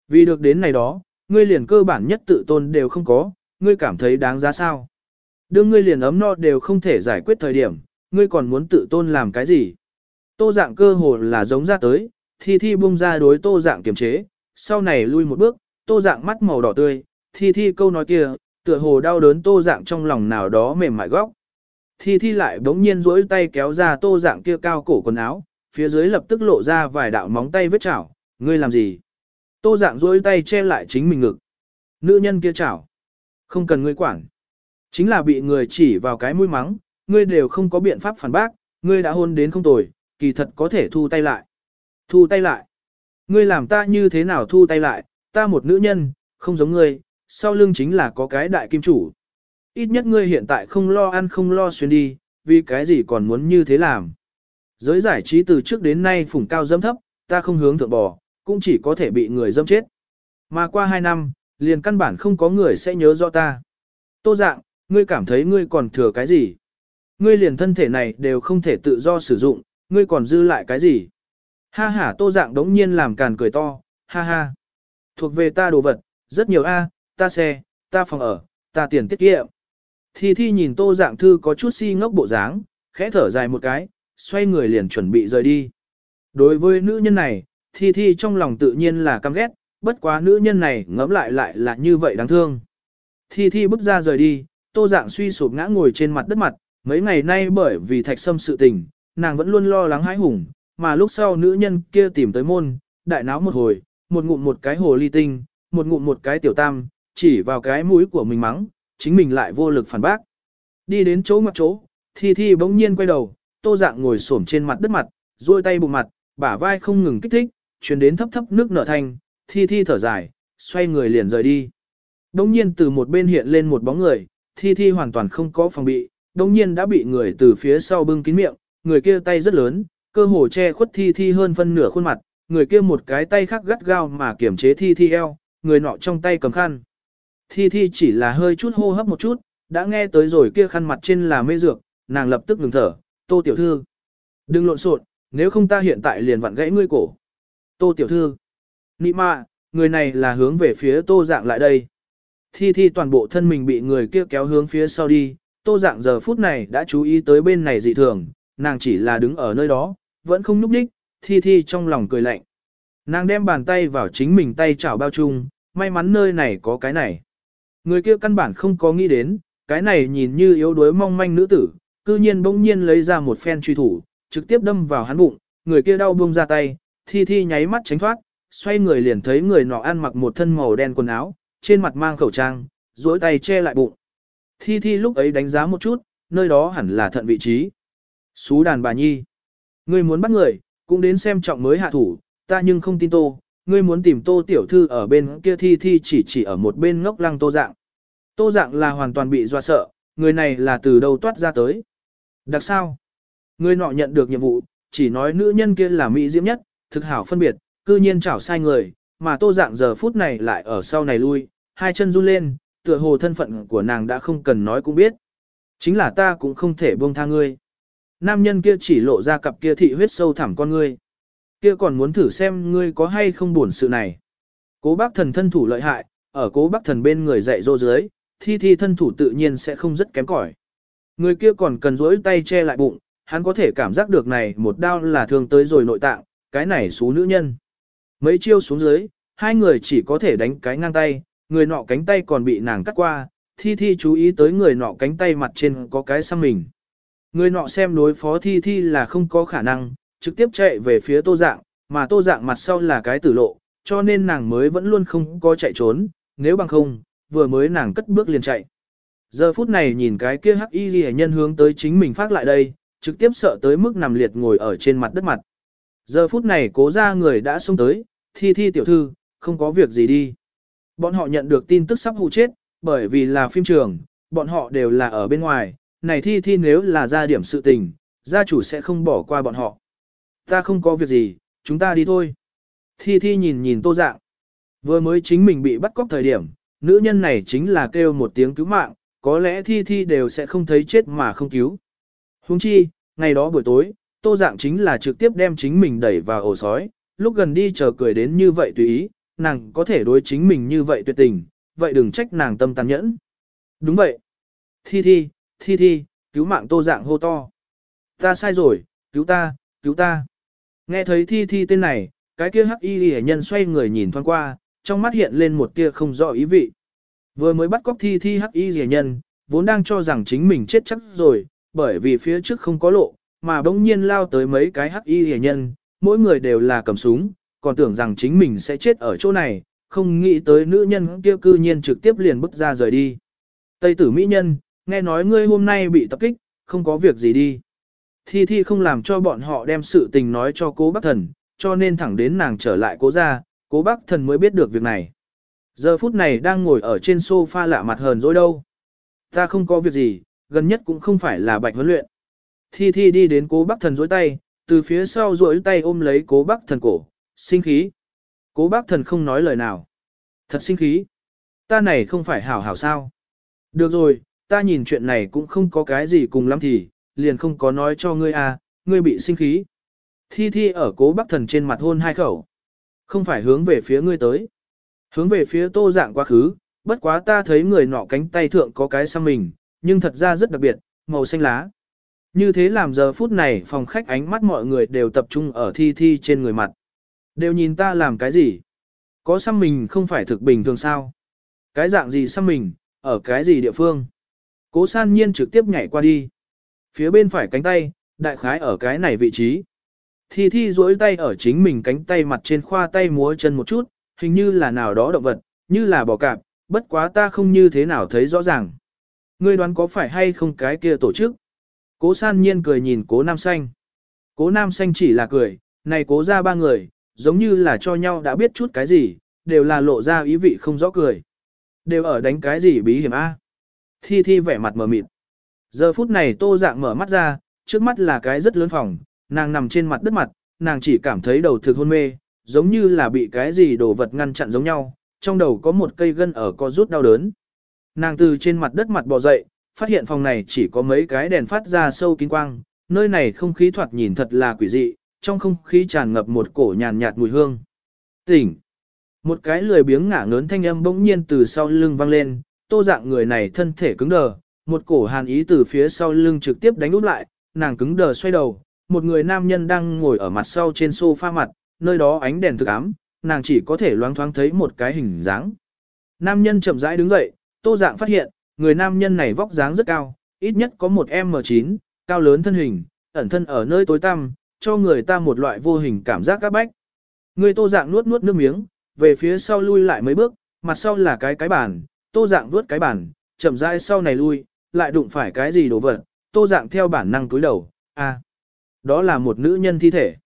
Vì được đến này đó, ngươi liền cơ bản nhất tự tôn đều không có, ngươi cảm thấy đáng giá sao. Đương ngươi liền ấm no đều không thể giải quyết thời điểm, ngươi còn muốn tự tôn làm cái gì. Tô dạng cơ hồ là giống ra tới, thi thi bung ra đối tô dạng kiềm chế, sau này lui một bước, tô dạng mắt màu đỏ tươi, thi thi câu nói kia, tựa hồ đau đớn tô dạng trong lòng nào đó mềm mại góc. Thi thi lại bỗng nhiên duỗi tay kéo ra tô dạng kia cao cổ quần áo, phía dưới lập tức lộ ra vài đạo móng tay vết chảo, ngươi làm gì? Tô dạng duỗi tay che lại chính mình ngực. Nữ nhân kia chảo. Không cần ngươi quản. Chính là bị người chỉ vào cái mũi mắng, ngươi đều không có biện pháp phản bác, ngươi đã hôn đến không tồi, kỳ thật có thể thu tay lại. Thu tay lại. Ngươi làm ta như thế nào thu tay lại, ta một nữ nhân, không giống ngươi, sau lưng chính là có cái đại kim chủ. Ít nhất ngươi hiện tại không lo ăn không lo xuyên đi, vì cái gì còn muốn như thế làm. Giới giải trí từ trước đến nay phủng cao dâm thấp, ta không hướng thượng bò, cũng chỉ có thể bị người dâm chết. Mà qua hai năm, liền căn bản không có người sẽ nhớ rõ ta. Tô dạng, ngươi cảm thấy ngươi còn thừa cái gì? Ngươi liền thân thể này đều không thể tự do sử dụng, ngươi còn dư lại cái gì? Ha ha tô dạng đống nhiên làm càn cười to, ha ha. Thuộc về ta đồ vật, rất nhiều a, ta xe, ta phòng ở, ta tiền tiết kiệm. Thi Thi nhìn tô dạng thư có chút si ngốc bộ dáng, khẽ thở dài một cái, xoay người liền chuẩn bị rời đi. Đối với nữ nhân này, Thi Thi trong lòng tự nhiên là căm ghét, bất quá nữ nhân này ngẫm lại lại là như vậy đáng thương. Thi Thi bước ra rời đi, tô dạng suy sụp ngã ngồi trên mặt đất mặt, mấy ngày nay bởi vì thạch sâm sự tình, nàng vẫn luôn lo lắng hãi hùng, mà lúc sau nữ nhân kia tìm tới môn, đại náo một hồi, một ngụm một cái hồ ly tinh, một ngụm một cái tiểu tam, chỉ vào cái mũi của mình mắng, chính mình lại vô lực phản bác. Đi đến chỗ ngoặc chỗ, Thi Thi bỗng nhiên quay đầu, tô dạng ngồi xổm trên mặt đất mặt, duỗi tay bụng mặt, bả vai không ngừng kích thích, truyền đến thấp thấp nước nở thanh, Thi Thi thở dài, xoay người liền rời đi. Đông nhiên từ một bên hiện lên một bóng người, Thi Thi hoàn toàn không có phòng bị, đồng nhiên đã bị người từ phía sau bưng kín miệng, người kia tay rất lớn, cơ hồ che khuất Thi Thi hơn phân nửa khuôn mặt, người kia một cái tay khác gắt gao mà kiểm chế Thi Thi eo, người nọ trong tay cầm khăn. Thi Thi chỉ là hơi chút hô hấp một chút, đã nghe tới rồi kia khăn mặt trên là mê dược, nàng lập tức ngừng thở, tô tiểu thư. Đừng lộn xộn, nếu không ta hiện tại liền vặn gãy ngươi cổ. Tô tiểu thư. Nị mạ, người này là hướng về phía tô dạng lại đây. Thi Thi toàn bộ thân mình bị người kia kéo hướng phía sau đi, tô dạng giờ phút này đã chú ý tới bên này dị thường, nàng chỉ là đứng ở nơi đó, vẫn không núp đích, Thi Thi trong lòng cười lạnh. Nàng đem bàn tay vào chính mình tay chảo bao chung, may mắn nơi này có cái này. Người kia căn bản không có nghĩ đến, cái này nhìn như yếu đuối mong manh nữ tử, cư nhiên bỗng nhiên lấy ra một phen truy thủ, trực tiếp đâm vào hắn bụng, người kia đau buông ra tay, thi thi nháy mắt tránh thoát, xoay người liền thấy người nọ ăn mặc một thân màu đen quần áo, trên mặt mang khẩu trang, duỗi tay che lại bụng. Thi thi lúc ấy đánh giá một chút, nơi đó hẳn là thận vị trí. Xú đàn bà nhi. Ngươi muốn bắt người, cũng đến xem trọng mới hạ thủ, ta nhưng không tin tô, ngươi muốn tìm tô tiểu thư ở bên kia thi thi chỉ chỉ ở một bên ngốc lăng tô dạng. Tô dạng là hoàn toàn bị doa sợ, người này là từ đâu toát ra tới. Đặc sao? Người nọ nhận được nhiệm vụ, chỉ nói nữ nhân kia là mỹ diễm nhất, thực hảo phân biệt, cư nhiên chảo sai người, mà tô dạng giờ phút này lại ở sau này lui, hai chân run lên, tựa hồ thân phận của nàng đã không cần nói cũng biết. Chính là ta cũng không thể buông tha ngươi. Nam nhân kia chỉ lộ ra cặp kia thị huyết sâu thẳm con ngươi. Kia còn muốn thử xem ngươi có hay không buồn sự này. Cố bác thần thân thủ lợi hại, ở cố bác thần bên người dạy dô dưới, thi thi thân thủ tự nhiên sẽ không rất kém cỏi. Người kia còn cần rỗi tay che lại bụng, hắn có thể cảm giác được này một đao là thương tới rồi nội tạng, cái này xú nữ nhân. Mấy chiêu xuống dưới, hai người chỉ có thể đánh cái ngang tay, người nọ cánh tay còn bị nàng cắt qua, thi thi chú ý tới người nọ cánh tay mặt trên có cái xăm mình. Người nọ xem đối phó thi thi là không có khả năng, trực tiếp chạy về phía tô dạng, mà tô dạng mặt sau là cái tử lộ, cho nên nàng mới vẫn luôn không có chạy trốn, nếu bằng không, vừa mới nàng cất bước liền chạy. Giờ phút này nhìn cái kia hắc y ghi nhân hướng tới chính mình phát lại đây, trực tiếp sợ tới mức nằm liệt ngồi ở trên mặt đất mặt. Giờ phút này cố ra người đã xông tới, thi thi tiểu thư, không có việc gì đi. Bọn họ nhận được tin tức sắp hụ chết, bởi vì là phim trường, bọn họ đều là ở bên ngoài, này thi thi nếu là ra điểm sự tình, gia chủ sẽ không bỏ qua bọn họ. Ta không có việc gì, chúng ta đi thôi. Thi thi nhìn nhìn tô dạng. Vừa mới chính mình bị bắt cóc thời điểm, nữ nhân này chính là kêu một tiếng cứu mạng, có lẽ thi thi đều sẽ không thấy chết mà không cứu. Huống chi, ngày đó buổi tối, tô dạng chính là trực tiếp đem chính mình đẩy vào ổ sói, lúc gần đi chờ cười đến như vậy tùy ý, nàng có thể đối chính mình như vậy tuyệt tình, vậy đừng trách nàng tâm tàn nhẫn. Đúng vậy. Thi thi, thi thi, cứu mạng tô dạng hô to. Ta sai rồi, cứu ta, cứu ta. Nghe thấy thi thi tên này, cái kia hắc y hệ nhân xoay người nhìn thoáng qua, trong mắt hiện lên một tia không rõ ý vị. Vừa mới bắt cóc thi thi hắc y hệ nhân, vốn đang cho rằng chính mình chết chắc rồi, bởi vì phía trước không có lộ, mà bỗng nhiên lao tới mấy cái hắc y hề nhân, mỗi người đều là cầm súng, còn tưởng rằng chính mình sẽ chết ở chỗ này, không nghĩ tới nữ nhân kia cư nhiên trực tiếp liền bước ra rời đi. Tây tử mỹ nhân, nghe nói ngươi hôm nay bị tập kích, không có việc gì đi. Thi Thi không làm cho bọn họ đem sự tình nói cho cố bác thần, cho nên thẳng đến nàng trở lại cố ra, cố bác thần mới biết được việc này. Giờ phút này đang ngồi ở trên sofa lạ mặt hờn dỗi đâu. Ta không có việc gì, gần nhất cũng không phải là bạch huấn luyện. Thi Thi đi đến cố bác thần dối tay, từ phía sau dối tay ôm lấy cố bác thần cổ, sinh khí. Cố bác thần không nói lời nào. Thật sinh khí. Ta này không phải hảo hảo sao. Được rồi, ta nhìn chuyện này cũng không có cái gì cùng lắm thì, liền không có nói cho ngươi à, ngươi bị sinh khí. Thi Thi ở cố bác thần trên mặt hôn hai khẩu. Không phải hướng về phía ngươi tới. Hướng về phía tô dạng quá khứ, bất quá ta thấy người nọ cánh tay thượng có cái xăm mình, nhưng thật ra rất đặc biệt, màu xanh lá. Như thế làm giờ phút này phòng khách ánh mắt mọi người đều tập trung ở thi thi trên người mặt. Đều nhìn ta làm cái gì? Có xăm mình không phải thực bình thường sao? Cái dạng gì xăm mình, ở cái gì địa phương? Cố san nhiên trực tiếp nhảy qua đi. Phía bên phải cánh tay, đại khái ở cái này vị trí. Thi thi duỗi tay ở chính mình cánh tay mặt trên khoa tay múa chân một chút, hình như là nào đó động vật, như là bò cạp, bất quá ta không như thế nào thấy rõ ràng. Ngươi đoán có phải hay không cái kia tổ chức? Cố san nhiên cười nhìn cố nam xanh. Cố nam xanh chỉ là cười, này cố ra ba người, giống như là cho nhau đã biết chút cái gì, đều là lộ ra ý vị không rõ cười. Đều ở đánh cái gì bí hiểm a? Thi thi vẻ mặt mờ mịt. Giờ phút này tô dạng mở mắt ra, trước mắt là cái rất lớn phòng, nàng nằm trên mặt đất mặt, nàng chỉ cảm thấy đầu thực hôn mê, giống như là bị cái gì đồ vật ngăn chặn giống nhau, trong đầu có một cây gân ở co rút đau đớn. Nàng từ trên mặt đất mặt bò dậy, phát hiện phòng này chỉ có mấy cái đèn phát ra sâu kín quang, nơi này không khí thoạt nhìn thật là quỷ dị, trong không khí tràn ngập một cổ nhàn nhạt mùi hương. Tỉnh! Một cái lười biếng ngả ngớn thanh âm bỗng nhiên từ sau lưng vang lên, tô dạng người này thân thể cứng đờ, một cổ hàn ý từ phía sau lưng trực tiếp đánh úp lại, nàng cứng đờ xoay đầu, một người nam nhân đang ngồi ở mặt sau trên sofa mặt, nơi đó ánh đèn thực ám, nàng chỉ có thể loáng thoáng thấy một cái hình dáng. Nam nhân chậm rãi đứng dậy, tô dạng phát hiện, người nam nhân này vóc dáng rất cao, ít nhất có một M9, cao lớn thân hình, ẩn thân ở nơi tối tăm, cho người ta một loại vô hình cảm giác các bách. Người tô dạng nuốt nuốt nước miếng, về phía sau lui lại mấy bước, mặt sau là cái cái bàn, tô dạng vuốt cái bàn, chậm rãi sau này lui, lại đụng phải cái gì đồ vật, tô dạng theo bản năng túi đầu, à, đó là một nữ nhân thi thể.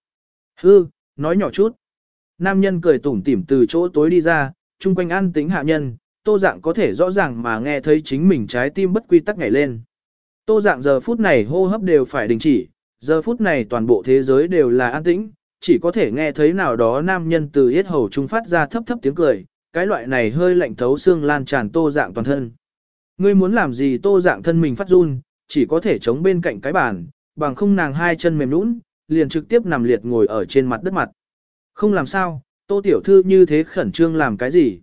Hư, nói nhỏ chút. Nam nhân cười tủm tỉm từ chỗ tối đi ra, chung quanh an tính hạ nhân, tô dạng có thể rõ ràng mà nghe thấy chính mình trái tim bất quy tắc nhảy lên. Tô dạng giờ phút này hô hấp đều phải đình chỉ, giờ phút này toàn bộ thế giới đều là an tĩnh, chỉ có thể nghe thấy nào đó nam nhân từ yết hầu trung phát ra thấp thấp tiếng cười, cái loại này hơi lạnh thấu xương lan tràn tô dạng toàn thân. Ngươi muốn làm gì tô dạng thân mình phát run, chỉ có thể chống bên cạnh cái bàn, bằng không nàng hai chân mềm nũng, liền trực tiếp nằm liệt ngồi ở trên mặt đất mặt. Không làm sao, tô tiểu thư như thế khẩn trương làm cái gì.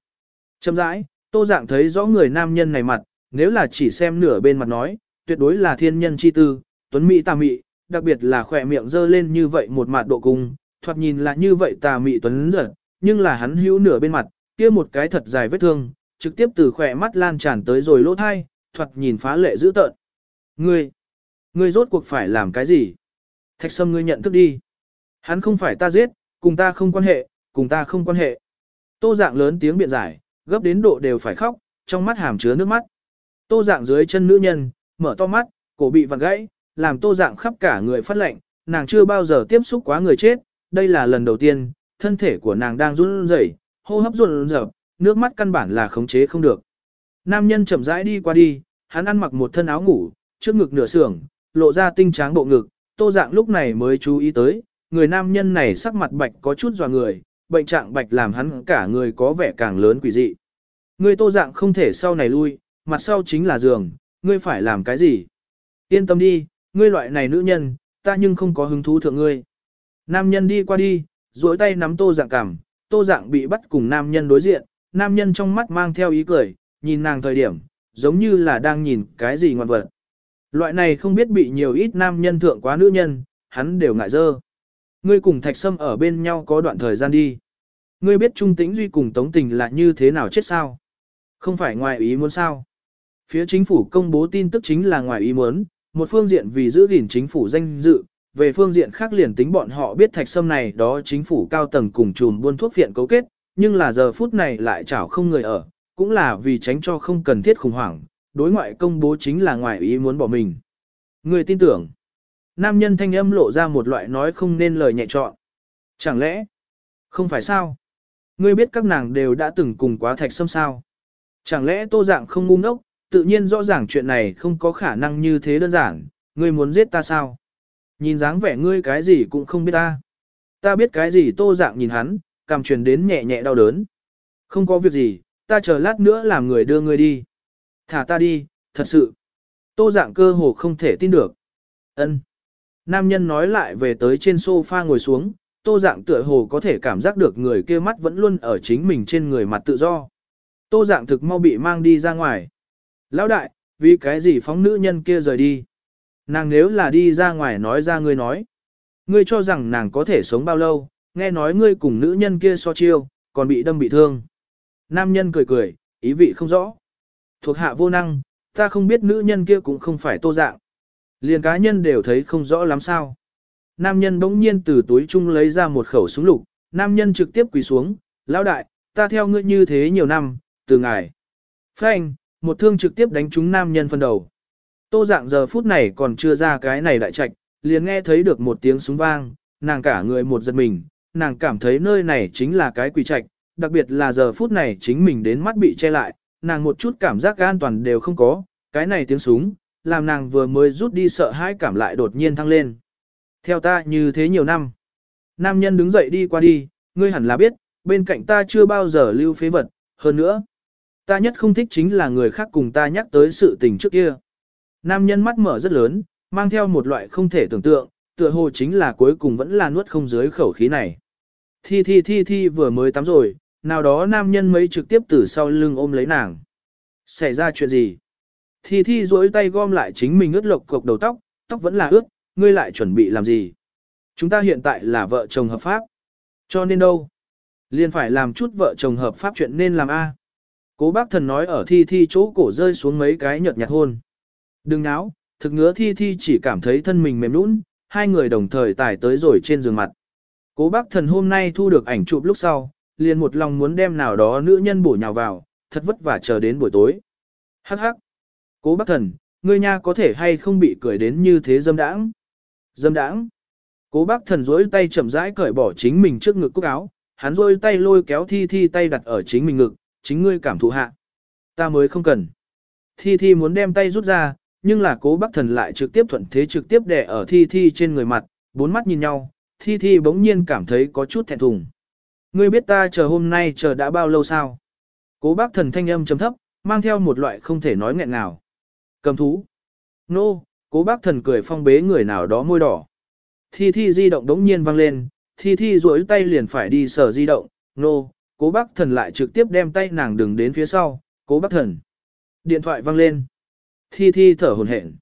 Châm rãi, tô dạng thấy rõ người nam nhân này mặt, nếu là chỉ xem nửa bên mặt nói, tuyệt đối là thiên nhân chi tư, tuấn mỹ tà mị, đặc biệt là khỏe miệng dơ lên như vậy một mặt độ cung, thoạt nhìn là như vậy tà mị tuấn giật, nhưng là hắn hữu nửa bên mặt, kia một cái thật dài vết thương, trực tiếp từ khỏe mắt lan tràn tới rồi lỗ thai, thoạt nhìn phá lệ dữ tợn. Ngươi, ngươi rốt cuộc phải làm cái gì? Thạch sâm ngươi nhận thức đi. Hắn không phải ta giết, cùng ta không quan hệ, cùng ta không quan hệ. Tô dạng lớn tiếng biện giải, gấp đến độ đều phải khóc, trong mắt hàm chứa nước mắt. Tô dạng dưới chân nữ nhân, mở to mắt, cổ bị vặn gãy, làm tô dạng khắp cả người phát lệnh, nàng chưa bao giờ tiếp xúc quá người chết, đây là lần đầu tiên, thân thể của nàng đang run rẩy, hô hấp run rẩy, nước mắt căn bản là khống chế không được. Nam nhân chậm rãi đi qua đi, hắn ăn mặc một thân áo ngủ, trước ngực nửa sưởng, lộ ra tinh tráng bộ ngực, tô dạng lúc này mới chú ý tới, người nam nhân này sắc mặt bạch có chút dò người, bệnh trạng bạch làm hắn cả người có vẻ càng lớn quỷ dị. Ngươi tô dạng không thể sau này lui, mặt sau chính là giường, ngươi phải làm cái gì? Yên tâm đi, ngươi loại này nữ nhân, ta nhưng không có hứng thú thượng ngươi. Nam nhân đi qua đi, duỗi tay nắm tô dạng cảm, tô dạng bị bắt cùng nam nhân đối diện, nam nhân trong mắt mang theo ý cười, nhìn nàng thời điểm, giống như là đang nhìn cái gì ngoạn vật. Loại này không biết bị nhiều ít nam nhân thượng quá nữ nhân, hắn đều ngại dơ. Ngươi cùng Thạch Sâm ở bên nhau có đoạn thời gian đi. Ngươi biết Trung Tĩnh Duy cùng Tống Tình là như thế nào chết sao? Không phải ngoài ý muốn sao? Phía chính phủ công bố tin tức chính là ngoài ý muốn, một phương diện vì giữ gìn chính phủ danh dự, về phương diện khác liền tính bọn họ biết Thạch Sâm này đó chính phủ cao tầng cùng chùm buôn thuốc viện cấu kết, nhưng là giờ phút này lại chảo không người ở, cũng là vì tránh cho không cần thiết khủng hoảng, đối ngoại công bố chính là ngoài ý muốn bỏ mình. Người tin tưởng, nam nhân thanh âm lộ ra một loại nói không nên lời nhẹ trọn. Chẳng lẽ, không phải sao? Ngươi biết các nàng đều đã từng cùng quá thạch sâm sao? Chẳng lẽ tô dạng không ngu ngốc, tự nhiên rõ ràng chuyện này không có khả năng như thế đơn giản, ngươi muốn giết ta sao? Nhìn dáng vẻ ngươi cái gì cũng không biết ta. Ta biết cái gì tô dạng nhìn hắn, cảm truyền đến nhẹ nhẹ đau đớn. Không có việc gì, ta chờ lát nữa làm người đưa ngươi đi. Thả ta đi, thật sự. Tô dạng cơ hồ không thể tin được. ân Nam nhân nói lại về tới trên sofa ngồi xuống, tô dạng tựa hồ có thể cảm giác được người kia mắt vẫn luôn ở chính mình trên người mặt tự do. Tô dạng thực mau bị mang đi ra ngoài. Lão đại, vì cái gì phóng nữ nhân kia rời đi? Nàng nếu là đi ra ngoài nói ra ngươi nói. Ngươi cho rằng nàng có thể sống bao lâu, nghe nói ngươi cùng nữ nhân kia so chiêu, còn bị đâm bị thương. Nam nhân cười cười, ý vị không rõ. Thuộc hạ vô năng, ta không biết nữ nhân kia cũng không phải tô dạng. Liền cá nhân đều thấy không rõ lắm sao. Nam nhân bỗng nhiên từ túi chung lấy ra một khẩu súng lục, nam nhân trực tiếp quỳ xuống, lão đại, ta theo ngươi như thế nhiều năm, từ ngài. Phanh, một thương trực tiếp đánh trúng nam nhân phân đầu. Tô dạng giờ phút này còn chưa ra cái này đại trạch, liền nghe thấy được một tiếng súng vang, nàng cả người một giật mình, nàng cảm thấy nơi này chính là cái quỷ trạch, đặc biệt là giờ phút này chính mình đến mắt bị che lại, nàng một chút cảm giác an toàn đều không có, cái này tiếng súng, làm nàng vừa mới rút đi sợ hãi cảm lại đột nhiên thăng lên. Theo ta như thế nhiều năm. Nam nhân đứng dậy đi qua đi, ngươi hẳn là biết, bên cạnh ta chưa bao giờ lưu phế vật, hơn nữa. Ta nhất không thích chính là người khác cùng ta nhắc tới sự tình trước kia. Nam nhân mắt mở rất lớn, mang theo một loại không thể tưởng tượng, tựa hồ chính là cuối cùng vẫn là nuốt không dưới khẩu khí này. Thi thi thi thi vừa mới tắm rồi, nào đó nam nhân mấy trực tiếp từ sau lưng ôm lấy nàng. Xảy ra chuyện gì? Thi thi duỗi tay gom lại chính mình ướt lộc cục đầu tóc, tóc vẫn là ướt, ngươi lại chuẩn bị làm gì? Chúng ta hiện tại là vợ chồng hợp pháp. Cho nên đâu? Liên phải làm chút vợ chồng hợp pháp chuyện nên làm A. Cố bác thần nói ở thi thi chỗ cổ rơi xuống mấy cái nhợt nhạt hôn. Đừng náo, thực ngứa thi thi chỉ cảm thấy thân mình mềm nũng, hai người đồng thời tải tới rồi trên giường mặt. Cố bác thần hôm nay thu được ảnh chụp lúc sau, liền một lòng muốn đem nào đó nữ nhân bổ nhào vào, thật vất vả chờ đến buổi tối. Hắc hắc. Cố bác thần, ngươi nha có thể hay không bị cười đến như thế dâm đãng. Dâm đãng. Cố bác thần rối tay chậm rãi cởi bỏ chính mình trước ngực cúc áo, hắn rôi tay lôi kéo thi thi tay đặt ở chính mình ngực, chính ngươi cảm thụ hạ. Ta mới không cần. Thi thi muốn đem tay rút ra, nhưng là cố bác thần lại trực tiếp thuận thế trực tiếp đè ở thi thi trên người mặt, bốn mắt nhìn nhau, thi thi bỗng nhiên cảm thấy có chút thẹn thùng. Ngươi biết ta chờ hôm nay chờ đã bao lâu sao? Cố bác thần thanh âm chấm thấp, mang theo một loại không thể nói nghẹn nào. Cầm thú. Nô, no, cố bác thần cười phong bế người nào đó môi đỏ. Thi thi di động đống nhiên vang lên, thi thi duỗi tay liền phải đi sở di động, nô, no, cố bác thần lại trực tiếp đem tay nàng đừng đến phía sau, cố bác thần. Điện thoại vang lên. Thi thi thở hồn hển.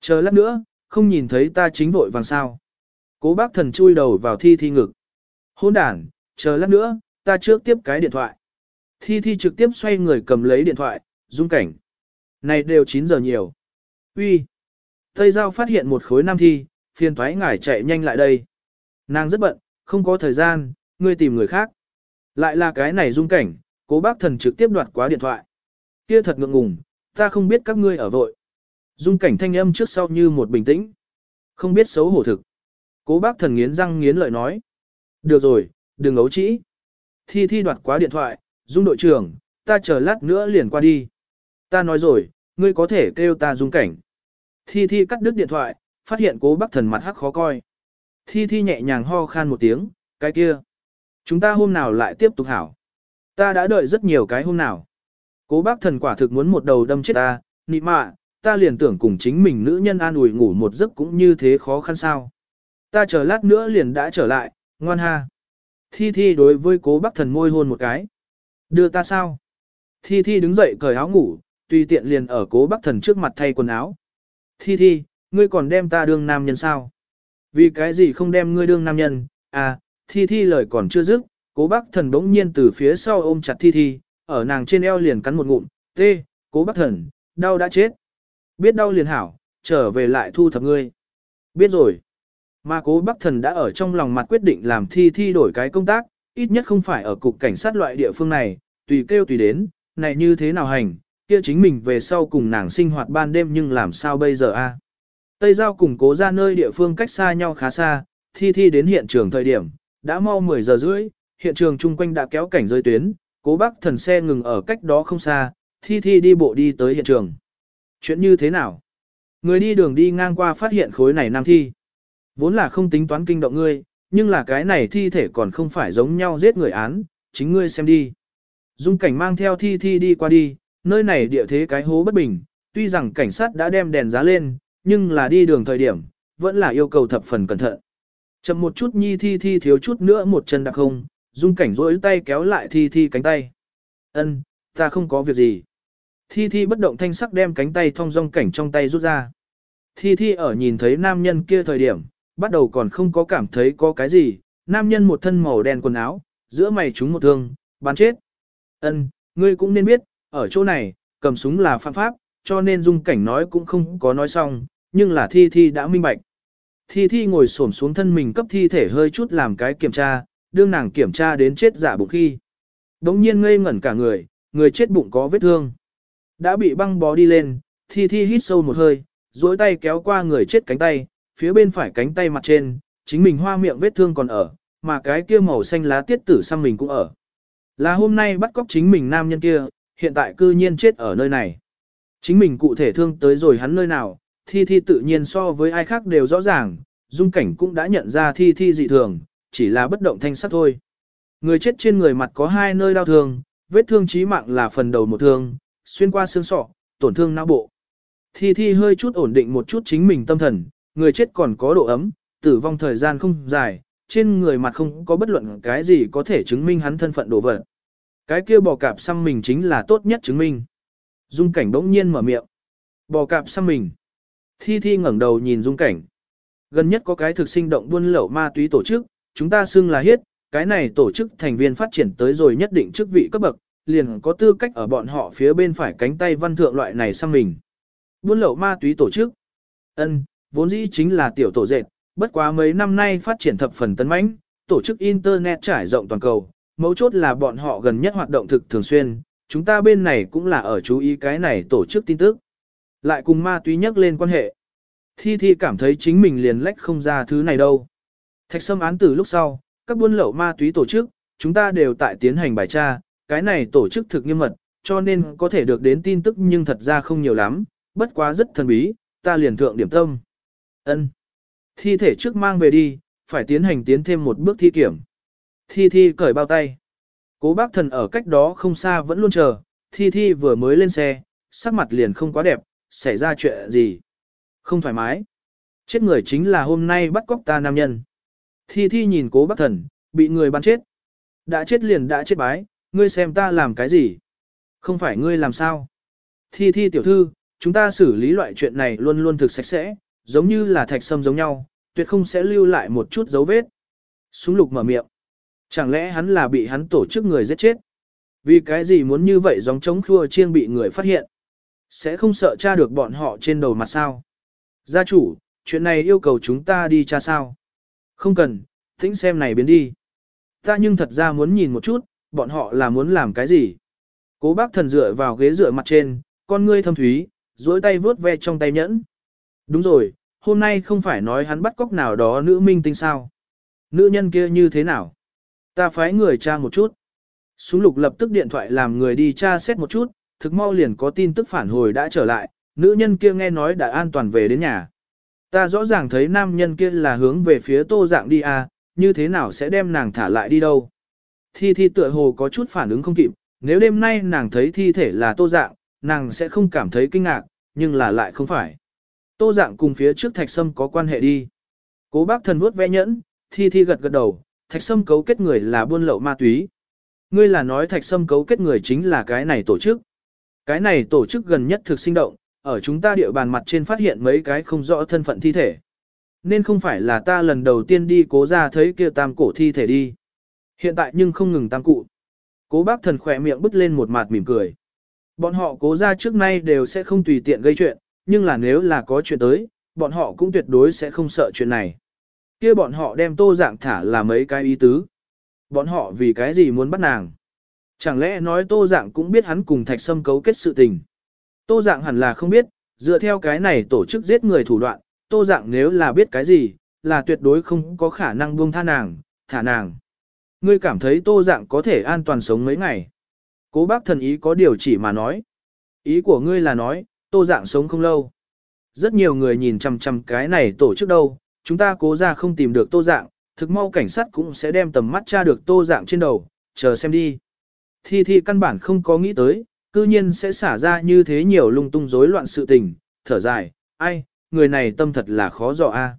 Chờ lát nữa, không nhìn thấy ta chính vội vàng sao. Cố bác thần chui đầu vào thi thi ngực. Hôn đàn, chờ lát nữa, ta trước tiếp cái điện thoại. Thi thi trực tiếp xoay người cầm lấy điện thoại, dung cảnh. Này đều 9 giờ nhiều. Uy. Tây Giao phát hiện một khối nam thi, phiền thoái ngải chạy nhanh lại đây. Nàng rất bận, không có thời gian, ngươi tìm người khác. Lại là cái này dung cảnh, cố bác thần trực tiếp đoạt quá điện thoại. Kia thật ngượng ngùng, ta không biết các ngươi ở vội. Dung cảnh thanh âm trước sau như một bình tĩnh. Không biết xấu hổ thực. Cố bác thần nghiến răng nghiến lợi nói. Được rồi, đừng ấu trĩ. Thi thi đoạt quá điện thoại, dung đội trưởng, ta chờ lát nữa liền qua đi. Ta nói rồi, ngươi có thể kêu ta dung cảnh. Thi thi cắt đứt điện thoại, phát hiện cố bác thần mặt hắc khó coi. Thi thi nhẹ nhàng ho khan một tiếng, cái kia. Chúng ta hôm nào lại tiếp tục hảo. Ta đã đợi rất nhiều cái hôm nào. Cố bác thần quả thực muốn một đầu đâm chết ta, nị mạ, ta liền tưởng cùng chính mình nữ nhân an ủi ngủ một giấc cũng như thế khó khăn sao. Ta chờ lát nữa liền đã trở lại, ngoan ha. Thi Thi đối với cố bác thần môi hôn một cái. Đưa ta sao? Thi Thi đứng dậy cởi áo ngủ, tùy tiện liền ở cố bác thần trước mặt thay quần áo. Thi Thi, ngươi còn đem ta đương nam nhân sao? Vì cái gì không đem ngươi đương nam nhân? À, Thi Thi lời còn chưa dứt, cố bác thần bỗng nhiên từ phía sau ôm chặt Thi Thi, ở nàng trên eo liền cắn một ngụm, tê, cố bác thần, đau đã chết. Biết đau liền hảo, trở về lại thu thập ngươi. Biết rồi. Mà cố bác thần đã ở trong lòng mặt quyết định làm thi thi đổi cái công tác, ít nhất không phải ở cục cảnh sát loại địa phương này, tùy kêu tùy đến, này như thế nào hành, kia chính mình về sau cùng nàng sinh hoạt ban đêm nhưng làm sao bây giờ a? Tây Giao cùng cố ra nơi địa phương cách xa nhau khá xa, thi thi đến hiện trường thời điểm, đã mau 10 giờ rưỡi, hiện trường chung quanh đã kéo cảnh rơi tuyến, cố bác thần xe ngừng ở cách đó không xa, thi thi đi bộ đi tới hiện trường. Chuyện như thế nào? Người đi đường đi ngang qua phát hiện khối này nam thi. Vốn là không tính toán kinh động ngươi, nhưng là cái này thi thể còn không phải giống nhau giết người án, chính ngươi xem đi. Dung cảnh mang theo thi thi đi qua đi, nơi này địa thế cái hố bất bình, tuy rằng cảnh sát đã đem đèn giá lên, nhưng là đi đường thời điểm, vẫn là yêu cầu thập phần cẩn thận. Chậm một chút nhi thi thi thiếu chút nữa một chân đặc không, dung cảnh rỗi tay kéo lại thi thi cánh tay. ân ta không có việc gì. Thi thi bất động thanh sắc đem cánh tay thong dong cảnh trong tay rút ra. Thi thi ở nhìn thấy nam nhân kia thời điểm, bắt đầu còn không có cảm thấy có cái gì, nam nhân một thân màu đen quần áo, giữa mày chúng một thương, bắn chết. Ân, ngươi cũng nên biết, ở chỗ này, cầm súng là phạm pháp, cho nên dung cảnh nói cũng không có nói xong, nhưng là thi thi đã minh bạch. Thi thi ngồi xổm xuống thân mình cấp thi thể hơi chút làm cái kiểm tra, đương nàng kiểm tra đến chết giả bụng khi. Đống nhiên ngây ngẩn cả người, người chết bụng có vết thương. Đã bị băng bó đi lên, thi thi hít sâu một hơi, duỗi tay kéo qua người chết cánh tay, phía bên phải cánh tay mặt trên, chính mình hoa miệng vết thương còn ở, mà cái kia màu xanh lá tiết tử sang mình cũng ở. Là hôm nay bắt cóc chính mình nam nhân kia, hiện tại cư nhiên chết ở nơi này. Chính mình cụ thể thương tới rồi hắn nơi nào, thi thi tự nhiên so với ai khác đều rõ ràng, dung cảnh cũng đã nhận ra thi thi dị thường, chỉ là bất động thanh sắc thôi. Người chết trên người mặt có hai nơi đau thương, vết thương chí mạng là phần đầu một thương, xuyên qua xương sọ, tổn thương não bộ. Thi thi hơi chút ổn định một chút chính mình tâm thần, người chết còn có độ ấm, tử vong thời gian không dài, trên người mặt không có bất luận cái gì có thể chứng minh hắn thân phận đồ vật. Cái kia bò cạp xăm mình chính là tốt nhất chứng minh. Dung cảnh bỗng nhiên mở miệng. Bò cạp xăm mình. Thi thi ngẩng đầu nhìn dung cảnh. Gần nhất có cái thực sinh động buôn lậu ma túy tổ chức, chúng ta xưng là hiết, cái này tổ chức thành viên phát triển tới rồi nhất định chức vị cấp bậc, liền có tư cách ở bọn họ phía bên phải cánh tay văn thượng loại này sang mình. Buôn lậu ma túy tổ chức. ân vốn dĩ chính là tiểu tổ dệt, bất quá mấy năm nay phát triển thập phần tấn mãnh, tổ chức Internet trải rộng toàn cầu, mấu chốt là bọn họ gần nhất hoạt động thực thường xuyên, chúng ta bên này cũng là ở chú ý cái này tổ chức tin tức. Lại cùng ma túy nhắc lên quan hệ. Thi Thi cảm thấy chính mình liền lách không ra thứ này đâu. Thạch sâm án từ lúc sau, các buôn lậu ma túy tổ chức, chúng ta đều tại tiến hành bài tra, cái này tổ chức thực nghiêm mật, cho nên có thể được đến tin tức nhưng thật ra không nhiều lắm, bất quá rất thần bí, ta liền thượng điểm tâm. Ân. Thi thể trước mang về đi, phải tiến hành tiến thêm một bước thi kiểm. Thi Thi cởi bao tay. Cố bác thần ở cách đó không xa vẫn luôn chờ, Thi Thi vừa mới lên xe, sắc mặt liền không quá đẹp, xảy ra chuyện gì. Không thoải mái. Chết người chính là hôm nay bắt cóc ta nam nhân. Thi Thi nhìn cố bác thần, bị người bắn chết. Đã chết liền đã chết bái, ngươi xem ta làm cái gì? Không phải ngươi làm sao? Thi Thi tiểu thư, chúng ta xử lý loại chuyện này luôn luôn thực sạch sẽ, giống như là thạch sâm giống nhau, tuyệt không sẽ lưu lại một chút dấu vết. Súng lục mở miệng. Chẳng lẽ hắn là bị hắn tổ chức người giết chết? Vì cái gì muốn như vậy giống chống khua chiêng bị người phát hiện? Sẽ không sợ tra được bọn họ trên đầu mặt sao? Gia chủ, chuyện này yêu cầu chúng ta đi tra sao? Không cần, tĩnh xem này biến đi. Ta nhưng thật ra muốn nhìn một chút, bọn họ là muốn làm cái gì? Cố bác thần dựa vào ghế dựa mặt trên, con ngươi thâm thúy, duỗi tay vướt ve trong tay nhẫn. Đúng rồi, hôm nay không phải nói hắn bắt cóc nào đó nữ minh tinh sao? Nữ nhân kia như thế nào? Ta phái người tra một chút. Súng lục lập tức điện thoại làm người đi tra xét một chút, thực mau liền có tin tức phản hồi đã trở lại, nữ nhân kia nghe nói đã an toàn về đến nhà. Ta rõ ràng thấy nam nhân kia là hướng về phía tô dạng đi à, như thế nào sẽ đem nàng thả lại đi đâu. Thi thi tựa hồ có chút phản ứng không kịp, nếu đêm nay nàng thấy thi thể là tô dạng, nàng sẽ không cảm thấy kinh ngạc, nhưng là lại không phải. Tô dạng cùng phía trước thạch sâm có quan hệ đi. Cố bác thần vuốt vẽ nhẫn, thi thi gật gật đầu, thạch sâm cấu kết người là buôn lậu ma túy. Ngươi là nói thạch sâm cấu kết người chính là cái này tổ chức. Cái này tổ chức gần nhất thực sinh động, ở chúng ta địa bàn mặt trên phát hiện mấy cái không rõ thân phận thi thể. Nên không phải là ta lần đầu tiên đi cố ra thấy kia tam cổ thi thể đi. Hiện tại nhưng không ngừng tam cụ. Cố bác thần khỏe miệng bứt lên một mặt mỉm cười. Bọn họ cố ra trước nay đều sẽ không tùy tiện gây chuyện, nhưng là nếu là có chuyện tới, bọn họ cũng tuyệt đối sẽ không sợ chuyện này. kia bọn họ đem tô dạng thả là mấy cái ý tứ. Bọn họ vì cái gì muốn bắt nàng? Chẳng lẽ nói tô dạng cũng biết hắn cùng thạch sâm cấu kết sự tình? Tô dạng hẳn là không biết, dựa theo cái này tổ chức giết người thủ đoạn, tô dạng nếu là biết cái gì, là tuyệt đối không có khả năng buông tha nàng, thả nàng. Ngươi cảm thấy tô dạng có thể an toàn sống mấy ngày. Cố bác thần ý có điều chỉ mà nói. Ý của ngươi là nói, tô dạng sống không lâu. Rất nhiều người nhìn chằm chằm cái này tổ chức đâu, chúng ta cố ra không tìm được tô dạng, thực mau cảnh sát cũng sẽ đem tầm mắt tra được tô dạng trên đầu, chờ xem đi. Thi thi căn bản không có nghĩ tới, cư nhiên sẽ xả ra như thế nhiều lung tung rối loạn sự tình, thở dài, ai, người này tâm thật là khó dò a.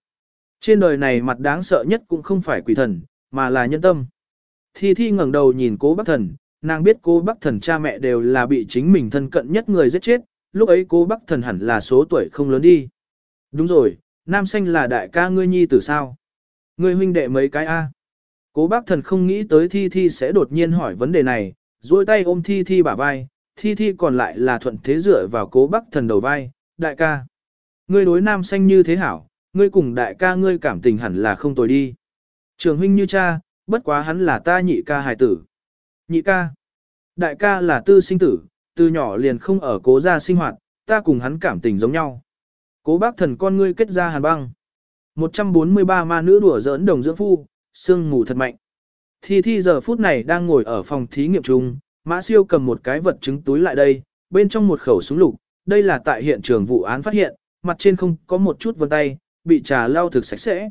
Trên đời này mặt đáng sợ nhất cũng không phải quỷ thần, mà là nhân tâm. Thi Thi ngẩng đầu nhìn cố bác thần, nàng biết cô bác thần cha mẹ đều là bị chính mình thân cận nhất người giết chết, lúc ấy cô bác thần hẳn là số tuổi không lớn đi. Đúng rồi, nam xanh là đại ca ngươi nhi tử sao? Ngươi huynh đệ mấy cái A? Cố bác thần không nghĩ tới Thi Thi sẽ đột nhiên hỏi vấn đề này, duỗi tay ôm Thi Thi bả vai, Thi Thi còn lại là thuận thế dựa vào cố bác thần đầu vai, đại ca. Ngươi đối nam xanh như thế hảo, ngươi cùng đại ca ngươi cảm tình hẳn là không tồi đi. Trường huynh như cha, bất quá hắn là ta nhị ca hài tử. Nhị ca. Đại ca là tư sinh tử, từ nhỏ liền không ở cố gia sinh hoạt, ta cùng hắn cảm tình giống nhau. Cố bác thần con ngươi kết ra hàn băng. 143 ma nữ đùa giỡn đồng dưỡng phu, sương mù thật mạnh. Thi thi giờ phút này đang ngồi ở phòng thí nghiệm chung, mã siêu cầm một cái vật chứng túi lại đây, bên trong một khẩu súng lục, đây là tại hiện trường vụ án phát hiện, mặt trên không có một chút vân tay, bị trà lau thực sạch sẽ.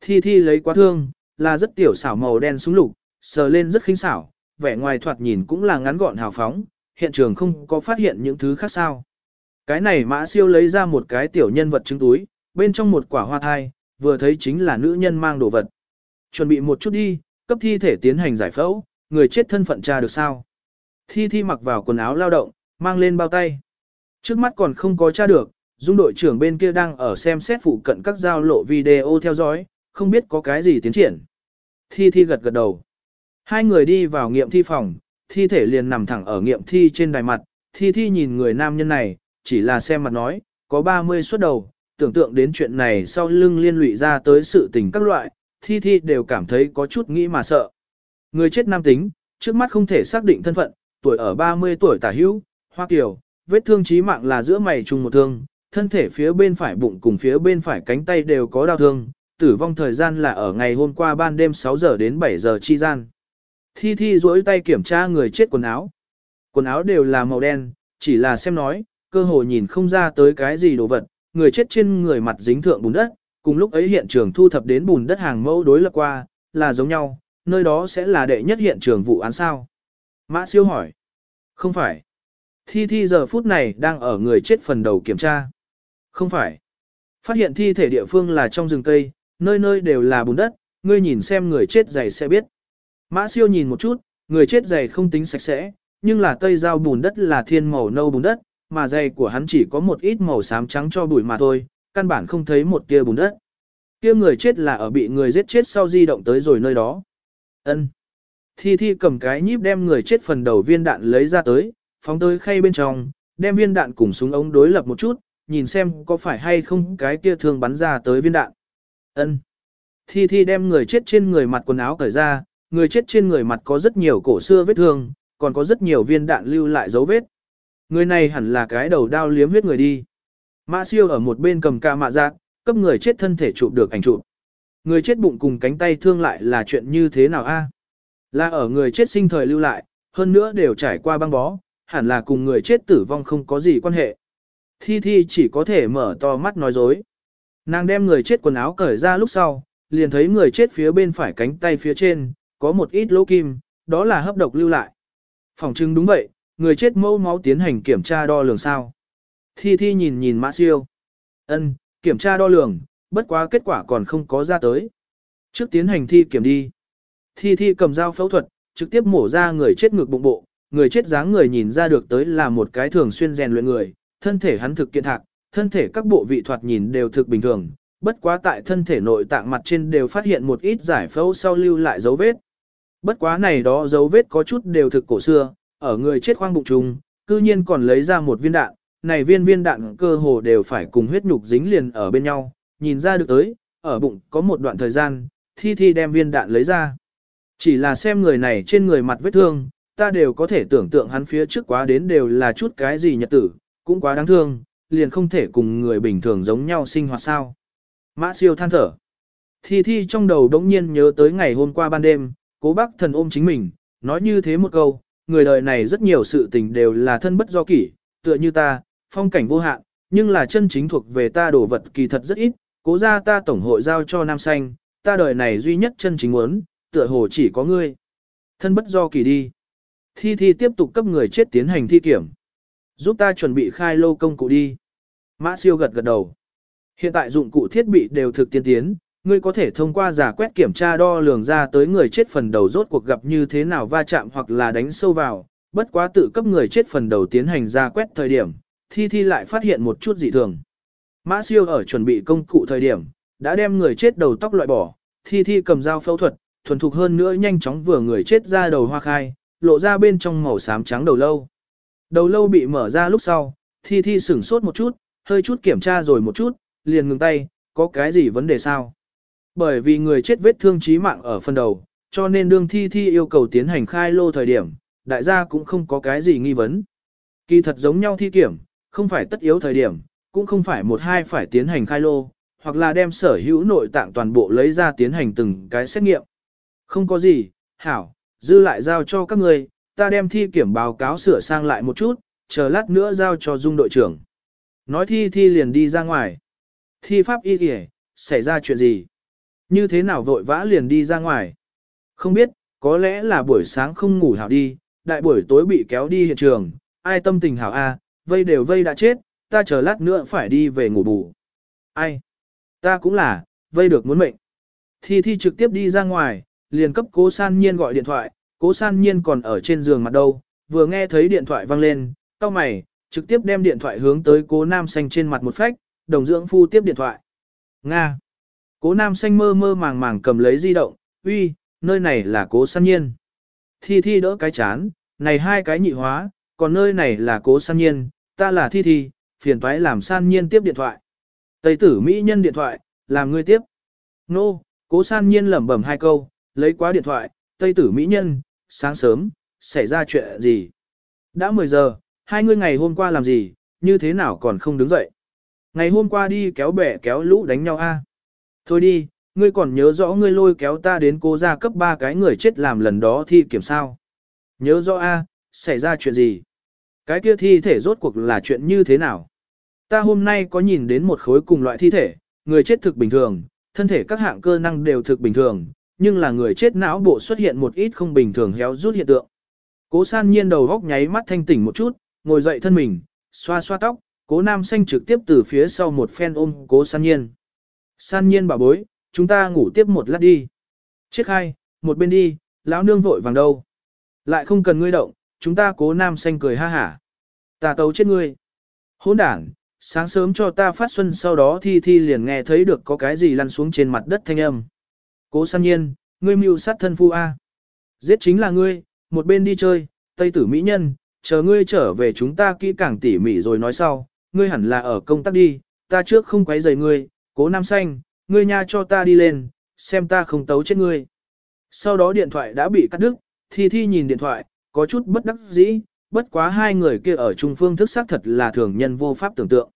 Thi thi lấy quá thương, là rất tiểu xảo màu đen súng lục, sờ lên rất khinh xảo, vẻ ngoài thoạt nhìn cũng là ngắn gọn hào phóng, hiện trường không có phát hiện những thứ khác sao. Cái này mã siêu lấy ra một cái tiểu nhân vật trứng túi, bên trong một quả hoa thai, vừa thấy chính là nữ nhân mang đồ vật. Chuẩn bị một chút đi, cấp thi thể tiến hành giải phẫu, người chết thân phận tra được sao. Thi thi mặc vào quần áo lao động, mang lên bao tay. Trước mắt còn không có tra được, dung đội trưởng bên kia đang ở xem xét phụ cận các giao lộ video theo dõi, không biết có cái gì tiến triển. Thi thi gật gật đầu. Hai người đi vào nghiệm thi phòng, thi thể liền nằm thẳng ở nghiệm thi trên đài mặt, thi thi nhìn người nam nhân này, chỉ là xem mặt nói, có 30 suất đầu, tưởng tượng đến chuyện này sau lưng liên lụy ra tới sự tình các loại, thi thi đều cảm thấy có chút nghĩ mà sợ. Người chết nam tính, trước mắt không thể xác định thân phận, tuổi ở 30 tuổi tả hữu, hoa kiều, vết thương chí mạng là giữa mày trùng một thương, thân thể phía bên phải bụng cùng phía bên phải cánh tay đều có đau thương, tử vong thời gian là ở ngày hôm qua ban đêm 6 giờ đến 7 giờ chi gian. Thi Thi duỗi tay kiểm tra người chết quần áo. Quần áo đều là màu đen, chỉ là xem nói, cơ hồ nhìn không ra tới cái gì đồ vật, người chết trên người mặt dính thượng bùn đất, cùng lúc ấy hiện trường thu thập đến bùn đất hàng mẫu đối lập qua, là giống nhau, nơi đó sẽ là đệ nhất hiện trường vụ án sao. Mã siêu hỏi. Không phải. Thi Thi giờ phút này đang ở người chết phần đầu kiểm tra. Không phải. Phát hiện thi thể địa phương là trong rừng cây, nơi nơi đều là bùn đất, ngươi nhìn xem người chết giày sẽ biết. Mã siêu nhìn một chút, người chết giày không tính sạch sẽ, nhưng là tây giao bùn đất là thiên màu nâu bùn đất, mà giày của hắn chỉ có một ít màu xám trắng cho bụi mà thôi, căn bản không thấy một tia bùn đất. Kia người chết là ở bị người giết chết sau di động tới rồi nơi đó. Ân. Thi Thi cầm cái nhíp đem người chết phần đầu viên đạn lấy ra tới, phóng tới khay bên trong, đem viên đạn cùng súng ống đối lập một chút, nhìn xem có phải hay không cái kia thương bắn ra tới viên đạn. Ân. Thi Thi đem người chết trên người mặt quần áo cởi ra, người chết trên người mặt có rất nhiều cổ xưa vết thương, còn có rất nhiều viên đạn lưu lại dấu vết. Người này hẳn là cái đầu đao liếm huyết người đi. Mã siêu ở một bên cầm ca mạ giác, cấp người chết thân thể chụp được ảnh chụp. Người chết bụng cùng cánh tay thương lại là chuyện như thế nào a? Là ở người chết sinh thời lưu lại, hơn nữa đều trải qua băng bó, hẳn là cùng người chết tử vong không có gì quan hệ. Thi Thi chỉ có thể mở to mắt nói dối. Nàng đem người chết quần áo cởi ra lúc sau, liền thấy người chết phía bên phải cánh tay phía trên, có một ít lỗ kim, đó là hấp độc lưu lại. Phòng chứng đúng vậy, người chết mẫu máu tiến hành kiểm tra đo lường sao. Thi Thi nhìn nhìn Mã Siêu. ân kiểm tra đo lường, bất quá kết quả còn không có ra tới. Trước tiến hành thi kiểm đi. Thi Thi cầm dao phẫu thuật, trực tiếp mổ ra người chết ngược bụng bộ, người chết dáng người nhìn ra được tới là một cái thường xuyên rèn luyện người, thân thể hắn thực kiện thạc, thân thể các bộ vị thoạt nhìn đều thực bình thường, bất quá tại thân thể nội tạng mặt trên đều phát hiện một ít giải phẫu sau lưu lại dấu vết. Bất quá này đó dấu vết có chút đều thực cổ xưa, ở người chết khoang bụng trùng, cư nhiên còn lấy ra một viên đạn, này viên viên đạn cơ hồ đều phải cùng huyết nhục dính liền ở bên nhau, nhìn ra được tới, ở bụng có một đoạn thời gian, thi thi đem viên đạn lấy ra. Chỉ là xem người này trên người mặt vết thương, ta đều có thể tưởng tượng hắn phía trước quá đến đều là chút cái gì nhật tử, cũng quá đáng thương, liền không thể cùng người bình thường giống nhau sinh hoạt sao. Mã siêu than thở. Thi thi trong đầu đống nhiên nhớ tới ngày hôm qua ban đêm, cố bác thần ôm chính mình, nói như thế một câu, người đời này rất nhiều sự tình đều là thân bất do kỷ, tựa như ta, phong cảnh vô hạn, nhưng là chân chính thuộc về ta đồ vật kỳ thật rất ít, cố ra ta tổng hội giao cho nam xanh, ta đời này duy nhất chân chính muốn, tựa hồ chỉ có ngươi. Thân bất do kỳ đi. Thi thi tiếp tục cấp người chết tiến hành thi kiểm. Giúp ta chuẩn bị khai lô công cụ đi. Mã siêu gật gật đầu. Hiện tại dụng cụ thiết bị đều thực tiên tiến, ngươi có thể thông qua giả quét kiểm tra đo lường ra tới người chết phần đầu rốt cuộc gặp như thế nào va chạm hoặc là đánh sâu vào, bất quá tự cấp người chết phần đầu tiến hành ra quét thời điểm, thi thi lại phát hiện một chút dị thường. Mã siêu ở chuẩn bị công cụ thời điểm, đã đem người chết đầu tóc loại bỏ, thi thi cầm dao phẫu thuật, thuần thục hơn nữa nhanh chóng vừa người chết ra đầu hoa khai, lộ ra bên trong màu xám trắng đầu lâu. Đầu lâu bị mở ra lúc sau, thi thi sửng sốt một chút, hơi chút kiểm tra rồi một chút, liền ngừng tay, có cái gì vấn đề sao? Bởi vì người chết vết thương chí mạng ở phần đầu, cho nên đương thi thi yêu cầu tiến hành khai lô thời điểm, đại gia cũng không có cái gì nghi vấn. Kỳ thật giống nhau thi kiểm, không phải tất yếu thời điểm, cũng không phải một hai phải tiến hành khai lô, hoặc là đem sở hữu nội tạng toàn bộ lấy ra tiến hành từng cái xét nghiệm. Không có gì, hảo, dư lại giao cho các người, ta đem thi kiểm báo cáo sửa sang lại một chút, chờ lát nữa giao cho dung đội trưởng. Nói thi thi liền đi ra ngoài. Thi pháp y kìa, xảy ra chuyện gì? Như thế nào vội vã liền đi ra ngoài? Không biết, có lẽ là buổi sáng không ngủ hảo đi, đại buổi tối bị kéo đi hiện trường, ai tâm tình hảo a, vây đều vây đã chết, ta chờ lát nữa phải đi về ngủ bù. Ai? Ta cũng là, vây được muốn mệnh. Thi Thi trực tiếp đi ra ngoài, liền cấp cố san nhiên gọi điện thoại, cố san nhiên còn ở trên giường mặt đâu, vừa nghe thấy điện thoại vang lên, tao mày, trực tiếp đem điện thoại hướng tới cố nam xanh trên mặt một phách, đồng dưỡng phu tiếp điện thoại. Nga. Cố nam xanh mơ mơ màng màng cầm lấy di động, uy, nơi này là cố san nhiên. Thi Thi đỡ cái chán, này hai cái nhị hóa, còn nơi này là cố san nhiên, ta là Thi Thi, phiền toái làm san nhiên tiếp điện thoại. Tây tử Mỹ nhân điện thoại, làm ngươi tiếp. Nô, no, cố san nhiên lẩm bẩm hai câu, lấy quá điện thoại, Tây tử Mỹ nhân, sáng sớm, xảy ra chuyện gì? Đã 10 giờ, hai ngươi ngày hôm qua làm gì, như thế nào còn không đứng dậy? Ngày hôm qua đi kéo bẻ kéo lũ đánh nhau a. Thôi đi, ngươi còn nhớ rõ ngươi lôi kéo ta đến cố gia cấp ba cái người chết làm lần đó thi kiểm sao? Nhớ rõ a, xảy ra chuyện gì? Cái kia thi thể rốt cuộc là chuyện như thế nào? Ta hôm nay có nhìn đến một khối cùng loại thi thể, người chết thực bình thường, thân thể các hạng cơ năng đều thực bình thường, nhưng là người chết não bộ xuất hiện một ít không bình thường héo rút hiện tượng. Cố san nhiên đầu góc nháy mắt thanh tỉnh một chút, ngồi dậy thân mình, xoa xoa tóc, cố nam xanh trực tiếp từ phía sau một phen ôm cố san nhiên. San nhiên bảo bối, chúng ta ngủ tiếp một lát đi. Chết hai, một bên đi, lão nương vội vàng đâu. Lại không cần ngươi động, chúng ta cố nam xanh cười ha hả. Ta tấu chết ngươi. Hỗn đảng, sáng sớm cho ta phát xuân sau đó thi thi liền nghe thấy được có cái gì lăn xuống trên mặt đất thanh âm. Cố san nhiên, ngươi mưu sát thân phu A. Giết chính là ngươi, một bên đi chơi, tây tử mỹ nhân, chờ ngươi trở về chúng ta kỹ càng tỉ mỉ rồi nói sau, ngươi hẳn là ở công tác đi, ta trước không quấy rầy ngươi, cố nam xanh, ngươi nha cho ta đi lên, xem ta không tấu chết ngươi. Sau đó điện thoại đã bị cắt đứt, thi thi nhìn điện thoại, có chút bất đắc dĩ, bất quá hai người kia ở trung phương thức xác thật là thường nhân vô pháp tưởng tượng.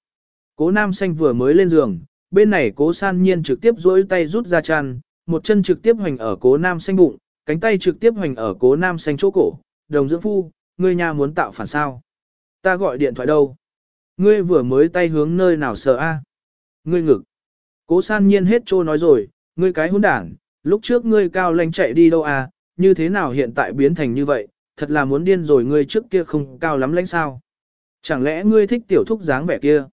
Cố nam xanh vừa mới lên giường, bên này cố san nhiên trực tiếp duỗi tay rút ra chăn, một chân trực tiếp hoành ở cố nam xanh bụng, cánh tay trực tiếp hoành ở cố nam xanh chỗ cổ, đồng dưỡng phu, ngươi nhà muốn tạo phản sao. Ta gọi điện thoại đâu? Ngươi vừa mới tay hướng nơi nào sợ a? Ngươi ngực. Cố san nhiên hết trô nói rồi, ngươi cái hỗn đảng, lúc trước ngươi cao lãnh chạy đi đâu à, như thế nào hiện tại biến thành như vậy, thật là muốn điên rồi ngươi trước kia không cao lắm lãnh sao. Chẳng lẽ ngươi thích tiểu thúc dáng vẻ kia?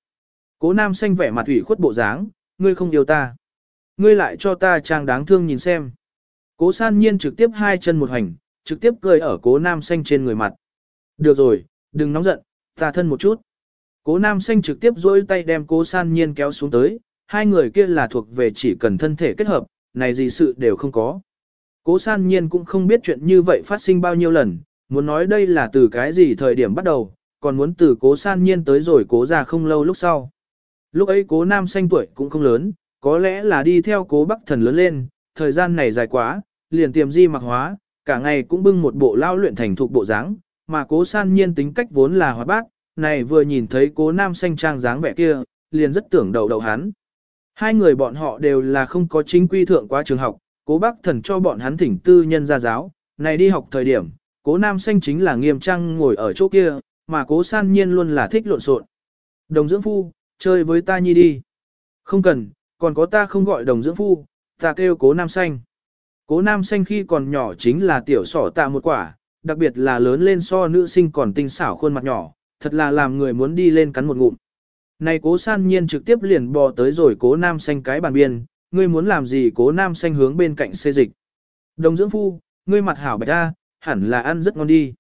Cố nam xanh vẻ mặt ủy khuất bộ dáng, ngươi không yêu ta. Ngươi lại cho ta trang đáng thương nhìn xem. Cố san nhiên trực tiếp hai chân một hành, trực tiếp cười ở cố nam xanh trên người mặt. Được rồi, đừng nóng giận, ta thân một chút. Cố nam xanh trực tiếp dỗi tay đem cố san nhiên kéo xuống tới, hai người kia là thuộc về chỉ cần thân thể kết hợp, này gì sự đều không có. Cố san nhiên cũng không biết chuyện như vậy phát sinh bao nhiêu lần, muốn nói đây là từ cái gì thời điểm bắt đầu, còn muốn từ cố san nhiên tới rồi cố già không lâu lúc sau. Lúc ấy cố nam xanh tuổi cũng không lớn, có lẽ là đi theo cố bắc thần lớn lên, thời gian này dài quá, liền tiềm di mặc hóa, cả ngày cũng bưng một bộ lao luyện thành thục bộ dáng, mà cố san nhiên tính cách vốn là hoạt bát, này vừa nhìn thấy cố nam xanh trang dáng vẻ kia, liền rất tưởng đầu đầu hắn. Hai người bọn họ đều là không có chính quy thượng qua trường học, cố bác thần cho bọn hắn thỉnh tư nhân ra giáo, này đi học thời điểm, cố nam xanh chính là nghiêm trang ngồi ở chỗ kia, mà cố san nhiên luôn là thích lộn xộn. Đồng dưỡng phu, chơi với ta nhi đi. Không cần, còn có ta không gọi đồng dưỡng phu, ta kêu cố nam xanh. Cố nam xanh khi còn nhỏ chính là tiểu sỏ tạ một quả, đặc biệt là lớn lên so nữ sinh còn tinh xảo khuôn mặt nhỏ, thật là làm người muốn đi lên cắn một ngụm. Này cố san nhiên trực tiếp liền bò tới rồi cố nam xanh cái bàn biên, ngươi muốn làm gì cố nam xanh hướng bên cạnh xê dịch. Đồng dưỡng phu, ngươi mặt hảo bạch ta, hẳn là ăn rất ngon đi.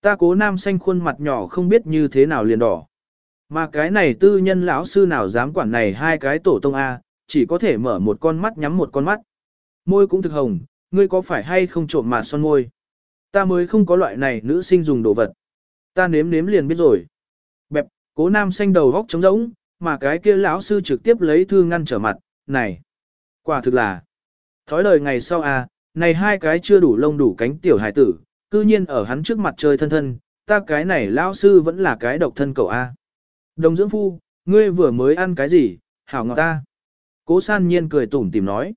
Ta cố nam xanh khuôn mặt nhỏ không biết như thế nào liền đỏ. Mà cái này tư nhân lão sư nào dám quản này hai cái tổ tông A, chỉ có thể mở một con mắt nhắm một con mắt. Môi cũng thực hồng, ngươi có phải hay không trộm mà son môi? Ta mới không có loại này nữ sinh dùng đồ vật. Ta nếm nếm liền biết rồi. Bẹp, cố nam xanh đầu góc trống rỗng, mà cái kia lão sư trực tiếp lấy thư ngăn trở mặt, này. Quả thực là, thói lời ngày sau à, này hai cái chưa đủ lông đủ cánh tiểu hải tử, cư nhiên ở hắn trước mặt chơi thân thân, ta cái này lão sư vẫn là cái độc thân cậu a. Đồng dưỡng phu, ngươi vừa mới ăn cái gì, hảo ngọt ta. Cố san nhiên cười tủm tìm nói.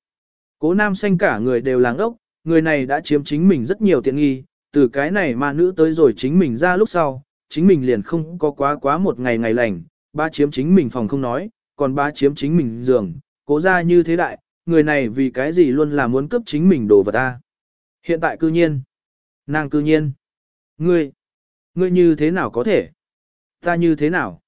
Cố nam xanh cả người đều láng ốc, người này đã chiếm chính mình rất nhiều tiện nghi, từ cái này mà nữ tới rồi chính mình ra lúc sau, chính mình liền không có quá quá một ngày ngày lành, ba chiếm chính mình phòng không nói, còn ba chiếm chính mình giường, cố ra như thế đại, người này vì cái gì luôn là muốn cướp chính mình đồ vật ta. Hiện tại cư nhiên, nàng cư nhiên, ngươi, ngươi như thế nào có thể, ta như thế nào.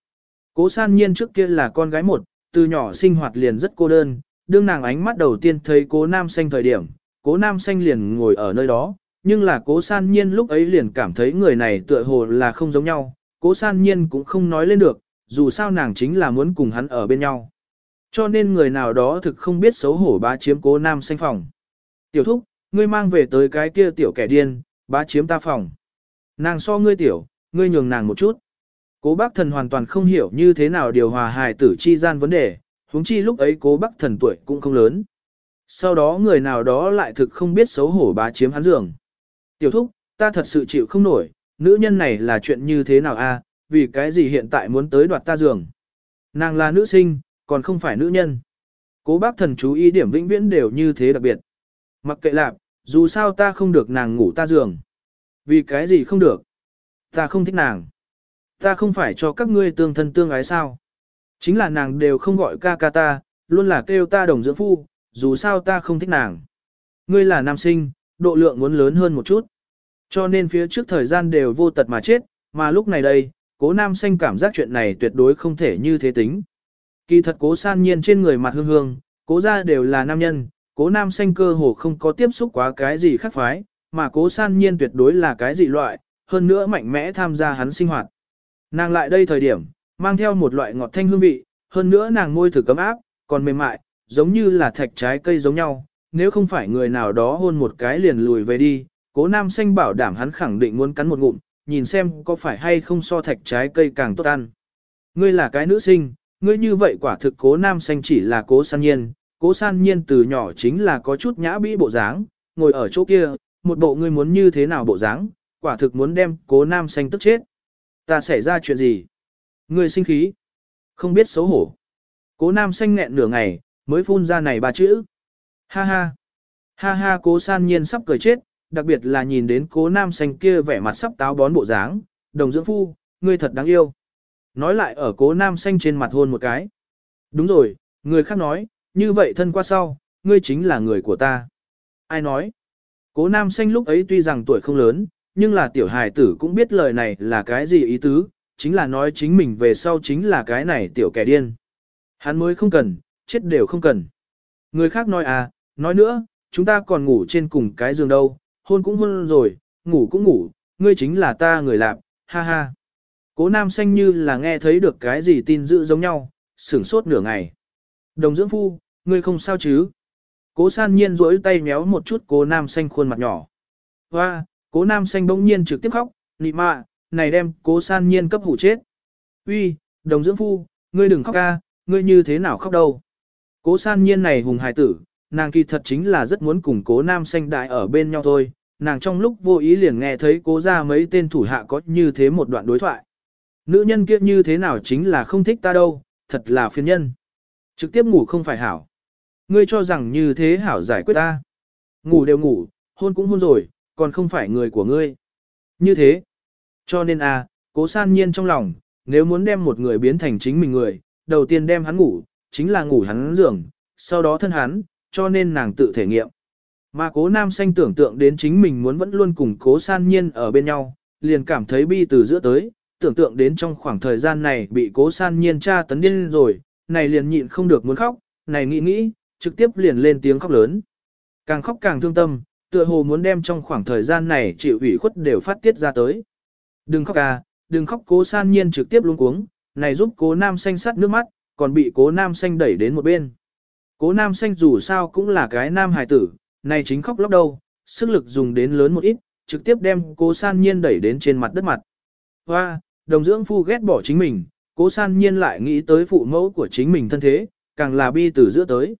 Cố san nhiên trước kia là con gái một, từ nhỏ sinh hoạt liền rất cô đơn, đương nàng ánh mắt đầu tiên thấy cố nam xanh thời điểm, cố nam xanh liền ngồi ở nơi đó, nhưng là cố san nhiên lúc ấy liền cảm thấy người này tựa hồ là không giống nhau, cố san nhiên cũng không nói lên được, dù sao nàng chính là muốn cùng hắn ở bên nhau. Cho nên người nào đó thực không biết xấu hổ bá chiếm cố nam xanh phòng. Tiểu thúc, ngươi mang về tới cái kia tiểu kẻ điên, bá chiếm ta phòng. Nàng so ngươi tiểu, ngươi nhường nàng một chút. Cố bác thần hoàn toàn không hiểu như thế nào điều hòa hài tử chi gian vấn đề, huống chi lúc ấy cố bác thần tuổi cũng không lớn. Sau đó người nào đó lại thực không biết xấu hổ bá chiếm hắn giường. Tiểu thúc, ta thật sự chịu không nổi, nữ nhân này là chuyện như thế nào a? vì cái gì hiện tại muốn tới đoạt ta giường. Nàng là nữ sinh, còn không phải nữ nhân. Cố bác thần chú ý điểm vĩnh viễn đều như thế đặc biệt. Mặc kệ lạp, dù sao ta không được nàng ngủ ta giường. Vì cái gì không được? Ta không thích nàng. Ta không phải cho các ngươi tương thân tương ái sao? Chính là nàng đều không gọi ca ca ta, luôn là kêu ta đồng dưỡng phu, dù sao ta không thích nàng. Ngươi là nam sinh, độ lượng muốn lớn hơn một chút. Cho nên phía trước thời gian đều vô tật mà chết, mà lúc này đây, cố nam xanh cảm giác chuyện này tuyệt đối không thể như thế tính. Kỳ thật cố san nhiên trên người mặt hương hương, cố ra đều là nam nhân, cố nam xanh cơ hồ không có tiếp xúc quá cái gì khác phái, mà cố san nhiên tuyệt đối là cái gì loại, hơn nữa mạnh mẽ tham gia hắn sinh hoạt. Nàng lại đây thời điểm, mang theo một loại ngọt thanh hương vị, hơn nữa nàng ngôi thử cấm áp, còn mềm mại, giống như là thạch trái cây giống nhau, nếu không phải người nào đó hôn một cái liền lùi về đi, cố nam xanh bảo đảm hắn khẳng định muốn cắn một ngụm, nhìn xem có phải hay không so thạch trái cây càng tốt ăn. Ngươi là cái nữ sinh, ngươi như vậy quả thực cố nam xanh chỉ là cố san nhiên, cố san nhiên từ nhỏ chính là có chút nhã bĩ bộ dáng, ngồi ở chỗ kia, một bộ ngươi muốn như thế nào bộ dáng, quả thực muốn đem cố nam xanh tức chết. Ta xảy ra chuyện gì? Ngươi sinh khí. Không biết xấu hổ. Cố nam xanh nghẹn nửa ngày, mới phun ra này ba chữ. Ha ha. Ha ha cố san nhiên sắp cười chết, đặc biệt là nhìn đến cố nam xanh kia vẻ mặt sắp táo bón bộ dáng, đồng dưỡng phu, ngươi thật đáng yêu. Nói lại ở cố nam xanh trên mặt hôn một cái. Đúng rồi, người khác nói, như vậy thân qua sau, ngươi chính là người của ta. Ai nói? Cố nam xanh lúc ấy tuy rằng tuổi không lớn, nhưng là tiểu hài tử cũng biết lời này là cái gì ý tứ, chính là nói chính mình về sau chính là cái này tiểu kẻ điên. Hắn mới không cần, chết đều không cần. Người khác nói à, nói nữa, chúng ta còn ngủ trên cùng cái giường đâu, hôn cũng hôn rồi, ngủ cũng ngủ, ngươi chính là ta người làm, ha ha. Cố nam xanh như là nghe thấy được cái gì tin dữ giống nhau, sửng sốt nửa ngày. Đồng dưỡng phu, ngươi không sao chứ? Cố san nhiên rỗi tay méo một chút cố nam xanh khuôn mặt nhỏ. Hoa, cố nam xanh bỗng nhiên trực tiếp khóc, nị mạ, này đem cố san nhiên cấp hủ chết. Uy, đồng dưỡng phu, ngươi đừng khóc ca, ngươi như thế nào khóc đâu. Cố san nhiên này hùng hài tử, nàng kỳ thật chính là rất muốn cùng cố nam xanh đại ở bên nhau thôi, nàng trong lúc vô ý liền nghe thấy cố ra mấy tên thủ hạ có như thế một đoạn đối thoại. Nữ nhân kia như thế nào chính là không thích ta đâu, thật là phiền nhân. Trực tiếp ngủ không phải hảo. Ngươi cho rằng như thế hảo giải quyết ta. Ngủ đều ngủ, hôn cũng hôn rồi, còn không phải người của ngươi. Như thế. Cho nên a, cố san nhiên trong lòng, nếu muốn đem một người biến thành chính mình người, đầu tiên đem hắn ngủ, chính là ngủ hắn giường, sau đó thân hắn, cho nên nàng tự thể nghiệm. Mà cố nam xanh tưởng tượng đến chính mình muốn vẫn luôn cùng cố san nhiên ở bên nhau, liền cảm thấy bi từ giữa tới, tưởng tượng đến trong khoảng thời gian này bị cố san nhiên tra tấn điên rồi, này liền nhịn không được muốn khóc, này nghĩ nghĩ, trực tiếp liền lên tiếng khóc lớn. Càng khóc càng thương tâm, tựa hồ muốn đem trong khoảng thời gian này chịu ủy khuất đều phát tiết ra tới. Đừng khóc à, đừng khóc cố san nhiên trực tiếp luôn cuống, này giúp cố nam xanh sắt nước mắt, còn bị cố nam xanh đẩy đến một bên. Cố nam xanh dù sao cũng là cái nam hài tử, này chính khóc lóc đâu, sức lực dùng đến lớn một ít, trực tiếp đem cố san nhiên đẩy đến trên mặt đất mặt. Hoa, đồng dưỡng phu ghét bỏ chính mình, cố san nhiên lại nghĩ tới phụ mẫu của chính mình thân thế, càng là bi từ giữa tới.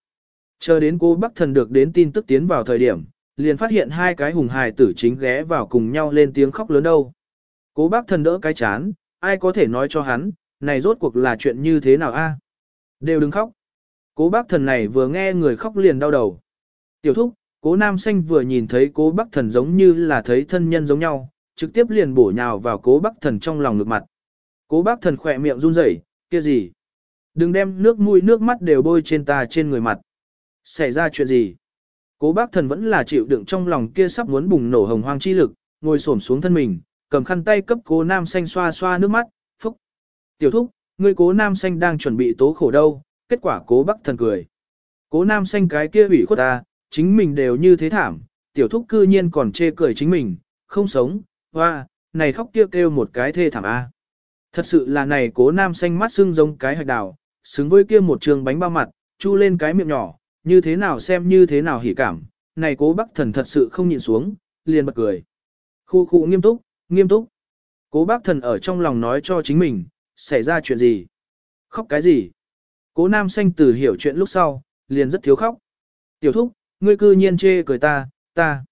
Chờ đến cô Bắc Thần được đến tin tức tiến vào thời điểm, liền phát hiện hai cái hùng hài tử chính ghé vào cùng nhau lên tiếng khóc lớn đâu. Cố bác thần đỡ cái chán, ai có thể nói cho hắn, này rốt cuộc là chuyện như thế nào a? À? Đều đừng khóc. Cố bác thần này vừa nghe người khóc liền đau đầu. Tiểu thúc, cố nam xanh vừa nhìn thấy cố bác thần giống như là thấy thân nhân giống nhau, trực tiếp liền bổ nhào vào cố bác thần trong lòng ngực mặt. Cố bác thần khỏe miệng run rẩy, kia gì? Đừng đem nước mũi nước mắt đều bôi trên ta trên người mặt. Xảy ra chuyện gì? Cố bác thần vẫn là chịu đựng trong lòng kia sắp muốn bùng nổ hồng hoang chi lực, ngồi xổm xuống thân mình, cầm khăn tay cấp cố nam xanh xoa xoa nước mắt, phúc. Tiểu thúc, ngươi cố nam xanh đang chuẩn bị tố khổ đâu, kết quả cố bác thần cười. Cố nam xanh cái kia ủy khuất ta, chính mình đều như thế thảm, tiểu thúc cư nhiên còn chê cười chính mình, không sống, hoa, này khóc kia kêu, một cái thê thảm a. Thật sự là này cố nam xanh mắt sưng giống cái hạch đào, xứng với kia một trường bánh bao mặt, chu lên cái miệng nhỏ, như thế nào xem như thế nào hỉ cảm, này cố bác thần thật sự không nhịn xuống, liền bật cười. Khu khu nghiêm túc, nghiêm túc. Cố bác thần ở trong lòng nói cho chính mình, xảy ra chuyện gì? Khóc cái gì? Cố nam xanh từ hiểu chuyện lúc sau, liền rất thiếu khóc. Tiểu thúc, ngươi cư nhiên chê cười ta, ta.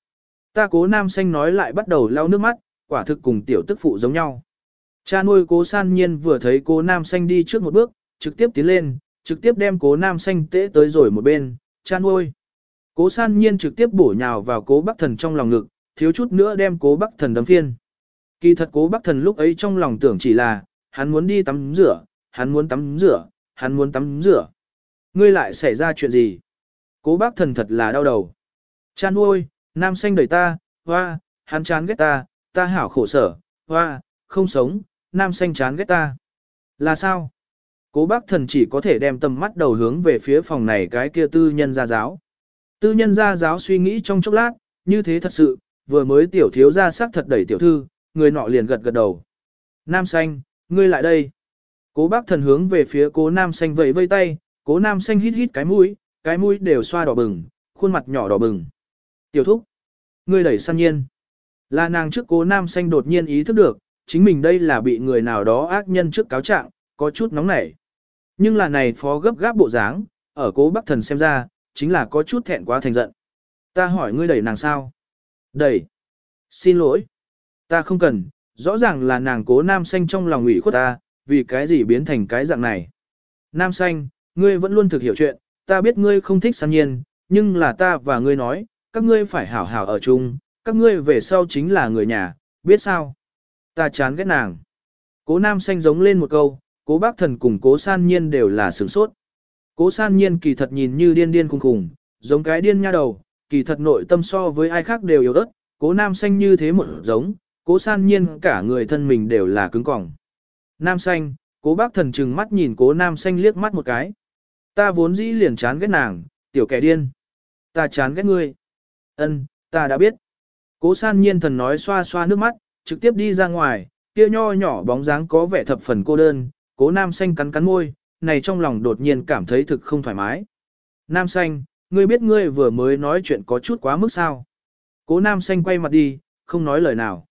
Ta cố nam xanh nói lại bắt đầu lau nước mắt, quả thực cùng tiểu tức phụ giống nhau. Cha nuôi cố san nhiên vừa thấy cố nam xanh đi trước một bước, trực tiếp tiến lên, trực tiếp đem cố nam xanh tễ tới rồi một bên, cha nuôi. Cố san nhiên trực tiếp bổ nhào vào cố bắc thần trong lòng ngực, thiếu chút nữa đem cố bắc thần đấm phiên. Kỳ thật cố bắc thần lúc ấy trong lòng tưởng chỉ là, hắn muốn đi tắm rửa, hắn muốn tắm rửa, hắn muốn tắm rửa. Ngươi lại xảy ra chuyện gì? Cố bác thần thật là đau đầu. Cha nuôi, nam xanh đẩy ta, hoa, hắn chán ghét ta, ta hảo khổ sở, hoa, không sống, nam xanh chán ghét ta. Là sao? Cố bác thần chỉ có thể đem tầm mắt đầu hướng về phía phòng này cái kia tư nhân gia giáo. Tư nhân gia giáo suy nghĩ trong chốc lát, như thế thật sự, vừa mới tiểu thiếu ra sắc thật đẩy tiểu thư, người nọ liền gật gật đầu. Nam xanh, ngươi lại đây. Cố bác thần hướng về phía cố nam xanh vẫy vây tay, cố nam xanh hít hít cái mũi, cái mũi đều xoa đỏ bừng, khuôn mặt nhỏ đỏ bừng. Tiểu thúc, ngươi đẩy san nhiên. Là nàng trước cố nam xanh đột nhiên ý thức được, chính mình đây là bị người nào đó ác nhân trước cáo trạng, có chút nóng nảy. Nhưng là này phó gấp gáp bộ dáng, ở cố bác thần xem ra, chính là có chút thẹn quá thành giận. Ta hỏi ngươi đẩy nàng sao? Đẩy. Xin lỗi. Ta không cần, rõ ràng là nàng cố nam xanh trong lòng ủy khuất ta, vì cái gì biến thành cái dạng này. Nam xanh, ngươi vẫn luôn thực hiểu chuyện, ta biết ngươi không thích san nhiên, nhưng là ta và ngươi nói, các ngươi phải hảo hảo ở chung, các ngươi về sau chính là người nhà, biết sao? Ta chán ghét nàng. Cố nam xanh giống lên một câu, cố bác thần cùng cố san nhiên đều là sửng sốt. Cố san nhiên kỳ thật nhìn như điên điên khùng khùng, giống cái điên nha đầu, kỳ thật nội tâm so với ai khác đều yếu ớt, cố nam xanh như thế một giống, cố san nhiên cả người thân mình đều là cứng cỏng. Nam xanh, cố bác thần trừng mắt nhìn cố nam xanh liếc mắt một cái. Ta vốn dĩ liền chán ghét nàng, tiểu kẻ điên. Ta chán ghét ngươi. Ân, ta đã biết. Cố san nhiên thần nói xoa xoa nước mắt, trực tiếp đi ra ngoài, kia nho nhỏ bóng dáng có vẻ thập phần cô đơn, cố nam xanh cắn cắn môi, này trong lòng đột nhiên cảm thấy thực không thoải mái. Nam xanh, ngươi biết ngươi vừa mới nói chuyện có chút quá mức sao. Cố nam xanh quay mặt đi, không nói lời nào.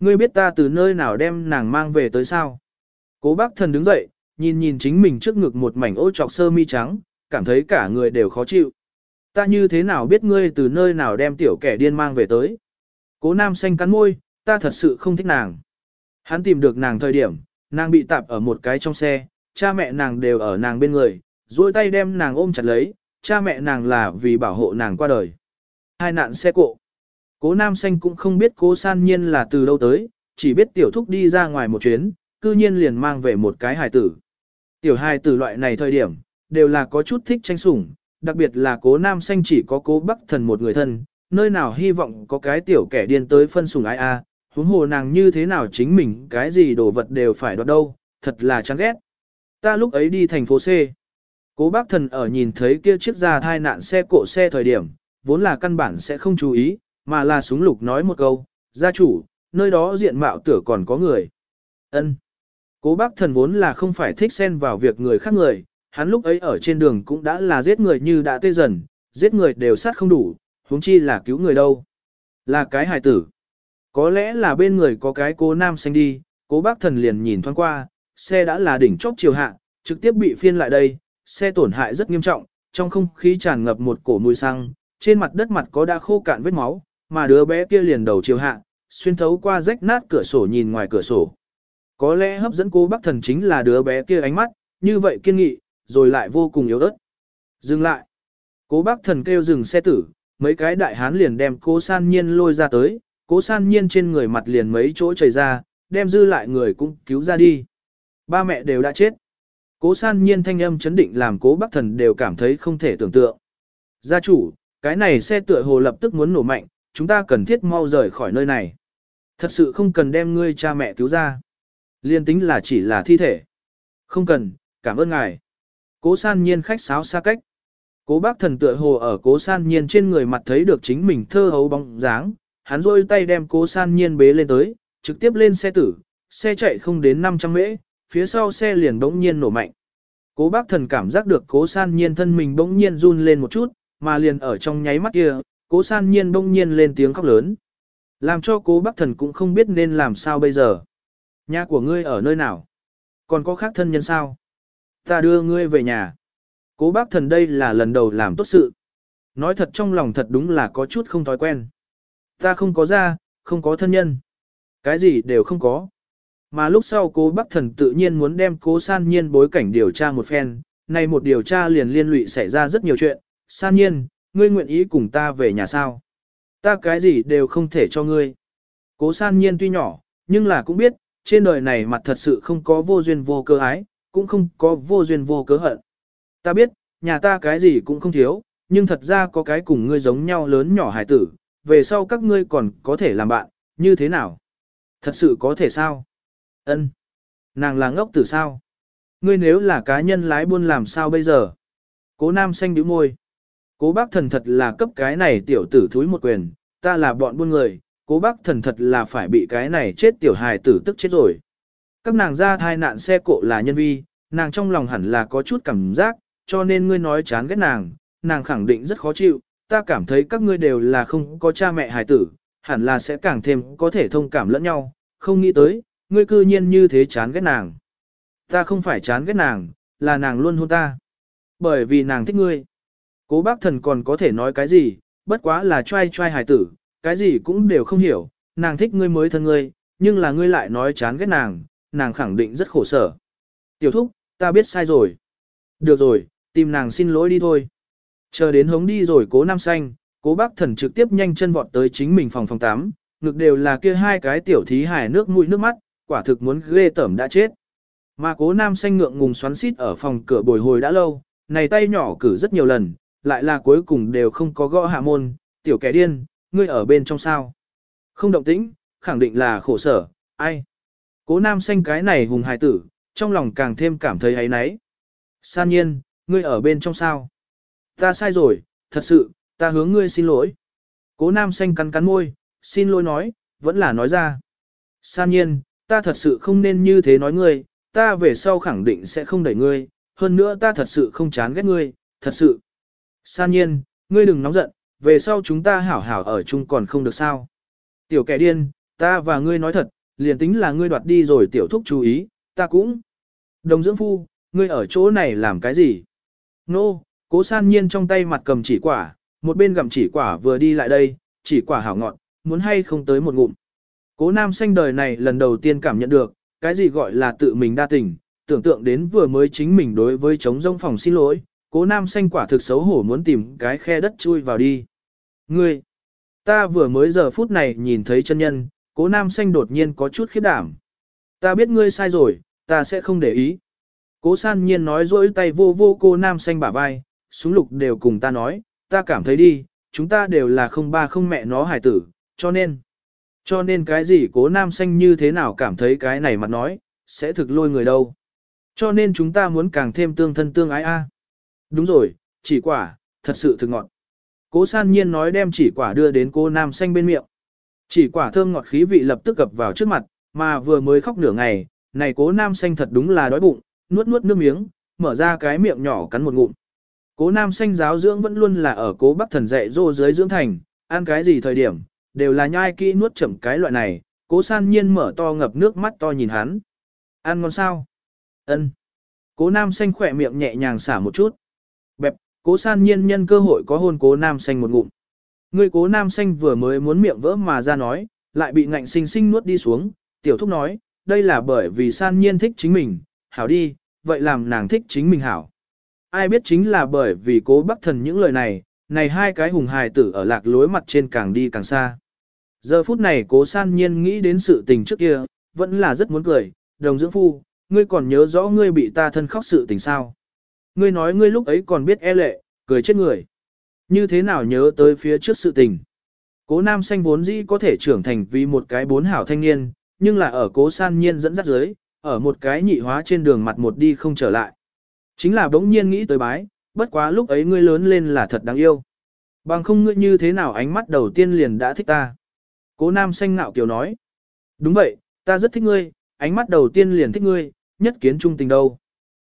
Ngươi biết ta từ nơi nào đem nàng mang về tới sao? Cố bác thần đứng dậy, nhìn nhìn chính mình trước ngực một mảnh ô trọc sơ mi trắng, cảm thấy cả người đều khó chịu. Ta như thế nào biết ngươi từ nơi nào đem tiểu kẻ điên mang về tới? Cố nam xanh cắn môi, ta thật sự không thích nàng. Hắn tìm được nàng thời điểm, nàng bị tạp ở một cái trong xe, cha mẹ nàng đều ở nàng bên người, duỗi tay đem nàng ôm chặt lấy, cha mẹ nàng là vì bảo hộ nàng qua đời. Hai nạn xe cộ. Cố nam xanh cũng không biết cố san nhiên là từ đâu tới, chỉ biết tiểu thúc đi ra ngoài một chuyến, cư nhiên liền mang về một cái hài tử. Tiểu hài tử loại này thời điểm, đều là có chút thích tranh sủng, đặc biệt là cố nam xanh chỉ có cố bắc thần một người thân, nơi nào hy vọng có cái tiểu kẻ điên tới phân sủng ai a, huống hồ nàng như thế nào chính mình cái gì đồ vật đều phải đoạt đâu, thật là chán ghét. Ta lúc ấy đi thành phố C. Cố bác thần ở nhìn thấy kia chiếc ra thai nạn xe cộ xe thời điểm, vốn là căn bản sẽ không chú ý, mà là súng lục nói một câu, gia chủ, nơi đó diện mạo tửa còn có người. ân Cố bác thần vốn là không phải thích xen vào việc người khác người, hắn lúc ấy ở trên đường cũng đã là giết người như đã tê dần, giết người đều sát không đủ, huống chi là cứu người đâu. Là cái hài tử. Có lẽ là bên người có cái cô nam xanh đi, cố bác thần liền nhìn thoáng qua, xe đã là đỉnh chóp chiều hạ, trực tiếp bị phiên lại đây, xe tổn hại rất nghiêm trọng, trong không khí tràn ngập một cổ mùi xăng, trên mặt đất mặt có đã khô cạn vết máu, mà đứa bé kia liền đầu chiều hạ, xuyên thấu qua rách nát cửa sổ nhìn ngoài cửa sổ. Có lẽ hấp dẫn cô bác thần chính là đứa bé kia ánh mắt, như vậy kiên nghị, rồi lại vô cùng yếu ớt. Dừng lại. Cố bác thần kêu dừng xe tử, mấy cái đại hán liền đem cố san nhiên lôi ra tới, cố san nhiên trên người mặt liền mấy chỗ chảy ra, đem dư lại người cũng cứu ra đi. Ba mẹ đều đã chết. Cố san nhiên thanh âm chấn định làm cố bác thần đều cảm thấy không thể tưởng tượng. Gia chủ, cái này xe tựa hồ lập tức muốn nổ mạnh, chúng ta cần thiết mau rời khỏi nơi này. Thật sự không cần đem ngươi cha mẹ cứu ra. Liên tính là chỉ là thi thể. Không cần, cảm ơn ngài. Cố san nhiên khách sáo xa cách. Cố bác thần tựa hồ ở cố san nhiên trên người mặt thấy được chính mình thơ hấu bóng dáng, hắn rôi tay đem cố san nhiên bế lên tới, trực tiếp lên xe tử, xe chạy không đến 500 mễ, phía sau xe liền bỗng nhiên nổ mạnh. Cố bác thần cảm giác được cố san nhiên thân mình bỗng nhiên run lên một chút, mà liền ở trong nháy mắt kia, cố san nhiên bỗng nhiên lên tiếng khóc lớn. Làm cho cố bác thần cũng không biết nên làm sao bây giờ. Nhà của ngươi ở nơi nào? Còn có khác thân nhân sao? Ta đưa ngươi về nhà. Cố bác thần đây là lần đầu làm tốt sự. Nói thật trong lòng thật đúng là có chút không thói quen. Ta không có ra, không có thân nhân. Cái gì đều không có. Mà lúc sau cố bác thần tự nhiên muốn đem cố san nhiên bối cảnh điều tra một phen. Này một điều tra liền liên lụy xảy ra rất nhiều chuyện. San nhiên, ngươi nguyện ý cùng ta về nhà sao? Ta cái gì đều không thể cho ngươi. Cố san nhiên tuy nhỏ, nhưng là cũng biết, trên đời này mặt thật sự không có vô duyên vô cơ ái, cũng không có vô duyên vô cớ hận. Ta biết, nhà ta cái gì cũng không thiếu, nhưng thật ra có cái cùng ngươi giống nhau lớn nhỏ hải tử, về sau các ngươi còn có thể làm bạn, như thế nào? Thật sự có thể sao? Ân, Nàng là ngốc tử sao? Ngươi nếu là cá nhân lái buôn làm sao bây giờ? Cố nam xanh đứa môi. Cố bác thần thật là cấp cái này tiểu tử thúi một quyền, ta là bọn buôn người, cố bác thần thật là phải bị cái này chết tiểu hài tử tức chết rồi. Các nàng ra thai nạn xe cộ là nhân vi, nàng trong lòng hẳn là có chút cảm giác, cho nên ngươi nói chán ghét nàng, nàng khẳng định rất khó chịu, ta cảm thấy các ngươi đều là không có cha mẹ hài tử, hẳn là sẽ càng thêm có thể thông cảm lẫn nhau, không nghĩ tới, ngươi cư nhiên như thế chán ghét nàng. Ta không phải chán ghét nàng, là nàng luôn hôn ta. Bởi vì nàng thích ngươi. Cố bác thần còn có thể nói cái gì, bất quá là trai trai hài tử, cái gì cũng đều không hiểu, nàng thích ngươi mới thân ngươi, nhưng là ngươi lại nói chán ghét nàng, nàng khẳng định rất khổ sở. Tiểu thúc, ta biết sai rồi. Được rồi, tìm nàng xin lỗi đi thôi. Chờ đến hống đi rồi cố nam xanh, cố bác thần trực tiếp nhanh chân vọt tới chính mình phòng phòng 8, ngực đều là kia hai cái tiểu thí hài nước mũi nước mắt, quả thực muốn ghê tẩm đã chết. Mà cố nam xanh ngượng ngùng xoắn xít ở phòng cửa bồi hồi đã lâu, này tay nhỏ cử rất nhiều lần, lại là cuối cùng đều không có gõ hạ môn, tiểu kẻ điên, ngươi ở bên trong sao. Không động tĩnh, khẳng định là khổ sở, ai. Cố nam xanh cái này hùng hài tử, trong lòng càng thêm cảm thấy ấy náy. San nhiên, ngươi ở bên trong sao? Ta sai rồi, thật sự, ta hướng ngươi xin lỗi. Cố nam xanh cắn cắn môi, xin lỗi nói, vẫn là nói ra. San nhiên, ta thật sự không nên như thế nói ngươi, ta về sau khẳng định sẽ không đẩy ngươi, hơn nữa ta thật sự không chán ghét ngươi, thật sự. San nhiên, ngươi đừng nóng giận, về sau chúng ta hảo hảo ở chung còn không được sao. Tiểu kẻ điên, ta và ngươi nói thật, liền tính là ngươi đoạt đi rồi tiểu thúc chú ý, ta cũng. Đồng dưỡng phu, ngươi ở chỗ này làm cái gì? Nô, cố san nhiên trong tay mặt cầm chỉ quả, một bên gặm chỉ quả vừa đi lại đây, chỉ quả hảo ngọn, muốn hay không tới một ngụm. Cố nam xanh đời này lần đầu tiên cảm nhận được, cái gì gọi là tự mình đa tình, tưởng tượng đến vừa mới chính mình đối với chống rông phòng xin lỗi, cố nam xanh quả thực xấu hổ muốn tìm cái khe đất chui vào đi. Ngươi, ta vừa mới giờ phút này nhìn thấy chân nhân, cố nam xanh đột nhiên có chút khiếp đảm. Ta biết ngươi sai rồi, ta sẽ không để ý. Cố san nhiên nói dỗi tay vô vô cô nam xanh bả vai, súng lục đều cùng ta nói, ta cảm thấy đi, chúng ta đều là không ba không mẹ nó hải tử, cho nên. Cho nên cái gì cố nam xanh như thế nào cảm thấy cái này mặt nói, sẽ thực lôi người đâu. Cho nên chúng ta muốn càng thêm tương thân tương ái a. À. Đúng rồi, chỉ quả, thật sự thực ngọt. Cố san nhiên nói đem chỉ quả đưa đến cô nam xanh bên miệng. Chỉ quả thơm ngọt khí vị lập tức gập vào trước mặt, mà vừa mới khóc nửa ngày, này cố nam xanh thật đúng là đói bụng, nuốt nuốt nước miếng, mở ra cái miệng nhỏ cắn một ngụm. Cố nam xanh giáo dưỡng vẫn luôn là ở cố bắc thần dạy dô dưới dưỡng thành, ăn cái gì thời điểm, đều là nhai kỹ nuốt chậm cái loại này, cố san nhiên mở to ngập nước mắt to nhìn hắn. Ăn ngon sao? ân Cố nam xanh khỏe miệng nhẹ nhàng xả một chút. Bẹp, cố san nhiên nhân cơ hội có hôn cố nam xanh một ngụm. Người cố nam xanh vừa mới muốn miệng vỡ mà ra nói, lại bị ngạnh sinh sinh nuốt đi xuống, tiểu thúc nói, đây là bởi vì san nhiên thích chính mình, hảo đi, vậy làm nàng thích chính mình hảo. Ai biết chính là bởi vì cố bắc thần những lời này, này hai cái hùng hài tử ở lạc lối mặt trên càng đi càng xa. Giờ phút này cố san nhiên nghĩ đến sự tình trước kia, vẫn là rất muốn cười, đồng dưỡng phu, ngươi còn nhớ rõ ngươi bị ta thân khóc sự tình sao. Ngươi nói ngươi lúc ấy còn biết e lệ, cười chết người. Như thế nào nhớ tới phía trước sự tình. Cố nam xanh vốn dĩ có thể trưởng thành vì một cái bốn hảo thanh niên, nhưng là ở cố san nhiên dẫn dắt dưới, ở một cái nhị hóa trên đường mặt một đi không trở lại. Chính là bỗng nhiên nghĩ tới bái, bất quá lúc ấy ngươi lớn lên là thật đáng yêu. Bằng không ngươi như thế nào ánh mắt đầu tiên liền đã thích ta. Cố nam xanh ngạo kiều nói. Đúng vậy, ta rất thích ngươi, ánh mắt đầu tiên liền thích ngươi, nhất kiến trung tình đâu.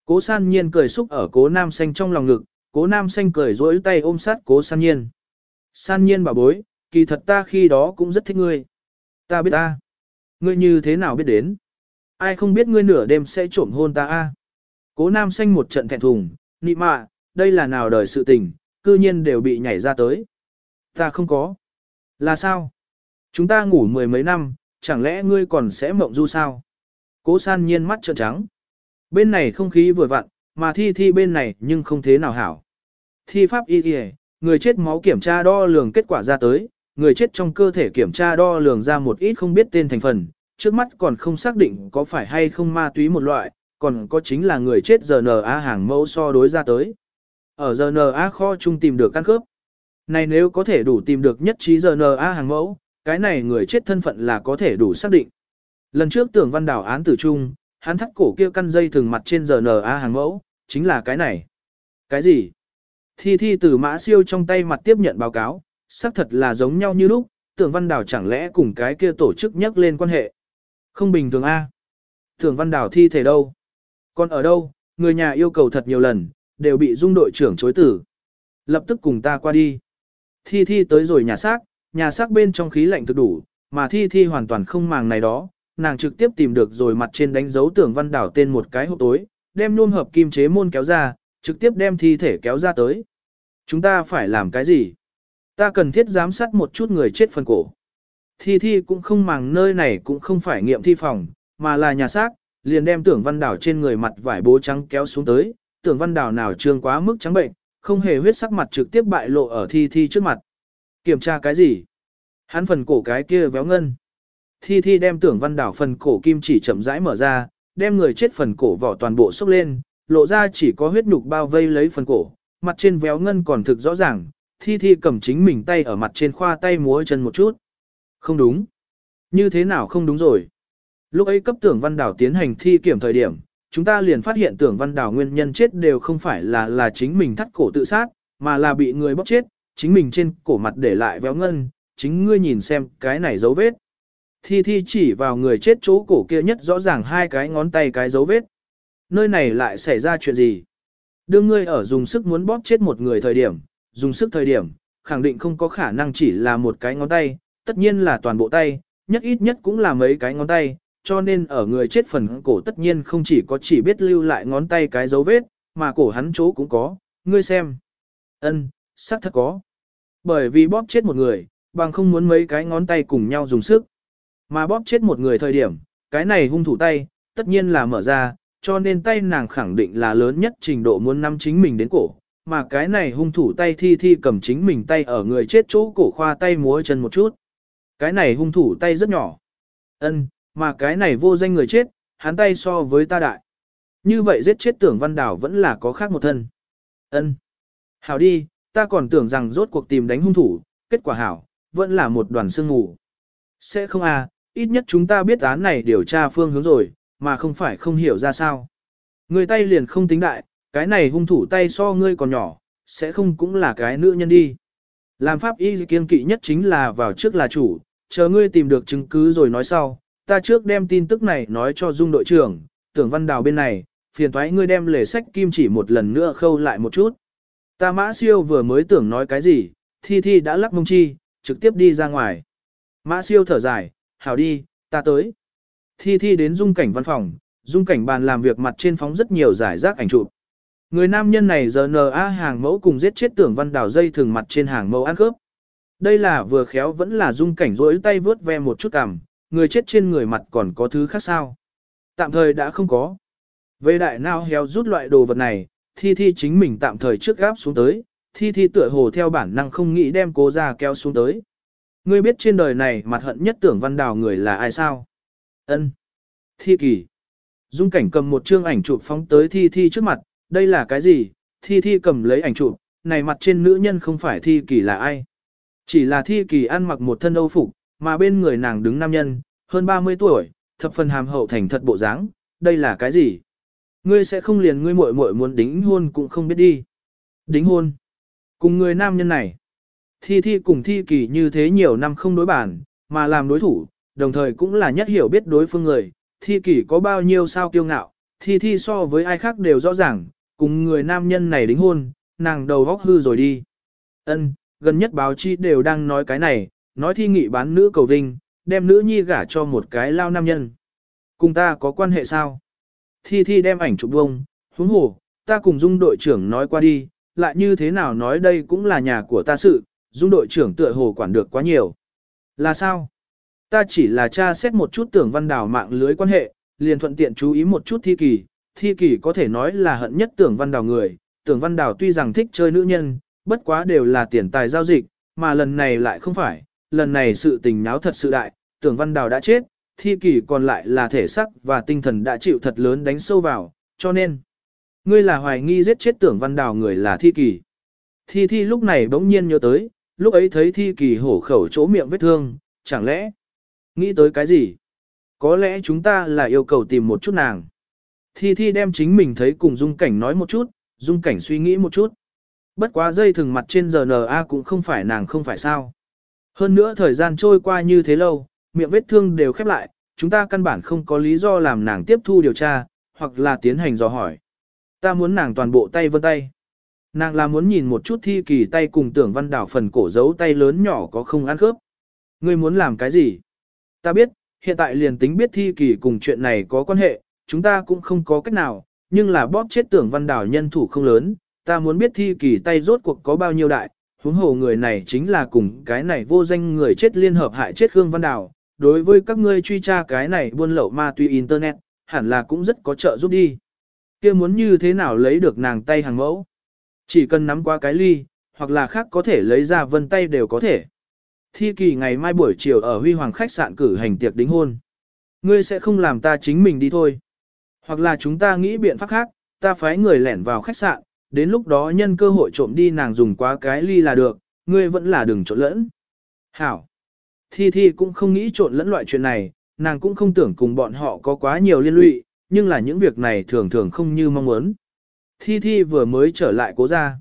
Cố san nhiên cười xúc ở cố nam xanh trong lòng ngực, cố nam xanh cười rỗi tay ôm sát cố san nhiên. San nhiên bảo bối, kỳ thật ta khi đó cũng rất thích ngươi. Ta biết ta. Ngươi như thế nào biết đến? Ai không biết ngươi nửa đêm sẽ trộm hôn ta a? Cố nam xanh một trận thẹn thùng, nị mạ, đây là nào đời sự tình, cư nhiên đều bị nhảy ra tới. Ta không có. Là sao? Chúng ta ngủ mười mấy năm, chẳng lẽ ngươi còn sẽ mộng du sao? Cố san nhiên mắt trợn trắng. Bên này không khí vừa vặn, mà thi thi bên này nhưng không thế nào hảo. Thi pháp y y, người chết máu kiểm tra đo lường kết quả ra tới, người chết trong cơ thể kiểm tra đo lường ra một ít không biết tên thành phần, trước mắt còn không xác định có phải hay không ma túy một loại, còn có chính là người chết GNA hàng mẫu so đối ra tới. Ở GNA kho chung tìm được căn khớp. Này nếu có thể đủ tìm được nhất trí GNA hàng mẫu, cái này người chết thân phận là có thể đủ xác định. Lần trước tưởng văn đảo án tử trung, hắn thắt cổ kia căn dây thường mặt trên GNA hàng mẫu, chính là cái này. Cái gì? Thi thi từ mã siêu trong tay mặt tiếp nhận báo cáo, xác thật là giống nhau như lúc, tưởng văn đảo chẳng lẽ cùng cái kia tổ chức nhắc lên quan hệ. Không bình thường A. Tưởng văn đảo thi thể đâu? Còn ở đâu, người nhà yêu cầu thật nhiều lần, đều bị dung đội trưởng chối tử. Lập tức cùng ta qua đi. Thi thi tới rồi nhà xác, nhà xác bên trong khí lạnh thực đủ, mà thi thi hoàn toàn không màng này đó, nàng trực tiếp tìm được rồi mặt trên đánh dấu tưởng văn đảo tên một cái hộp tối, đem nôm hợp kim chế môn kéo ra, trực tiếp đem thi thể kéo ra tới. Chúng ta phải làm cái gì? Ta cần thiết giám sát một chút người chết phần cổ. Thi thi cũng không màng nơi này cũng không phải nghiệm thi phòng, mà là nhà xác, liền đem tưởng văn đảo trên người mặt vải bố trắng kéo xuống tới, tưởng văn đảo nào trương quá mức trắng bệnh, không hề huyết sắc mặt trực tiếp bại lộ ở thi thi trước mặt. Kiểm tra cái gì? Hắn phần cổ cái kia véo ngân. Thi thi đem tưởng văn đảo phần cổ kim chỉ chậm rãi mở ra, đem người chết phần cổ vỏ toàn bộ xốc lên, lộ ra chỉ có huyết nhục bao vây lấy phần cổ, mặt trên véo ngân còn thực rõ ràng, thi thi cầm chính mình tay ở mặt trên khoa tay múa chân một chút. Không đúng. Như thế nào không đúng rồi. Lúc ấy cấp tưởng văn đảo tiến hành thi kiểm thời điểm, chúng ta liền phát hiện tưởng văn đảo nguyên nhân chết đều không phải là là chính mình thắt cổ tự sát, mà là bị người bóc chết, chính mình trên cổ mặt để lại véo ngân, chính ngươi nhìn xem cái này dấu vết. Thi thi chỉ vào người chết chỗ cổ kia nhất rõ ràng hai cái ngón tay cái dấu vết. Nơi này lại xảy ra chuyện gì? Đưa ngươi ở dùng sức muốn bóp chết một người thời điểm, dùng sức thời điểm, khẳng định không có khả năng chỉ là một cái ngón tay, tất nhiên là toàn bộ tay, nhất ít nhất cũng là mấy cái ngón tay, cho nên ở người chết phần cổ tất nhiên không chỉ có chỉ biết lưu lại ngón tay cái dấu vết, mà cổ hắn chỗ cũng có, ngươi xem. Ân, xác thật có. Bởi vì bóp chết một người, bằng không muốn mấy cái ngón tay cùng nhau dùng sức. Mà bóp chết một người thời điểm, cái này hung thủ tay, tất nhiên là mở ra, cho nên tay nàng khẳng định là lớn nhất trình độ muốn nắm chính mình đến cổ. Mà cái này hung thủ tay thi thi cầm chính mình tay ở người chết chỗ cổ khoa tay múa chân một chút. Cái này hung thủ tay rất nhỏ. Ân, mà cái này vô danh người chết, hắn tay so với ta đại. Như vậy giết chết tưởng văn đảo vẫn là có khác một thân. Ân. Hảo đi, ta còn tưởng rằng rốt cuộc tìm đánh hung thủ, kết quả hảo, vẫn là một đoàn sương ngủ. Sẽ không à, ít nhất chúng ta biết án này điều tra phương hướng rồi, mà không phải không hiểu ra sao. Người tay liền không tính đại, cái này hung thủ tay so ngươi còn nhỏ, sẽ không cũng là cái nữ nhân đi. Làm pháp y kiên kỵ nhất chính là vào trước là chủ, chờ ngươi tìm được chứng cứ rồi nói sau, ta trước đem tin tức này nói cho dung đội trưởng, tưởng văn đào bên này, phiền thoái ngươi đem lề sách kim chỉ một lần nữa khâu lại một chút. Ta mã siêu vừa mới tưởng nói cái gì, thi thi đã lắc mông chi, trực tiếp đi ra ngoài. Mã siêu thở dài, hảo đi, ta tới. Thi thi đến dung cảnh văn phòng, dung cảnh bàn làm việc mặt trên phóng rất nhiều giải rác ảnh chụp. Người nam nhân này giờ nờ a hàng mẫu cùng giết chết tưởng văn đào dây thường mặt trên hàng mẫu ăn khớp. Đây là vừa khéo vẫn là dung cảnh rỗi tay vướt ve một chút cằm, người chết trên người mặt còn có thứ khác sao. Tạm thời đã không có. Về đại nào héo rút loại đồ vật này, thi thi chính mình tạm thời trước gáp xuống tới, thi thi tựa hồ theo bản năng không nghĩ đem cố ra kéo xuống tới. Ngươi biết trên đời này mặt hận nhất tưởng văn đào người là ai sao? Ân. Thi kỳ. Dung cảnh cầm một chương ảnh chụp phóng tới thi thi trước mặt, đây là cái gì? Thi thi cầm lấy ảnh chụp, này mặt trên nữ nhân không phải thi kỳ là ai? Chỉ là thi kỳ ăn mặc một thân âu phục, mà bên người nàng đứng nam nhân, hơn 30 tuổi, thập phần hàm hậu thành thật bộ dáng, đây là cái gì? Ngươi sẽ không liền ngươi muội muội muốn đính hôn cũng không biết đi. Đính hôn? Cùng người nam nhân này. Thi thi cùng thi kỳ như thế nhiều năm không đối bản, mà làm đối thủ, đồng thời cũng là nhất hiểu biết đối phương người. Thi kỳ có bao nhiêu sao kiêu ngạo, thi thi so với ai khác đều rõ ràng, cùng người nam nhân này đính hôn, nàng đầu góc hư rồi đi. Ân, gần nhất báo chí đều đang nói cái này, nói thi nghị bán nữ cầu vinh, đem nữ nhi gả cho một cái lao nam nhân. Cùng ta có quan hệ sao? Thi thi đem ảnh chụp bông, huống hồ, ta cùng dung đội trưởng nói qua đi, lại như thế nào nói đây cũng là nhà của ta sự, dung đội trưởng tựa hồ quản được quá nhiều. Là sao? Ta chỉ là tra xét một chút tưởng văn đảo mạng lưới quan hệ, liền thuận tiện chú ý một chút thi kỳ, thi kỳ có thể nói là hận nhất tưởng văn đảo người, tưởng văn đảo tuy rằng thích chơi nữ nhân, bất quá đều là tiền tài giao dịch, mà lần này lại không phải, lần này sự tình náo thật sự đại, tưởng văn đào đã chết, thi kỳ còn lại là thể sắc và tinh thần đã chịu thật lớn đánh sâu vào, cho nên, ngươi là hoài nghi giết chết tưởng văn đào người là thi kỳ. Thi thi lúc này bỗng nhiên nhớ tới, lúc ấy thấy thi kỳ hổ khẩu chỗ miệng vết thương, chẳng lẽ, nghĩ tới cái gì? Có lẽ chúng ta là yêu cầu tìm một chút nàng. Thi thi đem chính mình thấy cùng dung cảnh nói một chút, dung cảnh suy nghĩ một chút. Bất quá dây thừng mặt trên giờ GNA cũng không phải nàng không phải sao. Hơn nữa thời gian trôi qua như thế lâu, miệng vết thương đều khép lại, chúng ta căn bản không có lý do làm nàng tiếp thu điều tra, hoặc là tiến hành dò hỏi. Ta muốn nàng toàn bộ tay vân tay. Nàng là muốn nhìn một chút thi kỳ tay cùng tưởng văn đảo phần cổ dấu tay lớn nhỏ có không ăn khớp. Ngươi muốn làm cái gì? Ta biết, hiện tại liền tính biết thi kỳ cùng chuyện này có quan hệ, chúng ta cũng không có cách nào, nhưng là bóp chết tưởng văn đảo nhân thủ không lớn, ta muốn biết thi kỳ tay rốt cuộc có bao nhiêu đại, huống hồ người này chính là cùng cái này vô danh người chết liên hợp hại chết Khương Văn Đào. Đối với các ngươi truy tra cái này buôn lậu ma túy Internet, hẳn là cũng rất có trợ giúp đi. kia muốn như thế nào lấy được nàng tay hàng mẫu? Chỉ cần nắm qua cái ly, hoặc là khác có thể lấy ra vân tay đều có thể. Thi kỳ ngày mai buổi chiều ở huy hoàng khách sạn cử hành tiệc đính hôn. Ngươi sẽ không làm ta chính mình đi thôi. Hoặc là chúng ta nghĩ biện pháp khác, ta phái người lẻn vào khách sạn, đến lúc đó nhân cơ hội trộm đi nàng dùng quá cái ly là được, ngươi vẫn là đừng trộn lẫn. Hảo. Thi Thi cũng không nghĩ trộn lẫn loại chuyện này, nàng cũng không tưởng cùng bọn họ có quá nhiều liên lụy, nhưng là những việc này thường thường không như mong muốn. Thi Thi vừa mới trở lại cố ra.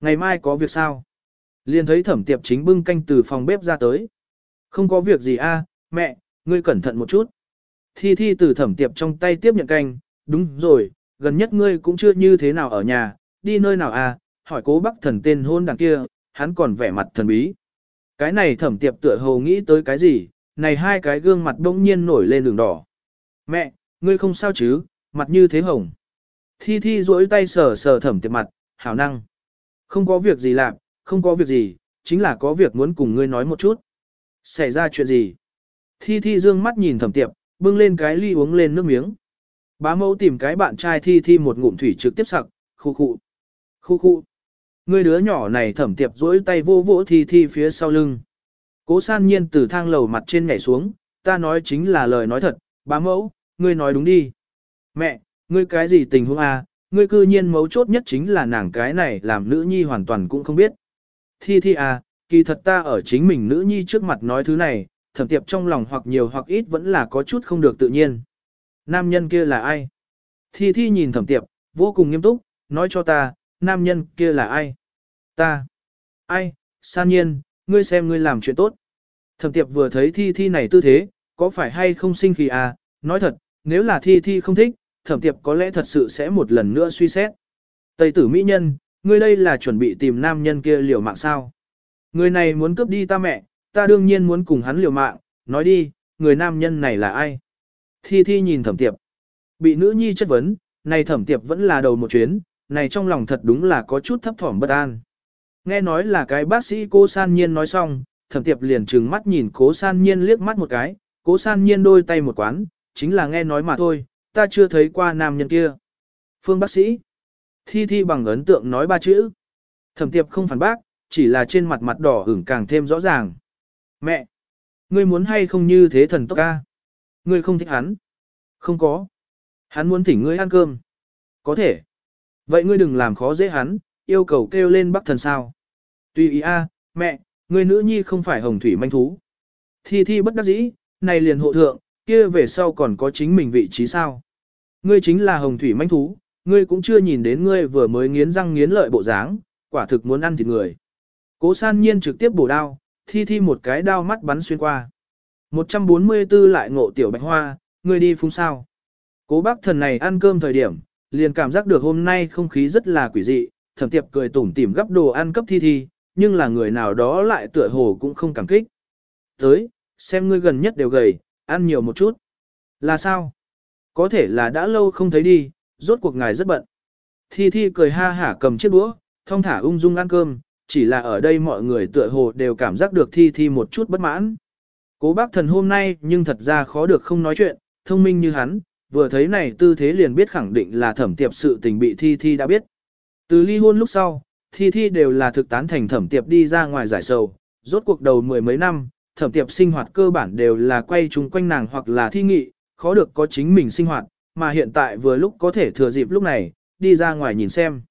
Ngày mai có việc sao? Liền thấy thẩm tiệp chính bưng canh từ phòng bếp ra tới. Không có việc gì a, mẹ, ngươi cẩn thận một chút. Thi Thi từ thẩm tiệp trong tay tiếp nhận canh, đúng rồi, gần nhất ngươi cũng chưa như thế nào ở nhà, đi nơi nào à, hỏi cố bắc thần tên hôn đằng kia, hắn còn vẻ mặt thần bí. Cái này thẩm tiệp tựa hồ nghĩ tới cái gì, này hai cái gương mặt bỗng nhiên nổi lên đường đỏ. Mẹ, ngươi không sao chứ, mặt như thế hồng. Thi thi duỗi tay sờ sờ thẩm tiệp mặt, hảo năng. Không có việc gì làm, không có việc gì, chính là có việc muốn cùng ngươi nói một chút. Xảy ra chuyện gì? Thi thi dương mắt nhìn thẩm tiệp, bưng lên cái ly uống lên nước miếng. Bá mẫu tìm cái bạn trai thi thi một ngụm thủy trực tiếp sặc, khu khu. Khu khu. Người đứa nhỏ này thẩm tiệp duỗi tay vô vỗ thi thi phía sau lưng. Cố san nhiên từ thang lầu mặt trên nhảy xuống, ta nói chính là lời nói thật, bá mẫu, ngươi nói đúng đi. Mẹ, ngươi cái gì tình huống à, ngươi cư nhiên mấu chốt nhất chính là nàng cái này làm nữ nhi hoàn toàn cũng không biết. Thi thi à, kỳ thật ta ở chính mình nữ nhi trước mặt nói thứ này, thẩm tiệp trong lòng hoặc nhiều hoặc ít vẫn là có chút không được tự nhiên. Nam nhân kia là ai? Thi thi nhìn thẩm tiệp, vô cùng nghiêm túc, nói cho ta, nam nhân kia là ai? Ta. Ai, san nhiên, ngươi xem ngươi làm chuyện tốt. Thẩm tiệp vừa thấy thi thi này tư thế, có phải hay không sinh khí à, nói thật, nếu là thi thi không thích, thẩm tiệp có lẽ thật sự sẽ một lần nữa suy xét. Tây tử mỹ nhân, ngươi đây là chuẩn bị tìm nam nhân kia liều mạng sao. Người này muốn cướp đi ta mẹ, ta đương nhiên muốn cùng hắn liều mạng, nói đi, người nam nhân này là ai? Thi thi nhìn thẩm tiệp. Bị nữ nhi chất vấn, này thẩm tiệp vẫn là đầu một chuyến, này trong lòng thật đúng là có chút thấp thỏm bất an. Nghe nói là cái bác sĩ cô san nhiên nói xong, thẩm tiệp liền trừng mắt nhìn cố san nhiên liếc mắt một cái, cố san nhiên đôi tay một quán, chính là nghe nói mà thôi, ta chưa thấy qua nam nhân kia. Phương bác sĩ. Thi thi bằng ấn tượng nói ba chữ. Thẩm tiệp không phản bác, chỉ là trên mặt mặt đỏ ửng càng thêm rõ ràng. Mẹ! Ngươi muốn hay không như thế thần tốc ca? Ngươi không thích hắn? Không có. Hắn muốn thỉnh ngươi ăn cơm. Có thể. Vậy ngươi đừng làm khó dễ hắn, yêu cầu kêu lên bác thần sao. Tùy ý a, mẹ, ngươi nữ nhi không phải hồng thủy manh thú. Thi thi bất đắc dĩ, này liền hộ thượng, kia về sau còn có chính mình vị trí sao. Ngươi chính là hồng thủy manh thú, ngươi cũng chưa nhìn đến ngươi vừa mới nghiến răng nghiến lợi bộ dáng, quả thực muốn ăn thịt người. Cố san nhiên trực tiếp bổ đao, thi thi một cái đao mắt bắn xuyên qua. 144 lại ngộ tiểu bạch hoa, ngươi đi phung sao. Cố bác thần này ăn cơm thời điểm, liền cảm giác được hôm nay không khí rất là quỷ dị, thẩm tiệp cười tủm tỉm gấp đồ ăn cấp thi thi, nhưng là người nào đó lại tựa hồ cũng không cảm kích. Tới, xem ngươi gần nhất đều gầy, ăn nhiều một chút. Là sao? Có thể là đã lâu không thấy đi, rốt cuộc ngài rất bận. Thi Thi cười ha hả cầm chiếc đũa, thong thả ung dung ăn cơm, chỉ là ở đây mọi người tựa hồ đều cảm giác được Thi Thi một chút bất mãn. Cố bác thần hôm nay nhưng thật ra khó được không nói chuyện, thông minh như hắn, vừa thấy này tư thế liền biết khẳng định là thẩm tiệp sự tình bị Thi Thi đã biết. Từ ly hôn lúc sau, Thi Thi đều là thực tán thành thẩm tiệp đi ra ngoài giải sầu, rốt cuộc đầu mười mấy năm, thẩm tiệp sinh hoạt cơ bản đều là quay chung quanh nàng hoặc là thi nghị, khó được có chính mình sinh hoạt, mà hiện tại vừa lúc có thể thừa dịp lúc này, đi ra ngoài nhìn xem.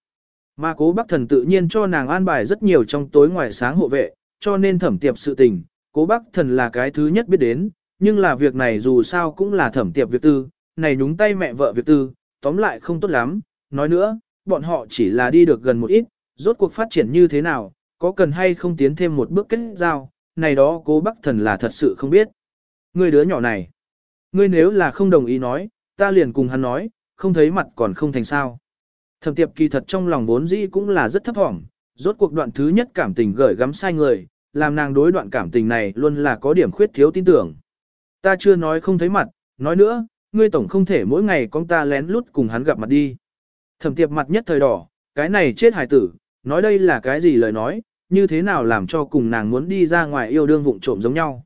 Mà cố bác thần tự nhiên cho nàng an bài rất nhiều trong tối ngoài sáng hộ vệ, cho nên thẩm tiệp sự tình, cố bác thần là cái thứ nhất biết đến, nhưng là việc này dù sao cũng là thẩm tiệp việc tư, này nhúng tay mẹ vợ việc tư, tóm lại không tốt lắm, nói nữa, bọn họ chỉ là đi được gần một ít, rốt cuộc phát triển như thế nào, có cần hay không tiến thêm một bước kết giao, này đó cố bác thần là thật sự không biết. người đứa nhỏ này, ngươi nếu là không đồng ý nói, ta liền cùng hắn nói, không thấy mặt còn không thành sao. Thẩm tiệp kỳ thật trong lòng vốn dĩ cũng là rất thấp thỏm, rốt cuộc đoạn thứ nhất cảm tình gửi gắm sai người, làm nàng đối đoạn cảm tình này luôn là có điểm khuyết thiếu tin tưởng. Ta chưa nói không thấy mặt, nói nữa, ngươi tổng không thể mỗi ngày con ta lén lút cùng hắn gặp mặt đi. Thẩm tiệp mặt nhất thời đỏ, cái này chết hài tử, nói đây là cái gì lời nói, như thế nào làm cho cùng nàng muốn đi ra ngoài yêu đương vụng trộm giống nhau.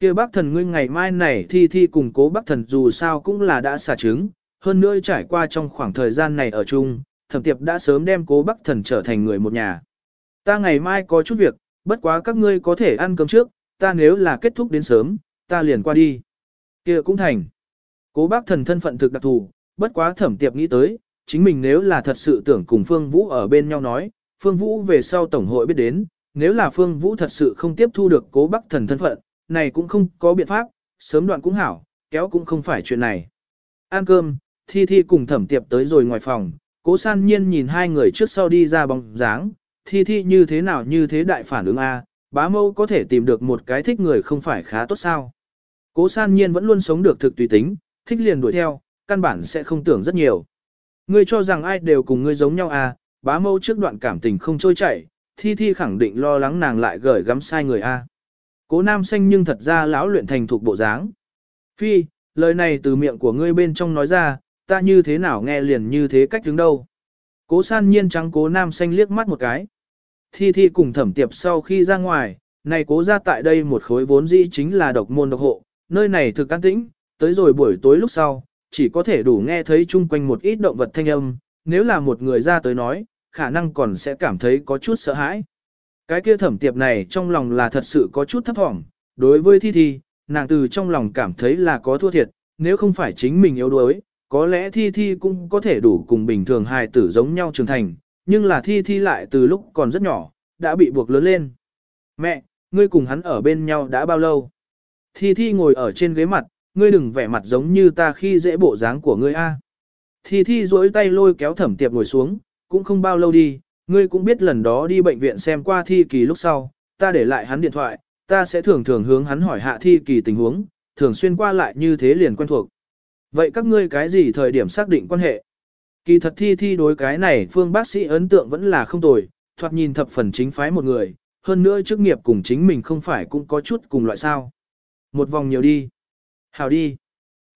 kia bác thần ngươi ngày mai này thi thi cùng cố bác thần dù sao cũng là đã xả trứng, hơn nữa trải qua trong khoảng thời gian này ở chung, thẩm tiệp đã sớm đem cố bác thần trở thành người một nhà. Ta ngày mai có chút việc, bất quá các ngươi có thể ăn cơm trước, ta nếu là kết thúc đến sớm, ta liền qua đi. kia cũng thành. Cố bác thần thân phận thực đặc thù, bất quá thẩm tiệp nghĩ tới, chính mình nếu là thật sự tưởng cùng Phương Vũ ở bên nhau nói, Phương Vũ về sau Tổng hội biết đến, nếu là Phương Vũ thật sự không tiếp thu được cố bác thần thân phận, này cũng không có biện pháp, sớm đoạn cũng hảo, kéo cũng không phải chuyện này. Ăn cơm, Thi Thi cùng thẩm tiệp tới rồi ngoài phòng, cố san nhiên nhìn hai người trước sau đi ra bóng dáng, Thi Thi như thế nào như thế đại phản ứng A, bá mâu có thể tìm được một cái thích người không phải khá tốt sao. Cố san nhiên vẫn luôn sống được thực tùy tính, thích liền đuổi theo, căn bản sẽ không tưởng rất nhiều. Ngươi cho rằng ai đều cùng ngươi giống nhau à, bá mâu trước đoạn cảm tình không trôi chảy, thi thi khẳng định lo lắng nàng lại gửi gắm sai người a. Cố nam xanh nhưng thật ra lão luyện thành thục bộ dáng. Phi, lời này từ miệng của ngươi bên trong nói ra, ta như thế nào nghe liền như thế cách đứng đâu. Cố san nhiên trắng cố nam xanh liếc mắt một cái. Thi thi cùng thẩm tiệp sau khi ra ngoài, này cố ra tại đây một khối vốn dĩ chính là độc môn độc hộ, nơi này thực an tĩnh, tới rồi buổi tối lúc sau, chỉ có thể đủ nghe thấy chung quanh một ít động vật thanh âm, nếu là một người ra tới nói, khả năng còn sẽ cảm thấy có chút sợ hãi. Cái kia thẩm tiệp này trong lòng là thật sự có chút thấp thỏm, đối với thi thi, nàng từ trong lòng cảm thấy là có thua thiệt, nếu không phải chính mình yếu đuối, có lẽ thi thi cũng có thể đủ cùng bình thường hài tử giống nhau trưởng thành, nhưng là thi thi lại từ lúc còn rất nhỏ, đã bị buộc lớn lên. Mẹ, ngươi cùng hắn ở bên nhau đã bao lâu? Thi thi ngồi ở trên ghế mặt, ngươi đừng vẻ mặt giống như ta khi dễ bộ dáng của ngươi a. Thi thi duỗi tay lôi kéo thẩm tiệp ngồi xuống, cũng không bao lâu đi, ngươi cũng biết lần đó đi bệnh viện xem qua thi kỳ lúc sau, ta để lại hắn điện thoại, ta sẽ thường thường hướng hắn hỏi hạ thi kỳ tình huống, thường xuyên qua lại như thế liền quen thuộc. Vậy các ngươi cái gì thời điểm xác định quan hệ? Kỳ thật thi thi đối cái này phương bác sĩ ấn tượng vẫn là không tồi, thoạt nhìn thập phần chính phái một người, hơn nữa chức nghiệp cùng chính mình không phải cũng có chút cùng loại sao. Một vòng nhiều đi. Hào đi.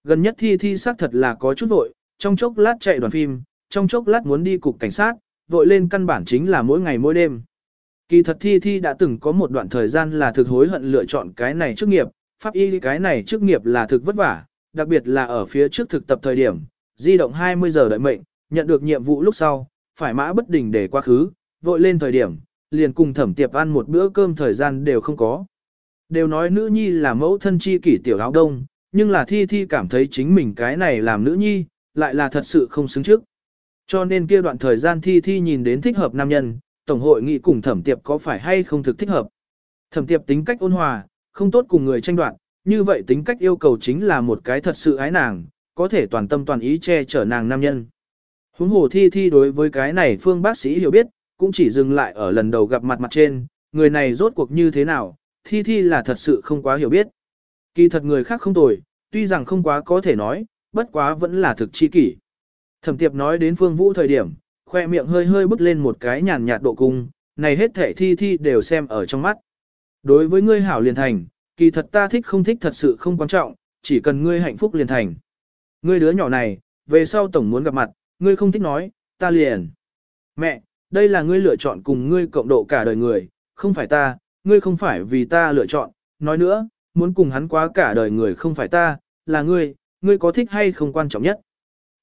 Gần nhất thi thi xác thật là có chút vội, trong chốc lát chạy đoàn phim, trong chốc lát muốn đi cục cảnh sát, vội lên căn bản chính là mỗi ngày mỗi đêm. Kỳ thật thi thi đã từng có một đoạn thời gian là thực hối hận lựa chọn cái này chức nghiệp, pháp y cái này chức nghiệp là thực vất vả, đặc biệt là ở phía trước thực tập thời điểm, di động 20 giờ đợi mệnh, nhận được nhiệm vụ lúc sau, phải mã bất đình để quá khứ, vội lên thời điểm, liền cùng thẩm tiệp ăn một bữa cơm thời gian đều không có. Đều nói nữ nhi là mẫu thân chi kỷ tiểu áo đông, nhưng là thi thi cảm thấy chính mình cái này làm nữ nhi, lại là thật sự không xứng trước. Cho nên kia đoạn thời gian thi thi nhìn đến thích hợp nam nhân, tổng hội nghị cùng thẩm tiệp có phải hay không thực thích hợp. Thẩm tiệp tính cách ôn hòa, không tốt cùng người tranh đoạt, như vậy tính cách yêu cầu chính là một cái thật sự ái nàng, có thể toàn tâm toàn ý che chở nàng nam nhân. Huống hồ thi thi đối với cái này phương bác sĩ hiểu biết, cũng chỉ dừng lại ở lần đầu gặp mặt mặt trên, người này rốt cuộc như thế nào, thi thi là thật sự không quá hiểu biết. Kỳ thật người khác không tồi, tuy rằng không quá có thể nói, bất quá vẫn là thực chi kỷ. Thẩm tiệp nói đến phương vũ thời điểm, khoe miệng hơi hơi bứt lên một cái nhàn nhạt độ cung, này hết thể thi thi đều xem ở trong mắt. Đối với ngươi hảo liền thành, kỳ thật ta thích không thích thật sự không quan trọng, chỉ cần ngươi hạnh phúc liền thành. Ngươi đứa nhỏ này, về sau tổng muốn gặp mặt, ngươi không thích nói, ta liền. Mẹ, đây là ngươi lựa chọn cùng ngươi cộng độ cả đời người, không phải ta, ngươi không phải vì ta lựa chọn, nói nữa, muốn cùng hắn quá cả đời người không phải ta, là ngươi, ngươi có thích hay không quan trọng nhất.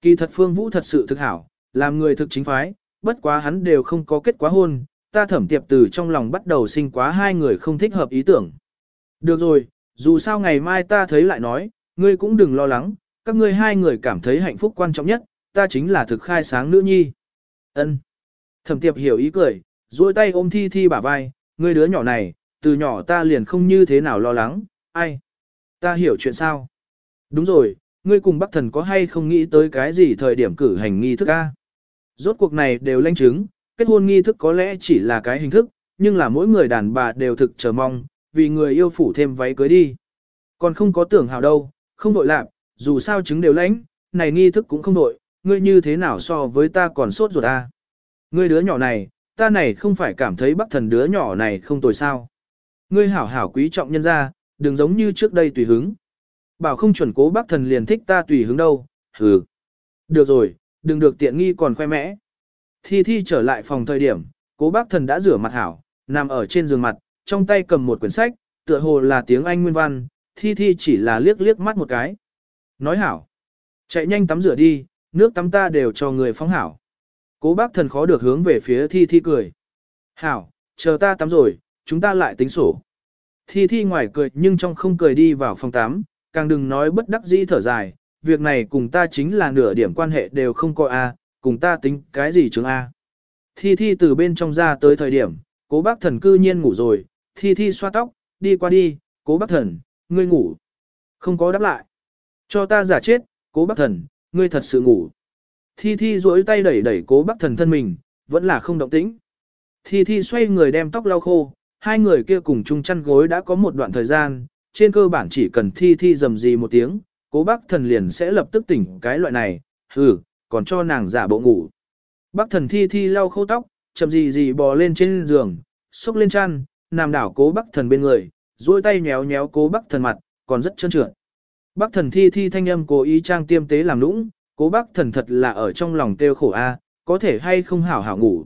Kỳ thật Phương Vũ thật sự thực hảo, làm người thực chính phái, bất quá hắn đều không có kết quả hôn, ta thẩm tiệp từ trong lòng bắt đầu sinh quá hai người không thích hợp ý tưởng. Được rồi, dù sao ngày mai ta thấy lại nói, ngươi cũng đừng lo lắng, các ngươi hai người cảm thấy hạnh phúc quan trọng nhất, ta chính là thực khai sáng nữ nhi. Ân. Thẩm tiệp hiểu ý cười, duỗi tay ôm thi thi bả vai, ngươi đứa nhỏ này, từ nhỏ ta liền không như thế nào lo lắng, ai? Ta hiểu chuyện sao? Đúng rồi, ngươi cùng bác thần có hay không nghĩ tới cái gì thời điểm cử hành nghi thức a? Rốt cuộc này đều lanh chứng, kết hôn nghi thức có lẽ chỉ là cái hình thức, nhưng là mỗi người đàn bà đều thực chờ mong, vì người yêu phủ thêm váy cưới đi. Còn không có tưởng hào đâu, không đội lạc, dù sao chứng đều lãnh, này nghi thức cũng không đội, ngươi như thế nào so với ta còn sốt ruột a? Ngươi đứa nhỏ này, ta này không phải cảm thấy bác thần đứa nhỏ này không tồi sao. Ngươi hảo hảo quý trọng nhân ra, đừng giống như trước đây tùy hứng. Bảo không chuẩn cố bác thần liền thích ta tùy hứng đâu, hừ. Được rồi, đừng được tiện nghi còn khoe mẽ. Thi Thi trở lại phòng thời điểm, cố bác thần đã rửa mặt hảo, nằm ở trên giường mặt, trong tay cầm một quyển sách, tựa hồ là tiếng Anh nguyên văn, Thi Thi chỉ là liếc liếc mắt một cái. Nói hảo, chạy nhanh tắm rửa đi, nước tắm ta đều cho người phóng hảo. Cố bác thần khó được hướng về phía Thi Thi cười. Hảo, chờ ta tắm rồi, chúng ta lại tính sổ. Thi Thi ngoài cười nhưng trong không cười đi vào phòng tắm, càng đừng nói bất đắc dĩ thở dài, việc này cùng ta chính là nửa điểm quan hệ đều không có A, cùng ta tính cái gì chứng A. Thi Thi từ bên trong ra tới thời điểm, cố bác thần cư nhiên ngủ rồi, Thi Thi xoa tóc, đi qua đi, cố bác thần, ngươi ngủ. Không có đáp lại. Cho ta giả chết, cố bác thần, ngươi thật sự ngủ. Thi Thi duỗi tay đẩy đẩy cố bác thần thân mình, vẫn là không động tĩnh. Thi Thi xoay người đem tóc lau khô, hai người kia cùng chung chăn gối đã có một đoạn thời gian, trên cơ bản chỉ cần Thi Thi dầm gì một tiếng, cố bác thần liền sẽ lập tức tỉnh cái loại này, hừ, còn cho nàng giả bộ ngủ. Bác thần Thi Thi lau khô tóc, chậm gì gì bò lên trên giường, xúc lên chăn, nằm đảo cố bác thần bên người, duỗi tay nhéo nhéo cố bác thần mặt, còn rất trơn trượt. Bác thần Thi Thi thanh âm cố ý trang tiêm tế làm nũng, cố bác thần thật là ở trong lòng kêu khổ a, có thể hay không hảo hảo ngủ.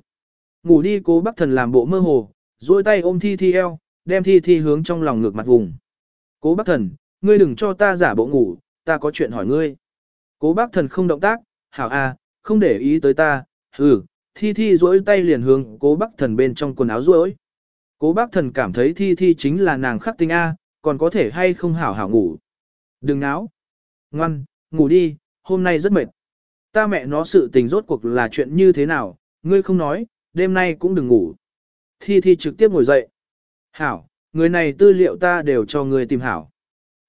Ngủ đi cố bác thần làm bộ mơ hồ, duỗi tay ôm thi thi eo, đem thi thi hướng trong lòng ngược mặt vùng. Cố bác thần, ngươi đừng cho ta giả bộ ngủ, ta có chuyện hỏi ngươi. Cố bác thần không động tác, hảo a, không để ý tới ta, hừ, thi thi duỗi tay liền hướng cố bác thần bên trong quần áo duỗi. Cố bác thần cảm thấy thi thi chính là nàng khắc tinh A, còn có thể hay không hảo hảo ngủ. Đừng náo. Ngoan, ngủ đi, hôm nay rất mệt. Ta mẹ nó sự tình rốt cuộc là chuyện như thế nào, ngươi không nói, đêm nay cũng đừng ngủ. Thi Thi trực tiếp ngồi dậy. Hảo, người này tư liệu ta đều cho người tìm hảo.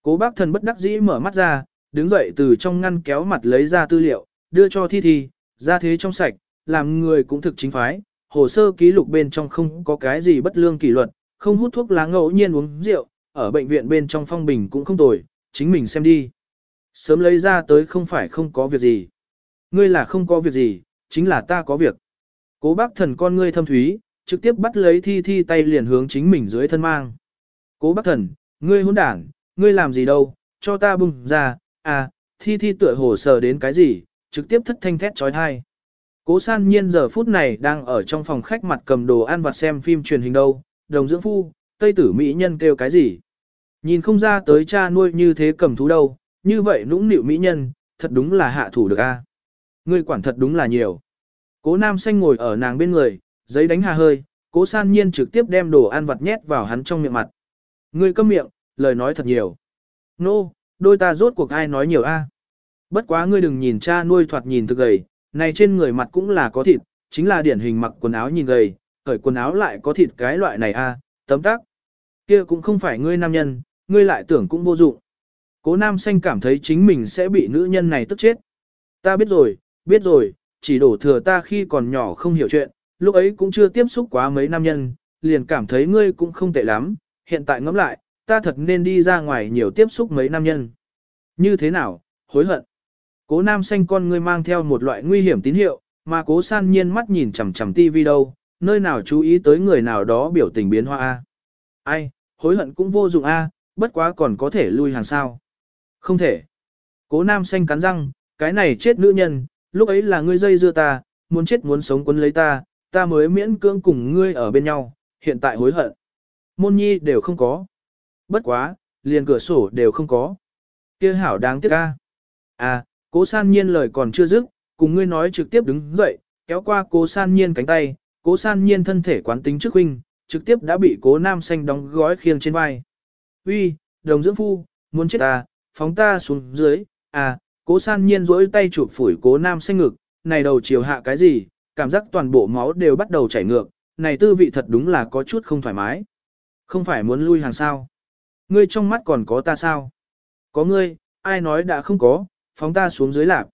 Cố bác thần bất đắc dĩ mở mắt ra, đứng dậy từ trong ngăn kéo mặt lấy ra tư liệu, đưa cho Thi Thi, ra thế trong sạch, làm người cũng thực chính phái, hồ sơ ký lục bên trong không có cái gì bất lương kỷ luật, không hút thuốc lá ngẫu nhiên uống rượu, ở bệnh viện bên trong phong bình cũng không tồi, chính mình xem đi. Sớm lấy ra tới không phải không có việc gì. Ngươi là không có việc gì, chính là ta có việc. Cố bác thần con ngươi thâm thúy, trực tiếp bắt lấy thi thi tay liền hướng chính mình dưới thân mang. Cố bác thần, ngươi hỗn đảng, ngươi làm gì đâu, cho ta bùng ra, à, thi thi tựa hồ sờ đến cái gì, trực tiếp thất thanh thét trói thai. Cố san nhiên giờ phút này đang ở trong phòng khách mặt cầm đồ ăn vặt xem phim truyền hình đâu, đồng dưỡng phu, tây tử mỹ nhân kêu cái gì. Nhìn không ra tới cha nuôi như thế cầm thú đâu, như vậy nũng nịu mỹ nhân, thật đúng là hạ thủ được a. Ngươi quản thật đúng là nhiều. Cố nam xanh ngồi ở nàng bên người, giấy đánh hà hơi, cố san nhiên trực tiếp đem đồ ăn vặt nhét vào hắn trong miệng mặt. Ngươi câm miệng, lời nói thật nhiều. Nô, no, đôi ta rốt cuộc ai nói nhiều a? Bất quá ngươi đừng nhìn cha nuôi thoạt nhìn thực gầy, này trên người mặt cũng là có thịt, chính là điển hình mặc quần áo nhìn gầy, khởi quần áo lại có thịt cái loại này a, tấm tắc. Kia cũng không phải ngươi nam nhân, ngươi lại tưởng cũng vô dụng. Cố nam xanh cảm thấy chính mình sẽ bị nữ nhân này tức chết. Ta biết rồi, biết rồi, chỉ đổ thừa ta khi còn nhỏ không hiểu chuyện, lúc ấy cũng chưa tiếp xúc quá mấy nam nhân, liền cảm thấy ngươi cũng không tệ lắm, hiện tại ngẫm lại, ta thật nên đi ra ngoài nhiều tiếp xúc mấy nam nhân. Như thế nào, hối hận. Cố nam xanh con ngươi mang theo một loại nguy hiểm tín hiệu, mà cố san nhiên mắt nhìn chằm chằm tivi đâu, nơi nào chú ý tới người nào đó biểu tình biến hoa A. Ai, hối hận cũng vô dụng A, bất quá còn có thể lui hàng sao. Không thể. Cố nam xanh cắn răng, cái này chết nữ nhân, lúc ấy là ngươi dây dưa ta, muốn chết muốn sống quấn lấy ta, ta mới miễn cưỡng cùng ngươi ở bên nhau, hiện tại hối hận. Môn nhi đều không có. Bất quá, liền cửa sổ đều không có. kia hảo đáng tiếc ca. À, cố san nhiên lời còn chưa dứt, cùng ngươi nói trực tiếp đứng dậy, kéo qua cố san nhiên cánh tay, cố san nhiên thân thể quán tính trước huynh, trực tiếp đã bị cố nam xanh đóng gói khiêng trên vai. Uy, đồng dưỡng phu, muốn chết ta, phóng ta xuống dưới, à, cố san nhiên rỗi tay chụp phủi cố nam xanh ngực, này đầu chiều hạ cái gì, cảm giác toàn bộ máu đều bắt đầu chảy ngược, này tư vị thật đúng là có chút không thoải mái. Không phải muốn lui hàng sao. Ngươi trong mắt còn có ta sao? Có ngươi, ai nói đã không có, phóng ta xuống dưới lạp.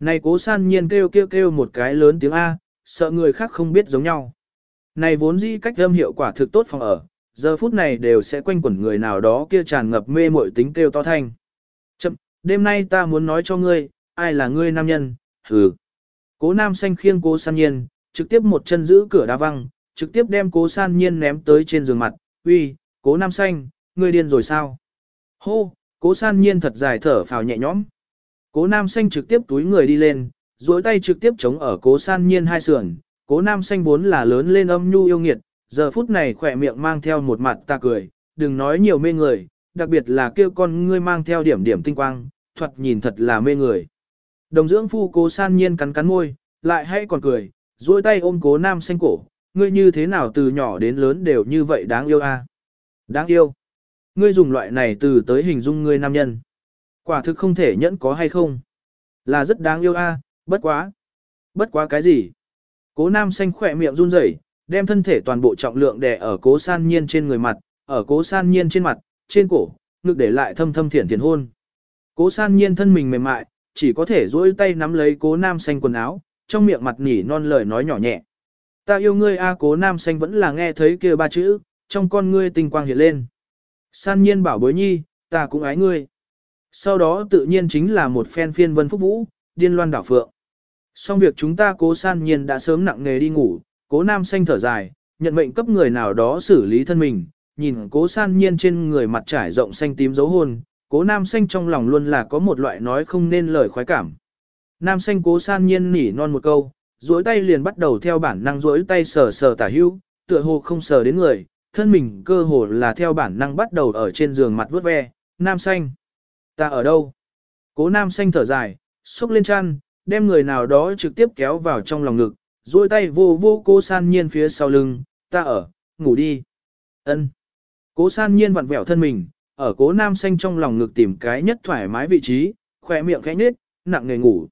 Này cố san nhiên kêu kêu kêu một cái lớn tiếng A, sợ người khác không biết giống nhau. Này vốn dĩ cách âm hiệu quả thực tốt phòng ở, giờ phút này đều sẽ quanh quẩn người nào đó kia tràn ngập mê muội tính kêu to thanh. Chậm, đêm nay ta muốn nói cho ngươi, ai là ngươi nam nhân, hừ. Cố nam xanh khiêng cố san nhiên, trực tiếp một chân giữ cửa đá văng, trực tiếp đem cố san nhiên ném tới trên giường mặt, uy, cố nam xanh, ngươi điên rồi sao? Hô, cố san nhiên thật dài thở phào nhẹ nhõm. Cố nam xanh trực tiếp túi người đi lên, duỗi tay trực tiếp chống ở cố san nhiên hai sườn. Cố nam xanh vốn là lớn lên âm nhu yêu nghiệt, giờ phút này khỏe miệng mang theo một mặt ta cười, đừng nói nhiều mê người, đặc biệt là kêu con ngươi mang theo điểm điểm tinh quang, thuật nhìn thật là mê người. Đồng dưỡng phu cố san nhiên cắn cắn môi, lại hay còn cười, duỗi tay ôm cố nam xanh cổ, ngươi như thế nào từ nhỏ đến lớn đều như vậy đáng yêu a? Đáng yêu. Ngươi dùng loại này từ tới hình dung ngươi nam nhân. Quả thực không thể nhẫn có hay không. Là rất đáng yêu a, bất quá. Bất quá cái gì? Cố nam xanh khỏe miệng run rẩy, đem thân thể toàn bộ trọng lượng đè ở cố san nhiên trên người mặt, ở cố san nhiên trên mặt, trên cổ, ngực để lại thâm thâm thiển thiển hôn. Cố san nhiên thân mình mềm mại, chỉ có thể duỗi tay nắm lấy cố nam xanh quần áo, trong miệng mặt nỉ non lời nói nhỏ nhẹ. Ta yêu ngươi a cố nam xanh vẫn là nghe thấy kia ba chữ, trong con ngươi tinh quang hiện lên. San nhiên bảo bối nhi, ta cũng ái ngươi. Sau đó tự nhiên chính là một phen phiên vân phúc vũ, điên loan đảo phượng. Xong việc chúng ta cố san nhiên đã sớm nặng nghề đi ngủ, cố nam xanh thở dài, nhận mệnh cấp người nào đó xử lý thân mình, nhìn cố san nhiên trên người mặt trải rộng xanh tím dấu hôn, cố nam xanh trong lòng luôn là có một loại nói không nên lời khoái cảm. Nam xanh cố san nhiên nỉ non một câu, duỗi tay liền bắt đầu theo bản năng duỗi tay sờ sờ tả hưu, tựa hồ không sờ đến người, thân mình cơ hồ là theo bản năng bắt đầu ở trên giường mặt vuốt ve, nam xanh. Ta ở đâu? Cố nam xanh thở dài, xúc lên chăn, đem người nào đó trực tiếp kéo vào trong lòng ngực, duỗi tay vô vô cố san nhiên phía sau lưng, ta ở, ngủ đi. ân Cố san nhiên vặn vẹo thân mình, ở cố nam xanh trong lòng ngực tìm cái nhất thoải mái vị trí, khỏe miệng khẽ nết, nặng nề ngủ.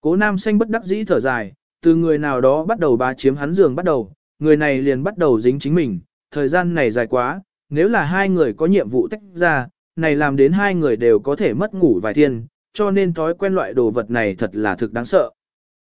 Cố nam xanh bất đắc dĩ thở dài, từ người nào đó bắt đầu bá chiếm hắn giường bắt đầu, người này liền bắt đầu dính chính mình, thời gian này dài quá, nếu là hai người có nhiệm vụ tách ra, này làm đến hai người đều có thể mất ngủ vài thiên, cho nên thói quen loại đồ vật này thật là thực đáng sợ.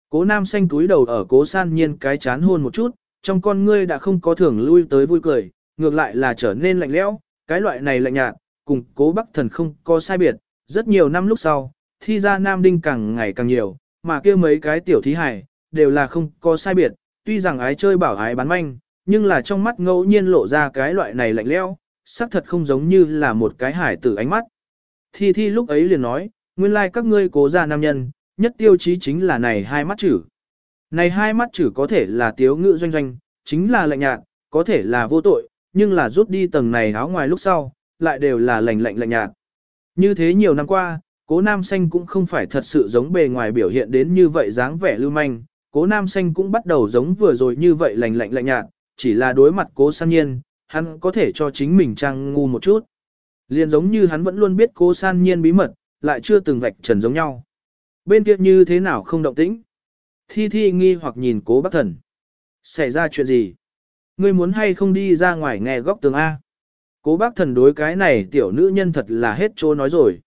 Cố nam xanh túi đầu ở cố san nhiên cái chán hôn một chút, trong con ngươi đã không có thường lui tới vui cười, ngược lại là trở nên lạnh lẽo, cái loại này lạnh nhạt, cùng cố bắc thần không có sai biệt, rất nhiều năm lúc sau, thi ra nam đinh càng ngày càng nhiều, mà kia mấy cái tiểu thí hải, đều là không có sai biệt, tuy rằng ái chơi bảo ái bán manh, nhưng là trong mắt ngẫu nhiên lộ ra cái loại này lạnh lẽo, xác thật không giống như là một cái hải tử ánh mắt. Thi thi lúc ấy liền nói, nguyên lai like các ngươi cố ra nam nhân, nhất tiêu chí chính là này hai mắt chữ. Này hai mắt chữ có thể là tiếu ngự doanh doanh, chính là lạnh nhạt, có thể là vô tội, nhưng là rút đi tầng này áo ngoài lúc sau, lại đều là lạnh lạnh lạnh nhạt. Như thế nhiều năm qua, cố nam xanh cũng không phải thật sự giống bề ngoài biểu hiện đến như vậy dáng vẻ lưu manh, cố nam xanh cũng bắt đầu giống vừa rồi như vậy lạnh lạnh lạnh nhạt, chỉ là đối mặt cố san nhiên, hắn có thể cho chính mình trang ngu một chút. Liền giống như hắn vẫn luôn biết cố san nhiên bí mật, lại chưa từng vạch trần giống nhau. Bên kia như thế nào không động tĩnh? Thi thi nghi hoặc nhìn cố bác thần. Xảy ra chuyện gì? Ngươi muốn hay không đi ra ngoài nghe góc tường A? Cố bác thần đối cái này tiểu nữ nhân thật là hết chỗ nói rồi.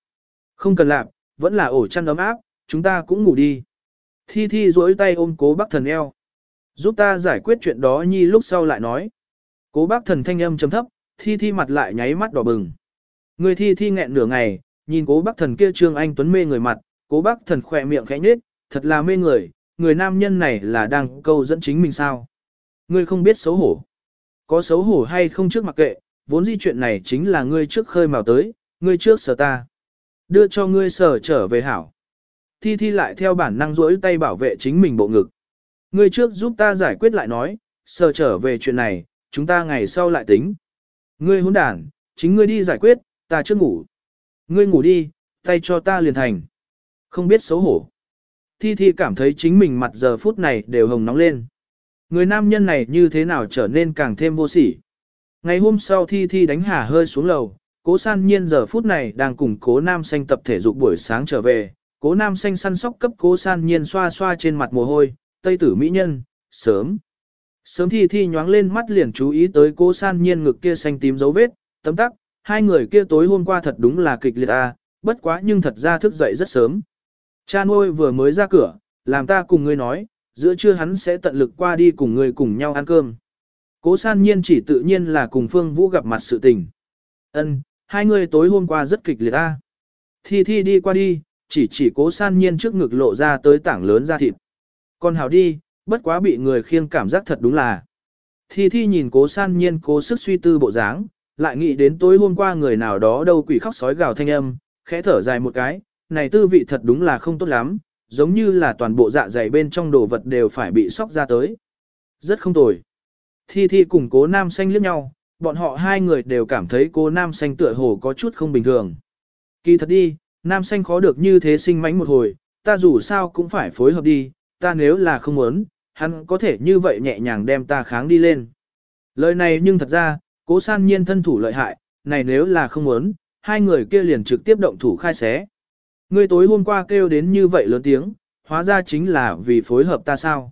Không cần làm, vẫn là ổ chăn ấm áp, chúng ta cũng ngủ đi. Thi thi duỗi tay ôm cố bác thần eo. Giúp ta giải quyết chuyện đó nhi lúc sau lại nói. Cố bác thần thanh âm chấm thấp, thi thi mặt lại nháy mắt đỏ bừng. Người thi thi nghẹn nửa ngày, nhìn cố bác thần kia trương anh tuấn mê người mặt, cố bác thần khỏe miệng khẽ nhết, thật là mê người, người nam nhân này là đang câu dẫn chính mình sao. Người không biết xấu hổ. Có xấu hổ hay không trước mặc kệ, vốn di chuyện này chính là ngươi trước khơi mào tới, ngươi trước sở ta. Đưa cho ngươi sở trở về hảo. Thi thi lại theo bản năng rỗi tay bảo vệ chính mình bộ ngực. Ngươi trước giúp ta giải quyết lại nói, sở trở về chuyện này, chúng ta ngày sau lại tính. Ngươi hỗn đàn, chính ngươi đi giải quyết, ta chưa ngủ. Ngươi ngủ đi, tay cho ta liền thành. Không biết xấu hổ. Thi Thi cảm thấy chính mình mặt giờ phút này đều hồng nóng lên. Người nam nhân này như thế nào trở nên càng thêm vô sỉ. Ngày hôm sau Thi Thi đánh hà hơi xuống lầu, cố san nhiên giờ phút này đang cùng cố nam xanh tập thể dục buổi sáng trở về. Cố nam xanh săn sóc cấp cố san nhiên xoa xoa trên mặt mồ hôi, tây tử mỹ nhân, sớm. Sớm Thi Thi nhoáng lên mắt liền chú ý tới cố san nhiên ngực kia xanh tím dấu vết, tấm tắc, hai người kia tối hôm qua thật đúng là kịch liệt à. bất quá nhưng thật ra thức dậy rất sớm. Cha nuôi vừa mới ra cửa, làm ta cùng ngươi nói, giữa trưa hắn sẽ tận lực qua đi cùng ngươi cùng nhau ăn cơm. Cố san nhiên chỉ tự nhiên là cùng Phương Vũ gặp mặt sự tình. Ân, hai người tối hôm qua rất kịch liệt ta. Thi Thi đi qua đi, chỉ chỉ cố san nhiên trước ngực lộ ra tới tảng lớn da thịt. Còn hảo đi, bất quá bị người khiêng cảm giác thật đúng là. Thi Thi nhìn cố san nhiên cố sức suy tư bộ dáng, lại nghĩ đến tối hôm qua người nào đó đâu quỷ khóc sói gào thanh âm, khẽ thở dài một cái, này tư vị thật đúng là không tốt lắm, giống như là toàn bộ dạ dày bên trong đồ vật đều phải bị sóc ra tới. Rất không tồi. Thi Thi cùng cố nam xanh liếc nhau, bọn họ hai người đều cảm thấy cố nam xanh tựa hồ có chút không bình thường. Kỳ thật đi, nam xanh khó được như thế sinh mánh một hồi, ta dù sao cũng phải phối hợp đi, ta nếu là không muốn, hắn có thể như vậy nhẹ nhàng đem ta kháng đi lên. Lời này nhưng thật ra, cố san nhiên thân thủ lợi hại, này nếu là không muốn, hai người kia liền trực tiếp động thủ khai xé. Ngươi tối hôm qua kêu đến như vậy lớn tiếng, hóa ra chính là vì phối hợp ta sao.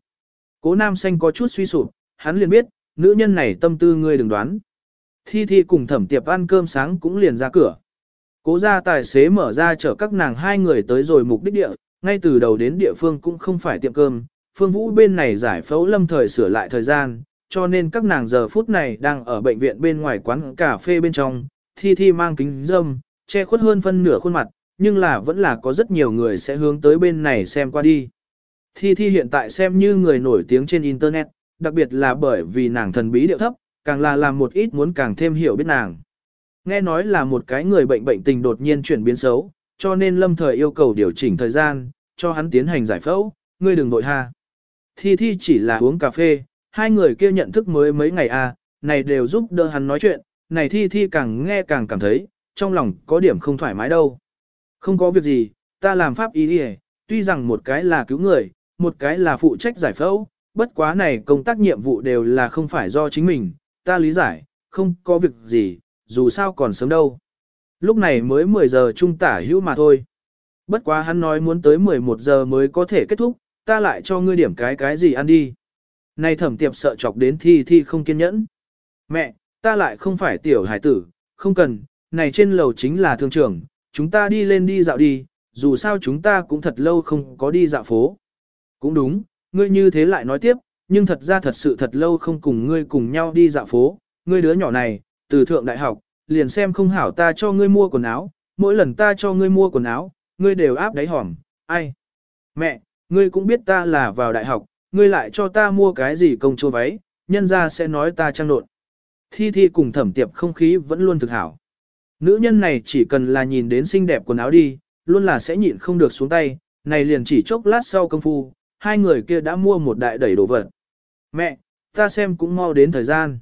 Cố nam xanh có chút suy sụp, hắn liền biết, nữ nhân này tâm tư ngươi đừng đoán. Thi Thi cùng thẩm tiệp ăn cơm sáng cũng liền ra cửa. Cố ra tài xế mở ra chở các nàng hai người tới rồi mục đích địa, ngay từ đầu đến địa phương cũng không phải tiệm cơm, phương vũ bên này giải phẫu lâm thời sửa lại thời gian, cho nên các nàng giờ phút này đang ở bệnh viện bên ngoài quán cà phê bên trong, Thi Thi mang kính dâm, che khuất hơn phân nửa khuôn mặt, nhưng là vẫn là có rất nhiều người sẽ hướng tới bên này xem qua đi. Thi Thi hiện tại xem như người nổi tiếng trên Internet, đặc biệt là bởi vì nàng thần bí điệu thấp, càng là làm một ít muốn càng thêm hiểu biết nàng. Nghe nói là một cái người bệnh bệnh tình đột nhiên chuyển biến xấu, cho nên lâm thời yêu cầu điều chỉnh thời gian, cho hắn tiến hành giải phẫu, ngươi đừng vội ha. Thi Thi chỉ là uống cà phê, hai người kia nhận thức mới mấy ngày à, này đều giúp đỡ hắn nói chuyện, này Thi Thi càng nghe càng cảm thấy, trong lòng có điểm không thoải mái đâu. Không có việc gì, ta làm pháp y đi tuy rằng một cái là cứu người, một cái là phụ trách giải phẫu, bất quá này công tác nhiệm vụ đều là không phải do chính mình, ta lý giải, không có việc gì, dù sao còn sớm đâu. Lúc này mới 10 giờ trung tả hữu mà thôi. Bất quá hắn nói muốn tới 11 giờ mới có thể kết thúc, ta lại cho ngươi điểm cái cái gì ăn đi. Này thẩm tiệp sợ chọc đến thi thi không kiên nhẫn. Mẹ, ta lại không phải tiểu hải tử, không cần, này trên lầu chính là thương trưởng, chúng ta đi lên đi dạo đi, dù sao chúng ta cũng thật lâu không có đi dạo phố. Cũng đúng, ngươi như thế lại nói tiếp, nhưng thật ra thật sự thật lâu không cùng ngươi cùng nhau đi dạo phố, ngươi đứa nhỏ này, từ thượng đại học, liền xem không hảo ta cho ngươi mua quần áo, mỗi lần ta cho ngươi mua quần áo, ngươi đều áp đáy hỏm, ai? Mẹ, ngươi cũng biết ta là vào đại học, ngươi lại cho ta mua cái gì công chúa váy, nhân ra sẽ nói ta trang nộn. Thi Thi cùng thẩm tiệp không khí vẫn luôn thực hảo. Nữ nhân này chỉ cần là nhìn đến xinh đẹp quần áo đi, luôn là sẽ nhịn không được xuống tay, này liền chỉ chốc lát sau công phu, hai người kia đã mua một đại đẩy đồ vật. Mẹ, ta xem cũng mau đến thời gian.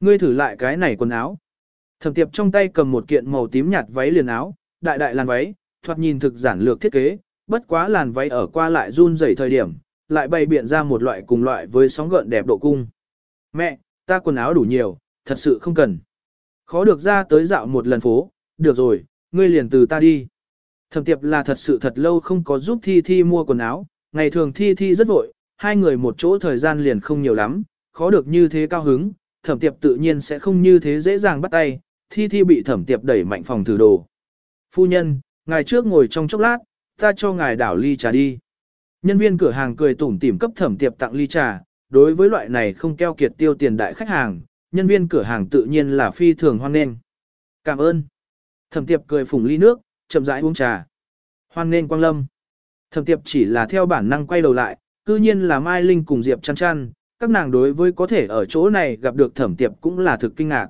Ngươi thử lại cái này quần áo. Thẩm tiệp trong tay cầm một kiện màu tím nhạt váy liền áo, đại đại làn váy, thoạt nhìn thực giản lược thiết kế, bất quá làn váy ở qua lại run rẩy thời điểm, lại bày biện ra một loại cùng loại với sóng gợn đẹp độ cung. Mẹ, ta quần áo đủ nhiều, thật sự không cần. Khó được ra tới dạo một lần phố, được rồi, ngươi liền từ ta đi. Thẩm tiệp là thật sự thật lâu không có giúp Thi Thi mua quần áo, ngày thường Thi Thi rất vội, hai người một chỗ thời gian liền không nhiều lắm, khó được như thế cao hứng, thẩm tiệp tự nhiên sẽ không như thế dễ dàng bắt tay, Thi Thi bị thẩm tiệp đẩy mạnh phòng thử đồ. Phu nhân, ngài trước ngồi trong chốc lát, ta cho ngài đảo ly trà đi. Nhân viên cửa hàng cười tủm tỉm cấp thẩm tiệp tặng ly trà, đối với loại này không keo kiệt tiêu tiền đại khách hàng, nhân viên cửa hàng tự nhiên là phi thường hoan nghênh. Cảm ơn. Thẩm tiệp cười phủng ly nước, chậm rãi uống trà. Hoan nghênh quang lâm. Thẩm tiệp chỉ là theo bản năng quay đầu lại, cư nhiên là Mai Linh cùng Diệp chăn chăn, các nàng đối với có thể ở chỗ này gặp được thẩm tiệp cũng là thực kinh ngạc.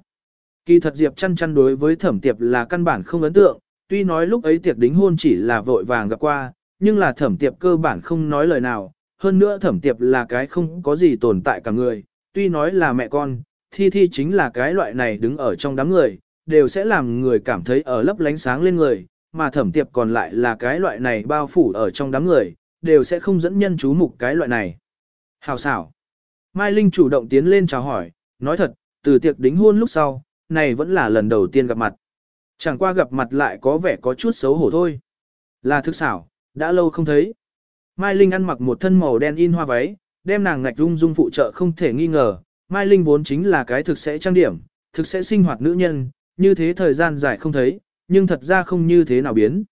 Kỳ thật Diệp chăn chăn đối với thẩm tiệp là căn bản không ấn tượng, tuy nói lúc ấy tiệc đính hôn chỉ là vội vàng gặp qua, nhưng là thẩm tiệp cơ bản không nói lời nào, hơn nữa thẩm tiệp là cái không có gì tồn tại cả người, tuy nói là mẹ con, thi thi chính là cái loại này đứng ở trong đám người, đều sẽ làm người cảm thấy ở lấp lánh sáng lên người, mà thẩm tiệp còn lại là cái loại này bao phủ ở trong đám người, đều sẽ không dẫn nhân chú mục cái loại này. Hào xảo. Mai Linh chủ động tiến lên chào hỏi, nói thật, từ tiệc đính hôn lúc sau, này vẫn là lần đầu tiên gặp mặt. Chẳng qua gặp mặt lại có vẻ có chút xấu hổ thôi. Là thức xảo, đã lâu không thấy. Mai Linh ăn mặc một thân màu đen in hoa váy, đem nàng ngạch rung rung phụ trợ không thể nghi ngờ. Mai Linh vốn chính là cái thực sẽ trang điểm, thực sẽ sinh hoạt nữ nhân, như thế thời gian dài không thấy, nhưng thật ra không như thế nào biến.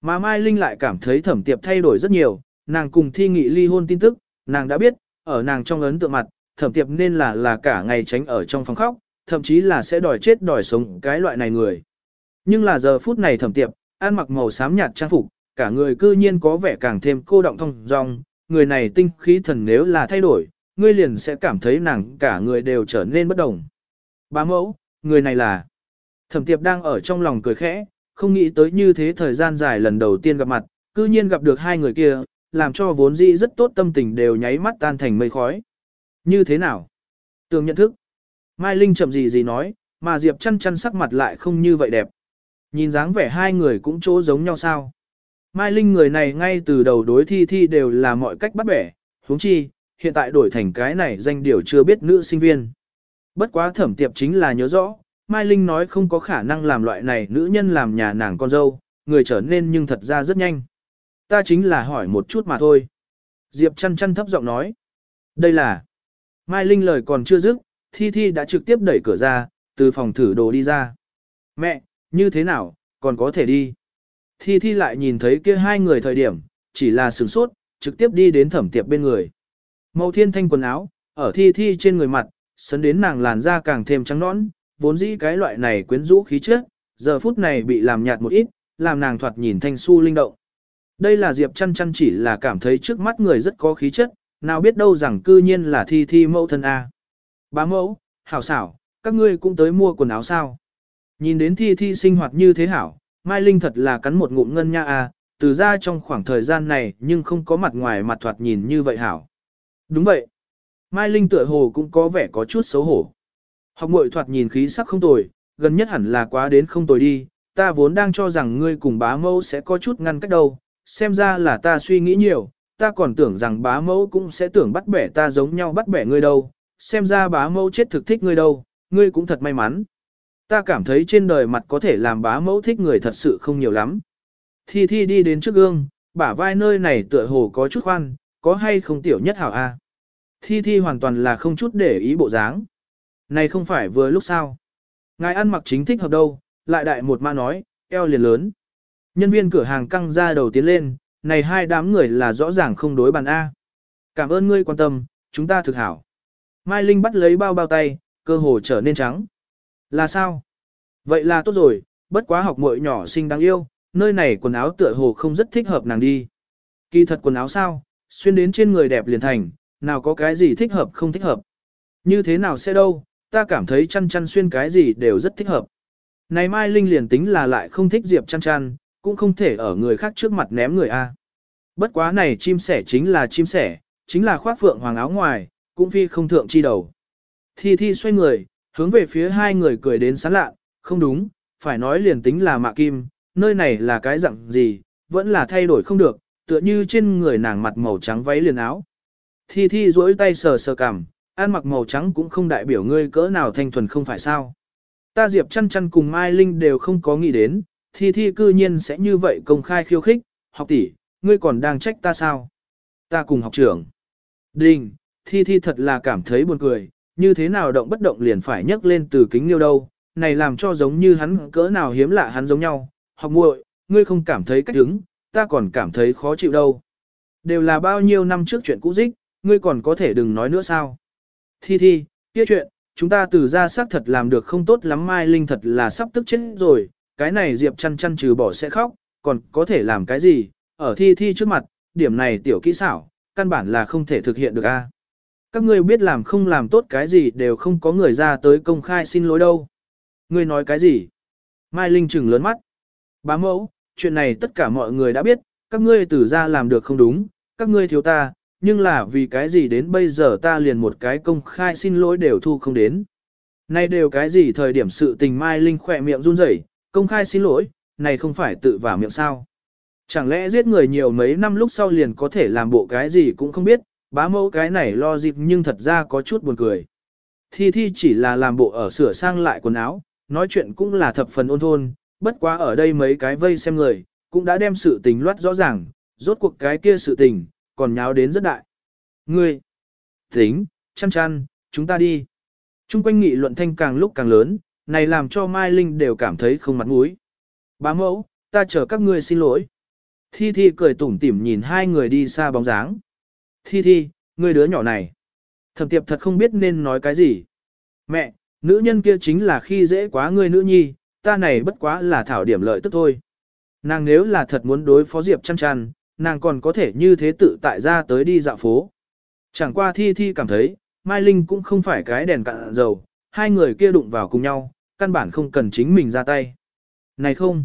Mà Mai Linh lại cảm thấy thẩm tiệp thay đổi rất nhiều, nàng cùng thi nghị ly hôn tin tức, nàng đã biết, ở nàng trong ấn tượng mặt, thẩm tiệp nên là là cả ngày tránh ở trong phòng khóc, thậm chí là sẽ đòi chết đòi sống cái loại này người. Nhưng là giờ phút này thẩm tiệp, ăn mặc màu xám nhạt trang phục, cả người cư nhiên có vẻ càng thêm cô động thông dong, người này tinh khí thần nếu là thay đổi, ngươi liền sẽ cảm thấy nàng cả người đều trở nên bất đồng. Bá mẫu, người này là... Thẩm tiệp đang ở trong lòng cười khẽ, không nghĩ tới như thế thời gian dài lần đầu tiên gặp mặt, cư nhiên gặp được hai người kia, làm cho vốn dĩ rất tốt tâm tình đều nháy mắt tan thành mây khói. Như thế nào? Tường nhận thức. Mai Linh chậm gì gì nói, mà Diệp chăn chăn sắc mặt lại không như vậy đẹp. Nhìn dáng vẻ hai người cũng chỗ giống nhau sao. Mai Linh người này ngay từ đầu đối thi thi đều là mọi cách bắt bẻ, huống chi, hiện tại đổi thành cái này danh điều chưa biết nữ sinh viên. Bất quá thẩm tiệp chính là nhớ rõ, Mai Linh nói không có khả năng làm loại này nữ nhân làm nhà nàng con dâu, người trở nên nhưng thật ra rất nhanh. Ta chính là hỏi một chút mà thôi. Diệp chăn chăn thấp giọng nói. Đây là... Mai Linh lời còn chưa dứt, Thi Thi đã trực tiếp đẩy cửa ra, từ phòng thử đồ đi ra. Mẹ, như thế nào, còn có thể đi. Thi Thi lại nhìn thấy kia hai người thời điểm, chỉ là sửng sốt, trực tiếp đi đến thẩm tiệp bên người. Màu thiên thanh quần áo, ở Thi Thi trên người mặt, sấn đến nàng làn da càng thêm trắng nõn, vốn dĩ cái loại này quyến rũ khí chất, giờ phút này bị làm nhạt một ít, làm nàng thoạt nhìn thanh su linh động. Đây là Diệp chăn chăn chỉ là cảm thấy trước mắt người rất có khí chất, nào biết đâu rằng cư nhiên là Thi Thi mẫu thân A. Bá mẫu, hảo xảo, các ngươi cũng tới mua quần áo sao. Nhìn đến Thi Thi sinh hoạt như thế hảo, Mai Linh thật là cắn một ngụm ngân nha A, từ ra trong khoảng thời gian này nhưng không có mặt ngoài mặt thoạt nhìn như vậy hảo. Đúng vậy. Mai Linh tựa hồ cũng có vẻ có chút xấu hổ. Học muội thoạt nhìn khí sắc không tồi, gần nhất hẳn là quá đến không tồi đi, ta vốn đang cho rằng ngươi cùng bá mẫu sẽ có chút ngăn cách đâu, xem ra là ta suy nghĩ nhiều, ta còn tưởng rằng bá mẫu cũng sẽ tưởng bắt bẻ ta giống nhau bắt bẻ ngươi đâu, xem ra bá mẫu chết thực thích ngươi đâu, ngươi cũng thật may mắn. Ta cảm thấy trên đời mặt có thể làm bá mẫu thích người thật sự không nhiều lắm. Thi Thi đi đến trước gương, bả vai nơi này tựa hồ có chút khoan, có hay không tiểu nhất hảo a? Thi Thi hoàn toàn là không chút để ý bộ dáng. Này không phải vừa lúc sao? Ngài ăn mặc chính thích hợp đâu, lại đại một ma nói, eo liền lớn. Nhân viên cửa hàng căng ra đầu tiến lên, này hai đám người là rõ ràng không đối bàn A. Cảm ơn ngươi quan tâm, chúng ta thực hảo. Mai Linh bắt lấy bao bao tay, cơ hồ trở nên trắng. Là sao? Vậy là tốt rồi, bất quá học muội nhỏ xinh đáng yêu, nơi này quần áo tựa hồ không rất thích hợp nàng đi. Kỳ thật quần áo sao, xuyên đến trên người đẹp liền thành, nào có cái gì thích hợp không thích hợp. Như thế nào sẽ đâu, ta cảm thấy chăn chăn xuyên cái gì đều rất thích hợp. Này Mai Linh liền tính là lại không thích Diệp chăn chăn, cũng không thể ở người khác trước mặt ném người A. Bất quá này chim sẻ chính là chim sẻ, chính là khoác phượng hoàng áo ngoài, cũng phi không thượng chi đầu. Thi Thi xoay người, hướng về phía hai người cười đến sán lạ, không đúng, phải nói liền tính là mạ kim, nơi này là cái dạng gì, vẫn là thay đổi không được, tựa như trên người nàng mặt màu trắng váy liền áo. Thi Thi duỗi tay sờ sờ cằm, ăn mặc màu trắng cũng không đại biểu ngươi cỡ nào thanh thuần không phải sao. Ta Diệp chăn chăn cùng Mai Linh đều không có nghĩ đến, Thi Thi cư nhiên sẽ như vậy công khai khiêu khích, học tỷ, ngươi còn đang trách ta sao? Ta cùng học trưởng. Đình, Thi Thi thật là cảm thấy buồn cười, như thế nào động bất động liền phải nhấc lên từ kính liêu đâu, này làm cho giống như hắn cỡ nào hiếm lạ hắn giống nhau, học muội, ngươi không cảm thấy cách đứng, ta còn cảm thấy khó chịu đâu. Đều là bao nhiêu năm trước chuyện cũ dích, ngươi còn có thể đừng nói nữa sao. Thi thi, kia chuyện, chúng ta từ ra xác thật làm được không tốt lắm Mai Linh thật là sắp tức chết rồi, cái này Diệp chăn chăn trừ bỏ sẽ khóc, còn có thể làm cái gì, ở thi thi trước mặt, điểm này tiểu kỹ xảo, căn bản là không thể thực hiện được a. Các ngươi biết làm không làm tốt cái gì đều không có người ra tới công khai xin lỗi đâu. Ngươi nói cái gì? Mai Linh trừng lớn mắt. Bá mẫu, chuyện này tất cả mọi người đã biết, các ngươi từ ra làm được không đúng, các ngươi thiếu ta, nhưng là vì cái gì đến bây giờ ta liền một cái công khai xin lỗi đều thu không đến. Nay đều cái gì thời điểm sự tình Mai Linh khỏe miệng run rẩy, công khai xin lỗi, này không phải tự vào miệng sao. Chẳng lẽ giết người nhiều mấy năm lúc sau liền có thể làm bộ cái gì cũng không biết, bá mẫu cái này lo dịp nhưng thật ra có chút buồn cười. Thi Thi chỉ là làm bộ ở sửa sang lại quần áo, nói chuyện cũng là thập phần ôn thôn, bất quá ở đây mấy cái vây xem người, cũng đã đem sự tình loát rõ ràng, rốt cuộc cái kia sự tình, còn nháo đến rất đại. Ngươi, tính, chăn chăn, chúng ta đi. Trung quanh nghị luận thanh càng lúc càng lớn, này làm cho Mai Linh đều cảm thấy không mặt mũi. Bá mẫu, ta chờ các ngươi xin lỗi. Thi Thi cười tủm tỉm nhìn hai người đi xa bóng dáng. Thi Thi, ngươi đứa nhỏ này. Thẩm tiệp thật không biết nên nói cái gì. Mẹ, nữ nhân kia chính là khi dễ quá ngươi nữ nhi, ta này bất quá là thảo điểm lợi tức thôi. Nàng nếu là thật muốn đối phó Diệp chăn chăn, nàng còn có thể như thế tự tại ra tới đi dạo phố. Chẳng qua thi thi cảm thấy, Mai Linh cũng không phải cái đèn cạn dầu, hai người kia đụng vào cùng nhau, căn bản không cần chính mình ra tay. Này không!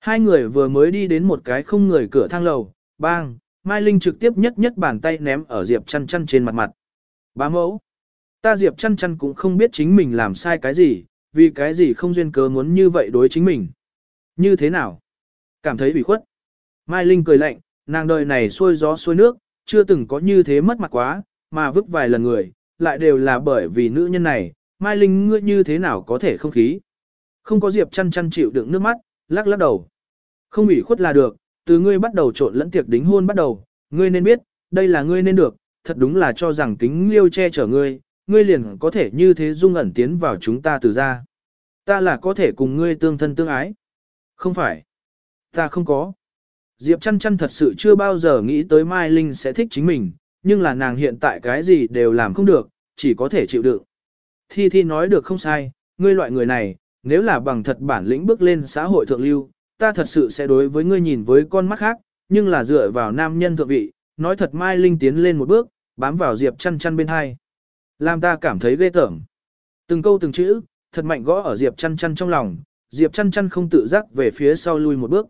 Hai người vừa mới đi đến một cái không người cửa thang lầu, bang, Mai Linh trực tiếp nhất nhất bàn tay ném ở Diệp chăn chăn trên mặt mặt. Bá mẫu! Ta Diệp chăn chăn cũng không biết chính mình làm sai cái gì, vì cái gì không duyên cớ muốn như vậy đối chính mình. Như thế nào? Cảm thấy bị khuất. Mai Linh cười lạnh, nàng đời này xuôi gió xuôi nước, chưa từng có như thế mất mặt quá, mà vứt vài lần người, lại đều là bởi vì nữ nhân này, Mai Linh ngươi như thế nào có thể không khí. Không có Diệp chăn chăn chịu đựng nước mắt, lắc lắc đầu. Không ủy khuất là được, từ ngươi bắt đầu trộn lẫn tiệc đính hôn bắt đầu, ngươi nên biết, đây là ngươi nên được, thật đúng là cho rằng kính liêu che chở ngươi, ngươi liền có thể như thế dung ẩn tiến vào chúng ta từ ra. Ta là có thể cùng ngươi tương thân tương ái. Không phải. Ta không có. Diệp chăn chăn thật sự chưa bao giờ nghĩ tới Mai Linh sẽ thích chính mình, nhưng là nàng hiện tại cái gì đều làm không được, chỉ có thể chịu đựng. Thi Thi nói được không sai, ngươi loại người này, nếu là bằng thật bản lĩnh bước lên xã hội thượng lưu, ta thật sự sẽ đối với ngươi nhìn với con mắt khác, nhưng là dựa vào nam nhân thượng vị, nói thật Mai Linh tiến lên một bước, bám vào Diệp chăn chăn bên hai. Làm ta cảm thấy ghê tởm. Từng câu từng chữ, thật mạnh gõ ở Diệp chăn chăn trong lòng, Diệp chăn chăn không tự giác về phía sau lui một bước.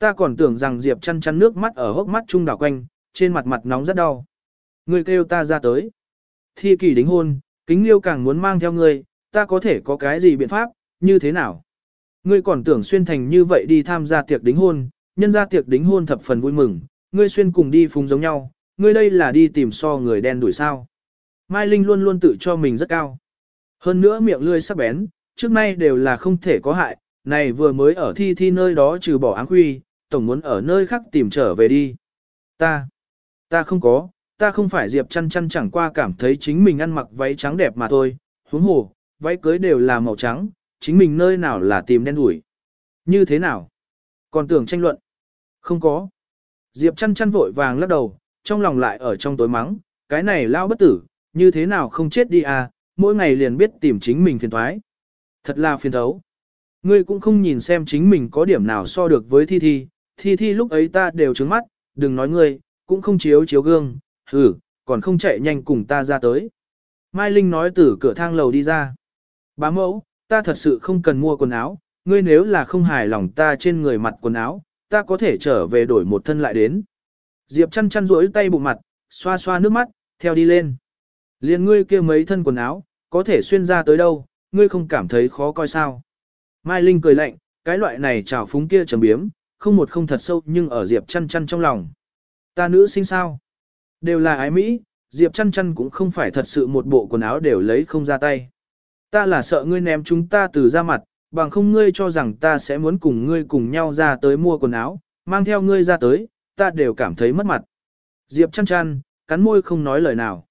Ta còn tưởng rằng Diệp chăn chăn nước mắt ở hốc mắt trung đảo quanh, trên mặt mặt nóng rất đau. Ngươi kêu ta ra tới. Thi kỳ đính hôn, kính liêu càng muốn mang theo ngươi, ta có thể có cái gì biện pháp, như thế nào? Ngươi còn tưởng xuyên thành như vậy đi tham gia tiệc đính hôn, nhân ra tiệc đính hôn thập phần vui mừng, ngươi xuyên cùng đi phùng giống nhau, ngươi đây là đi tìm so người đen đuổi sao. Mai Linh luôn luôn tự cho mình rất cao. Hơn nữa miệng lươi sắc bén, trước nay đều là không thể có hại, này vừa mới ở thi thi nơi đó trừ bỏ áng huy, tổng muốn ở nơi khác tìm trở về đi. Ta, ta không có, ta không phải Diệp chăn chăn chẳng qua cảm thấy chính mình ăn mặc váy trắng đẹp mà thôi, huống hồ, váy cưới đều là màu trắng, chính mình nơi nào là tìm đen đuổi. Như thế nào? Còn tưởng tranh luận? Không có. Diệp chăn chăn vội vàng lắc đầu, trong lòng lại ở trong tối mắng, cái này lao bất tử, như thế nào không chết đi à, mỗi ngày liền biết tìm chính mình phiền thoái. Thật là phiền thấu. Ngươi cũng không nhìn xem chính mình có điểm nào so được với thi thi, thi thi lúc ấy ta đều trứng mắt, đừng nói ngươi, cũng không chiếu chiếu gương, hử, còn không chạy nhanh cùng ta ra tới. Mai Linh nói từ cửa thang lầu đi ra. Bá mẫu, ta thật sự không cần mua quần áo, ngươi nếu là không hài lòng ta trên người mặt quần áo, ta có thể trở về đổi một thân lại đến. Diệp chăn chăn rỗi tay bụng mặt, xoa xoa nước mắt, theo đi lên. Liên ngươi kia mấy thân quần áo, có thể xuyên ra tới đâu, ngươi không cảm thấy khó coi sao. Mai Linh cười lạnh, cái loại này trào phúng kia trầm biếm, không một không thật sâu nhưng ở Diệp chăn chăn trong lòng. Ta nữ sinh sao? Đều là ái Mỹ, Diệp chăn chăn cũng không phải thật sự một bộ quần áo đều lấy không ra tay. Ta là sợ ngươi ném chúng ta từ ra mặt, bằng không ngươi cho rằng ta sẽ muốn cùng ngươi cùng nhau ra tới mua quần áo, mang theo ngươi ra tới, ta đều cảm thấy mất mặt. Diệp chăn chăn, cắn môi không nói lời nào.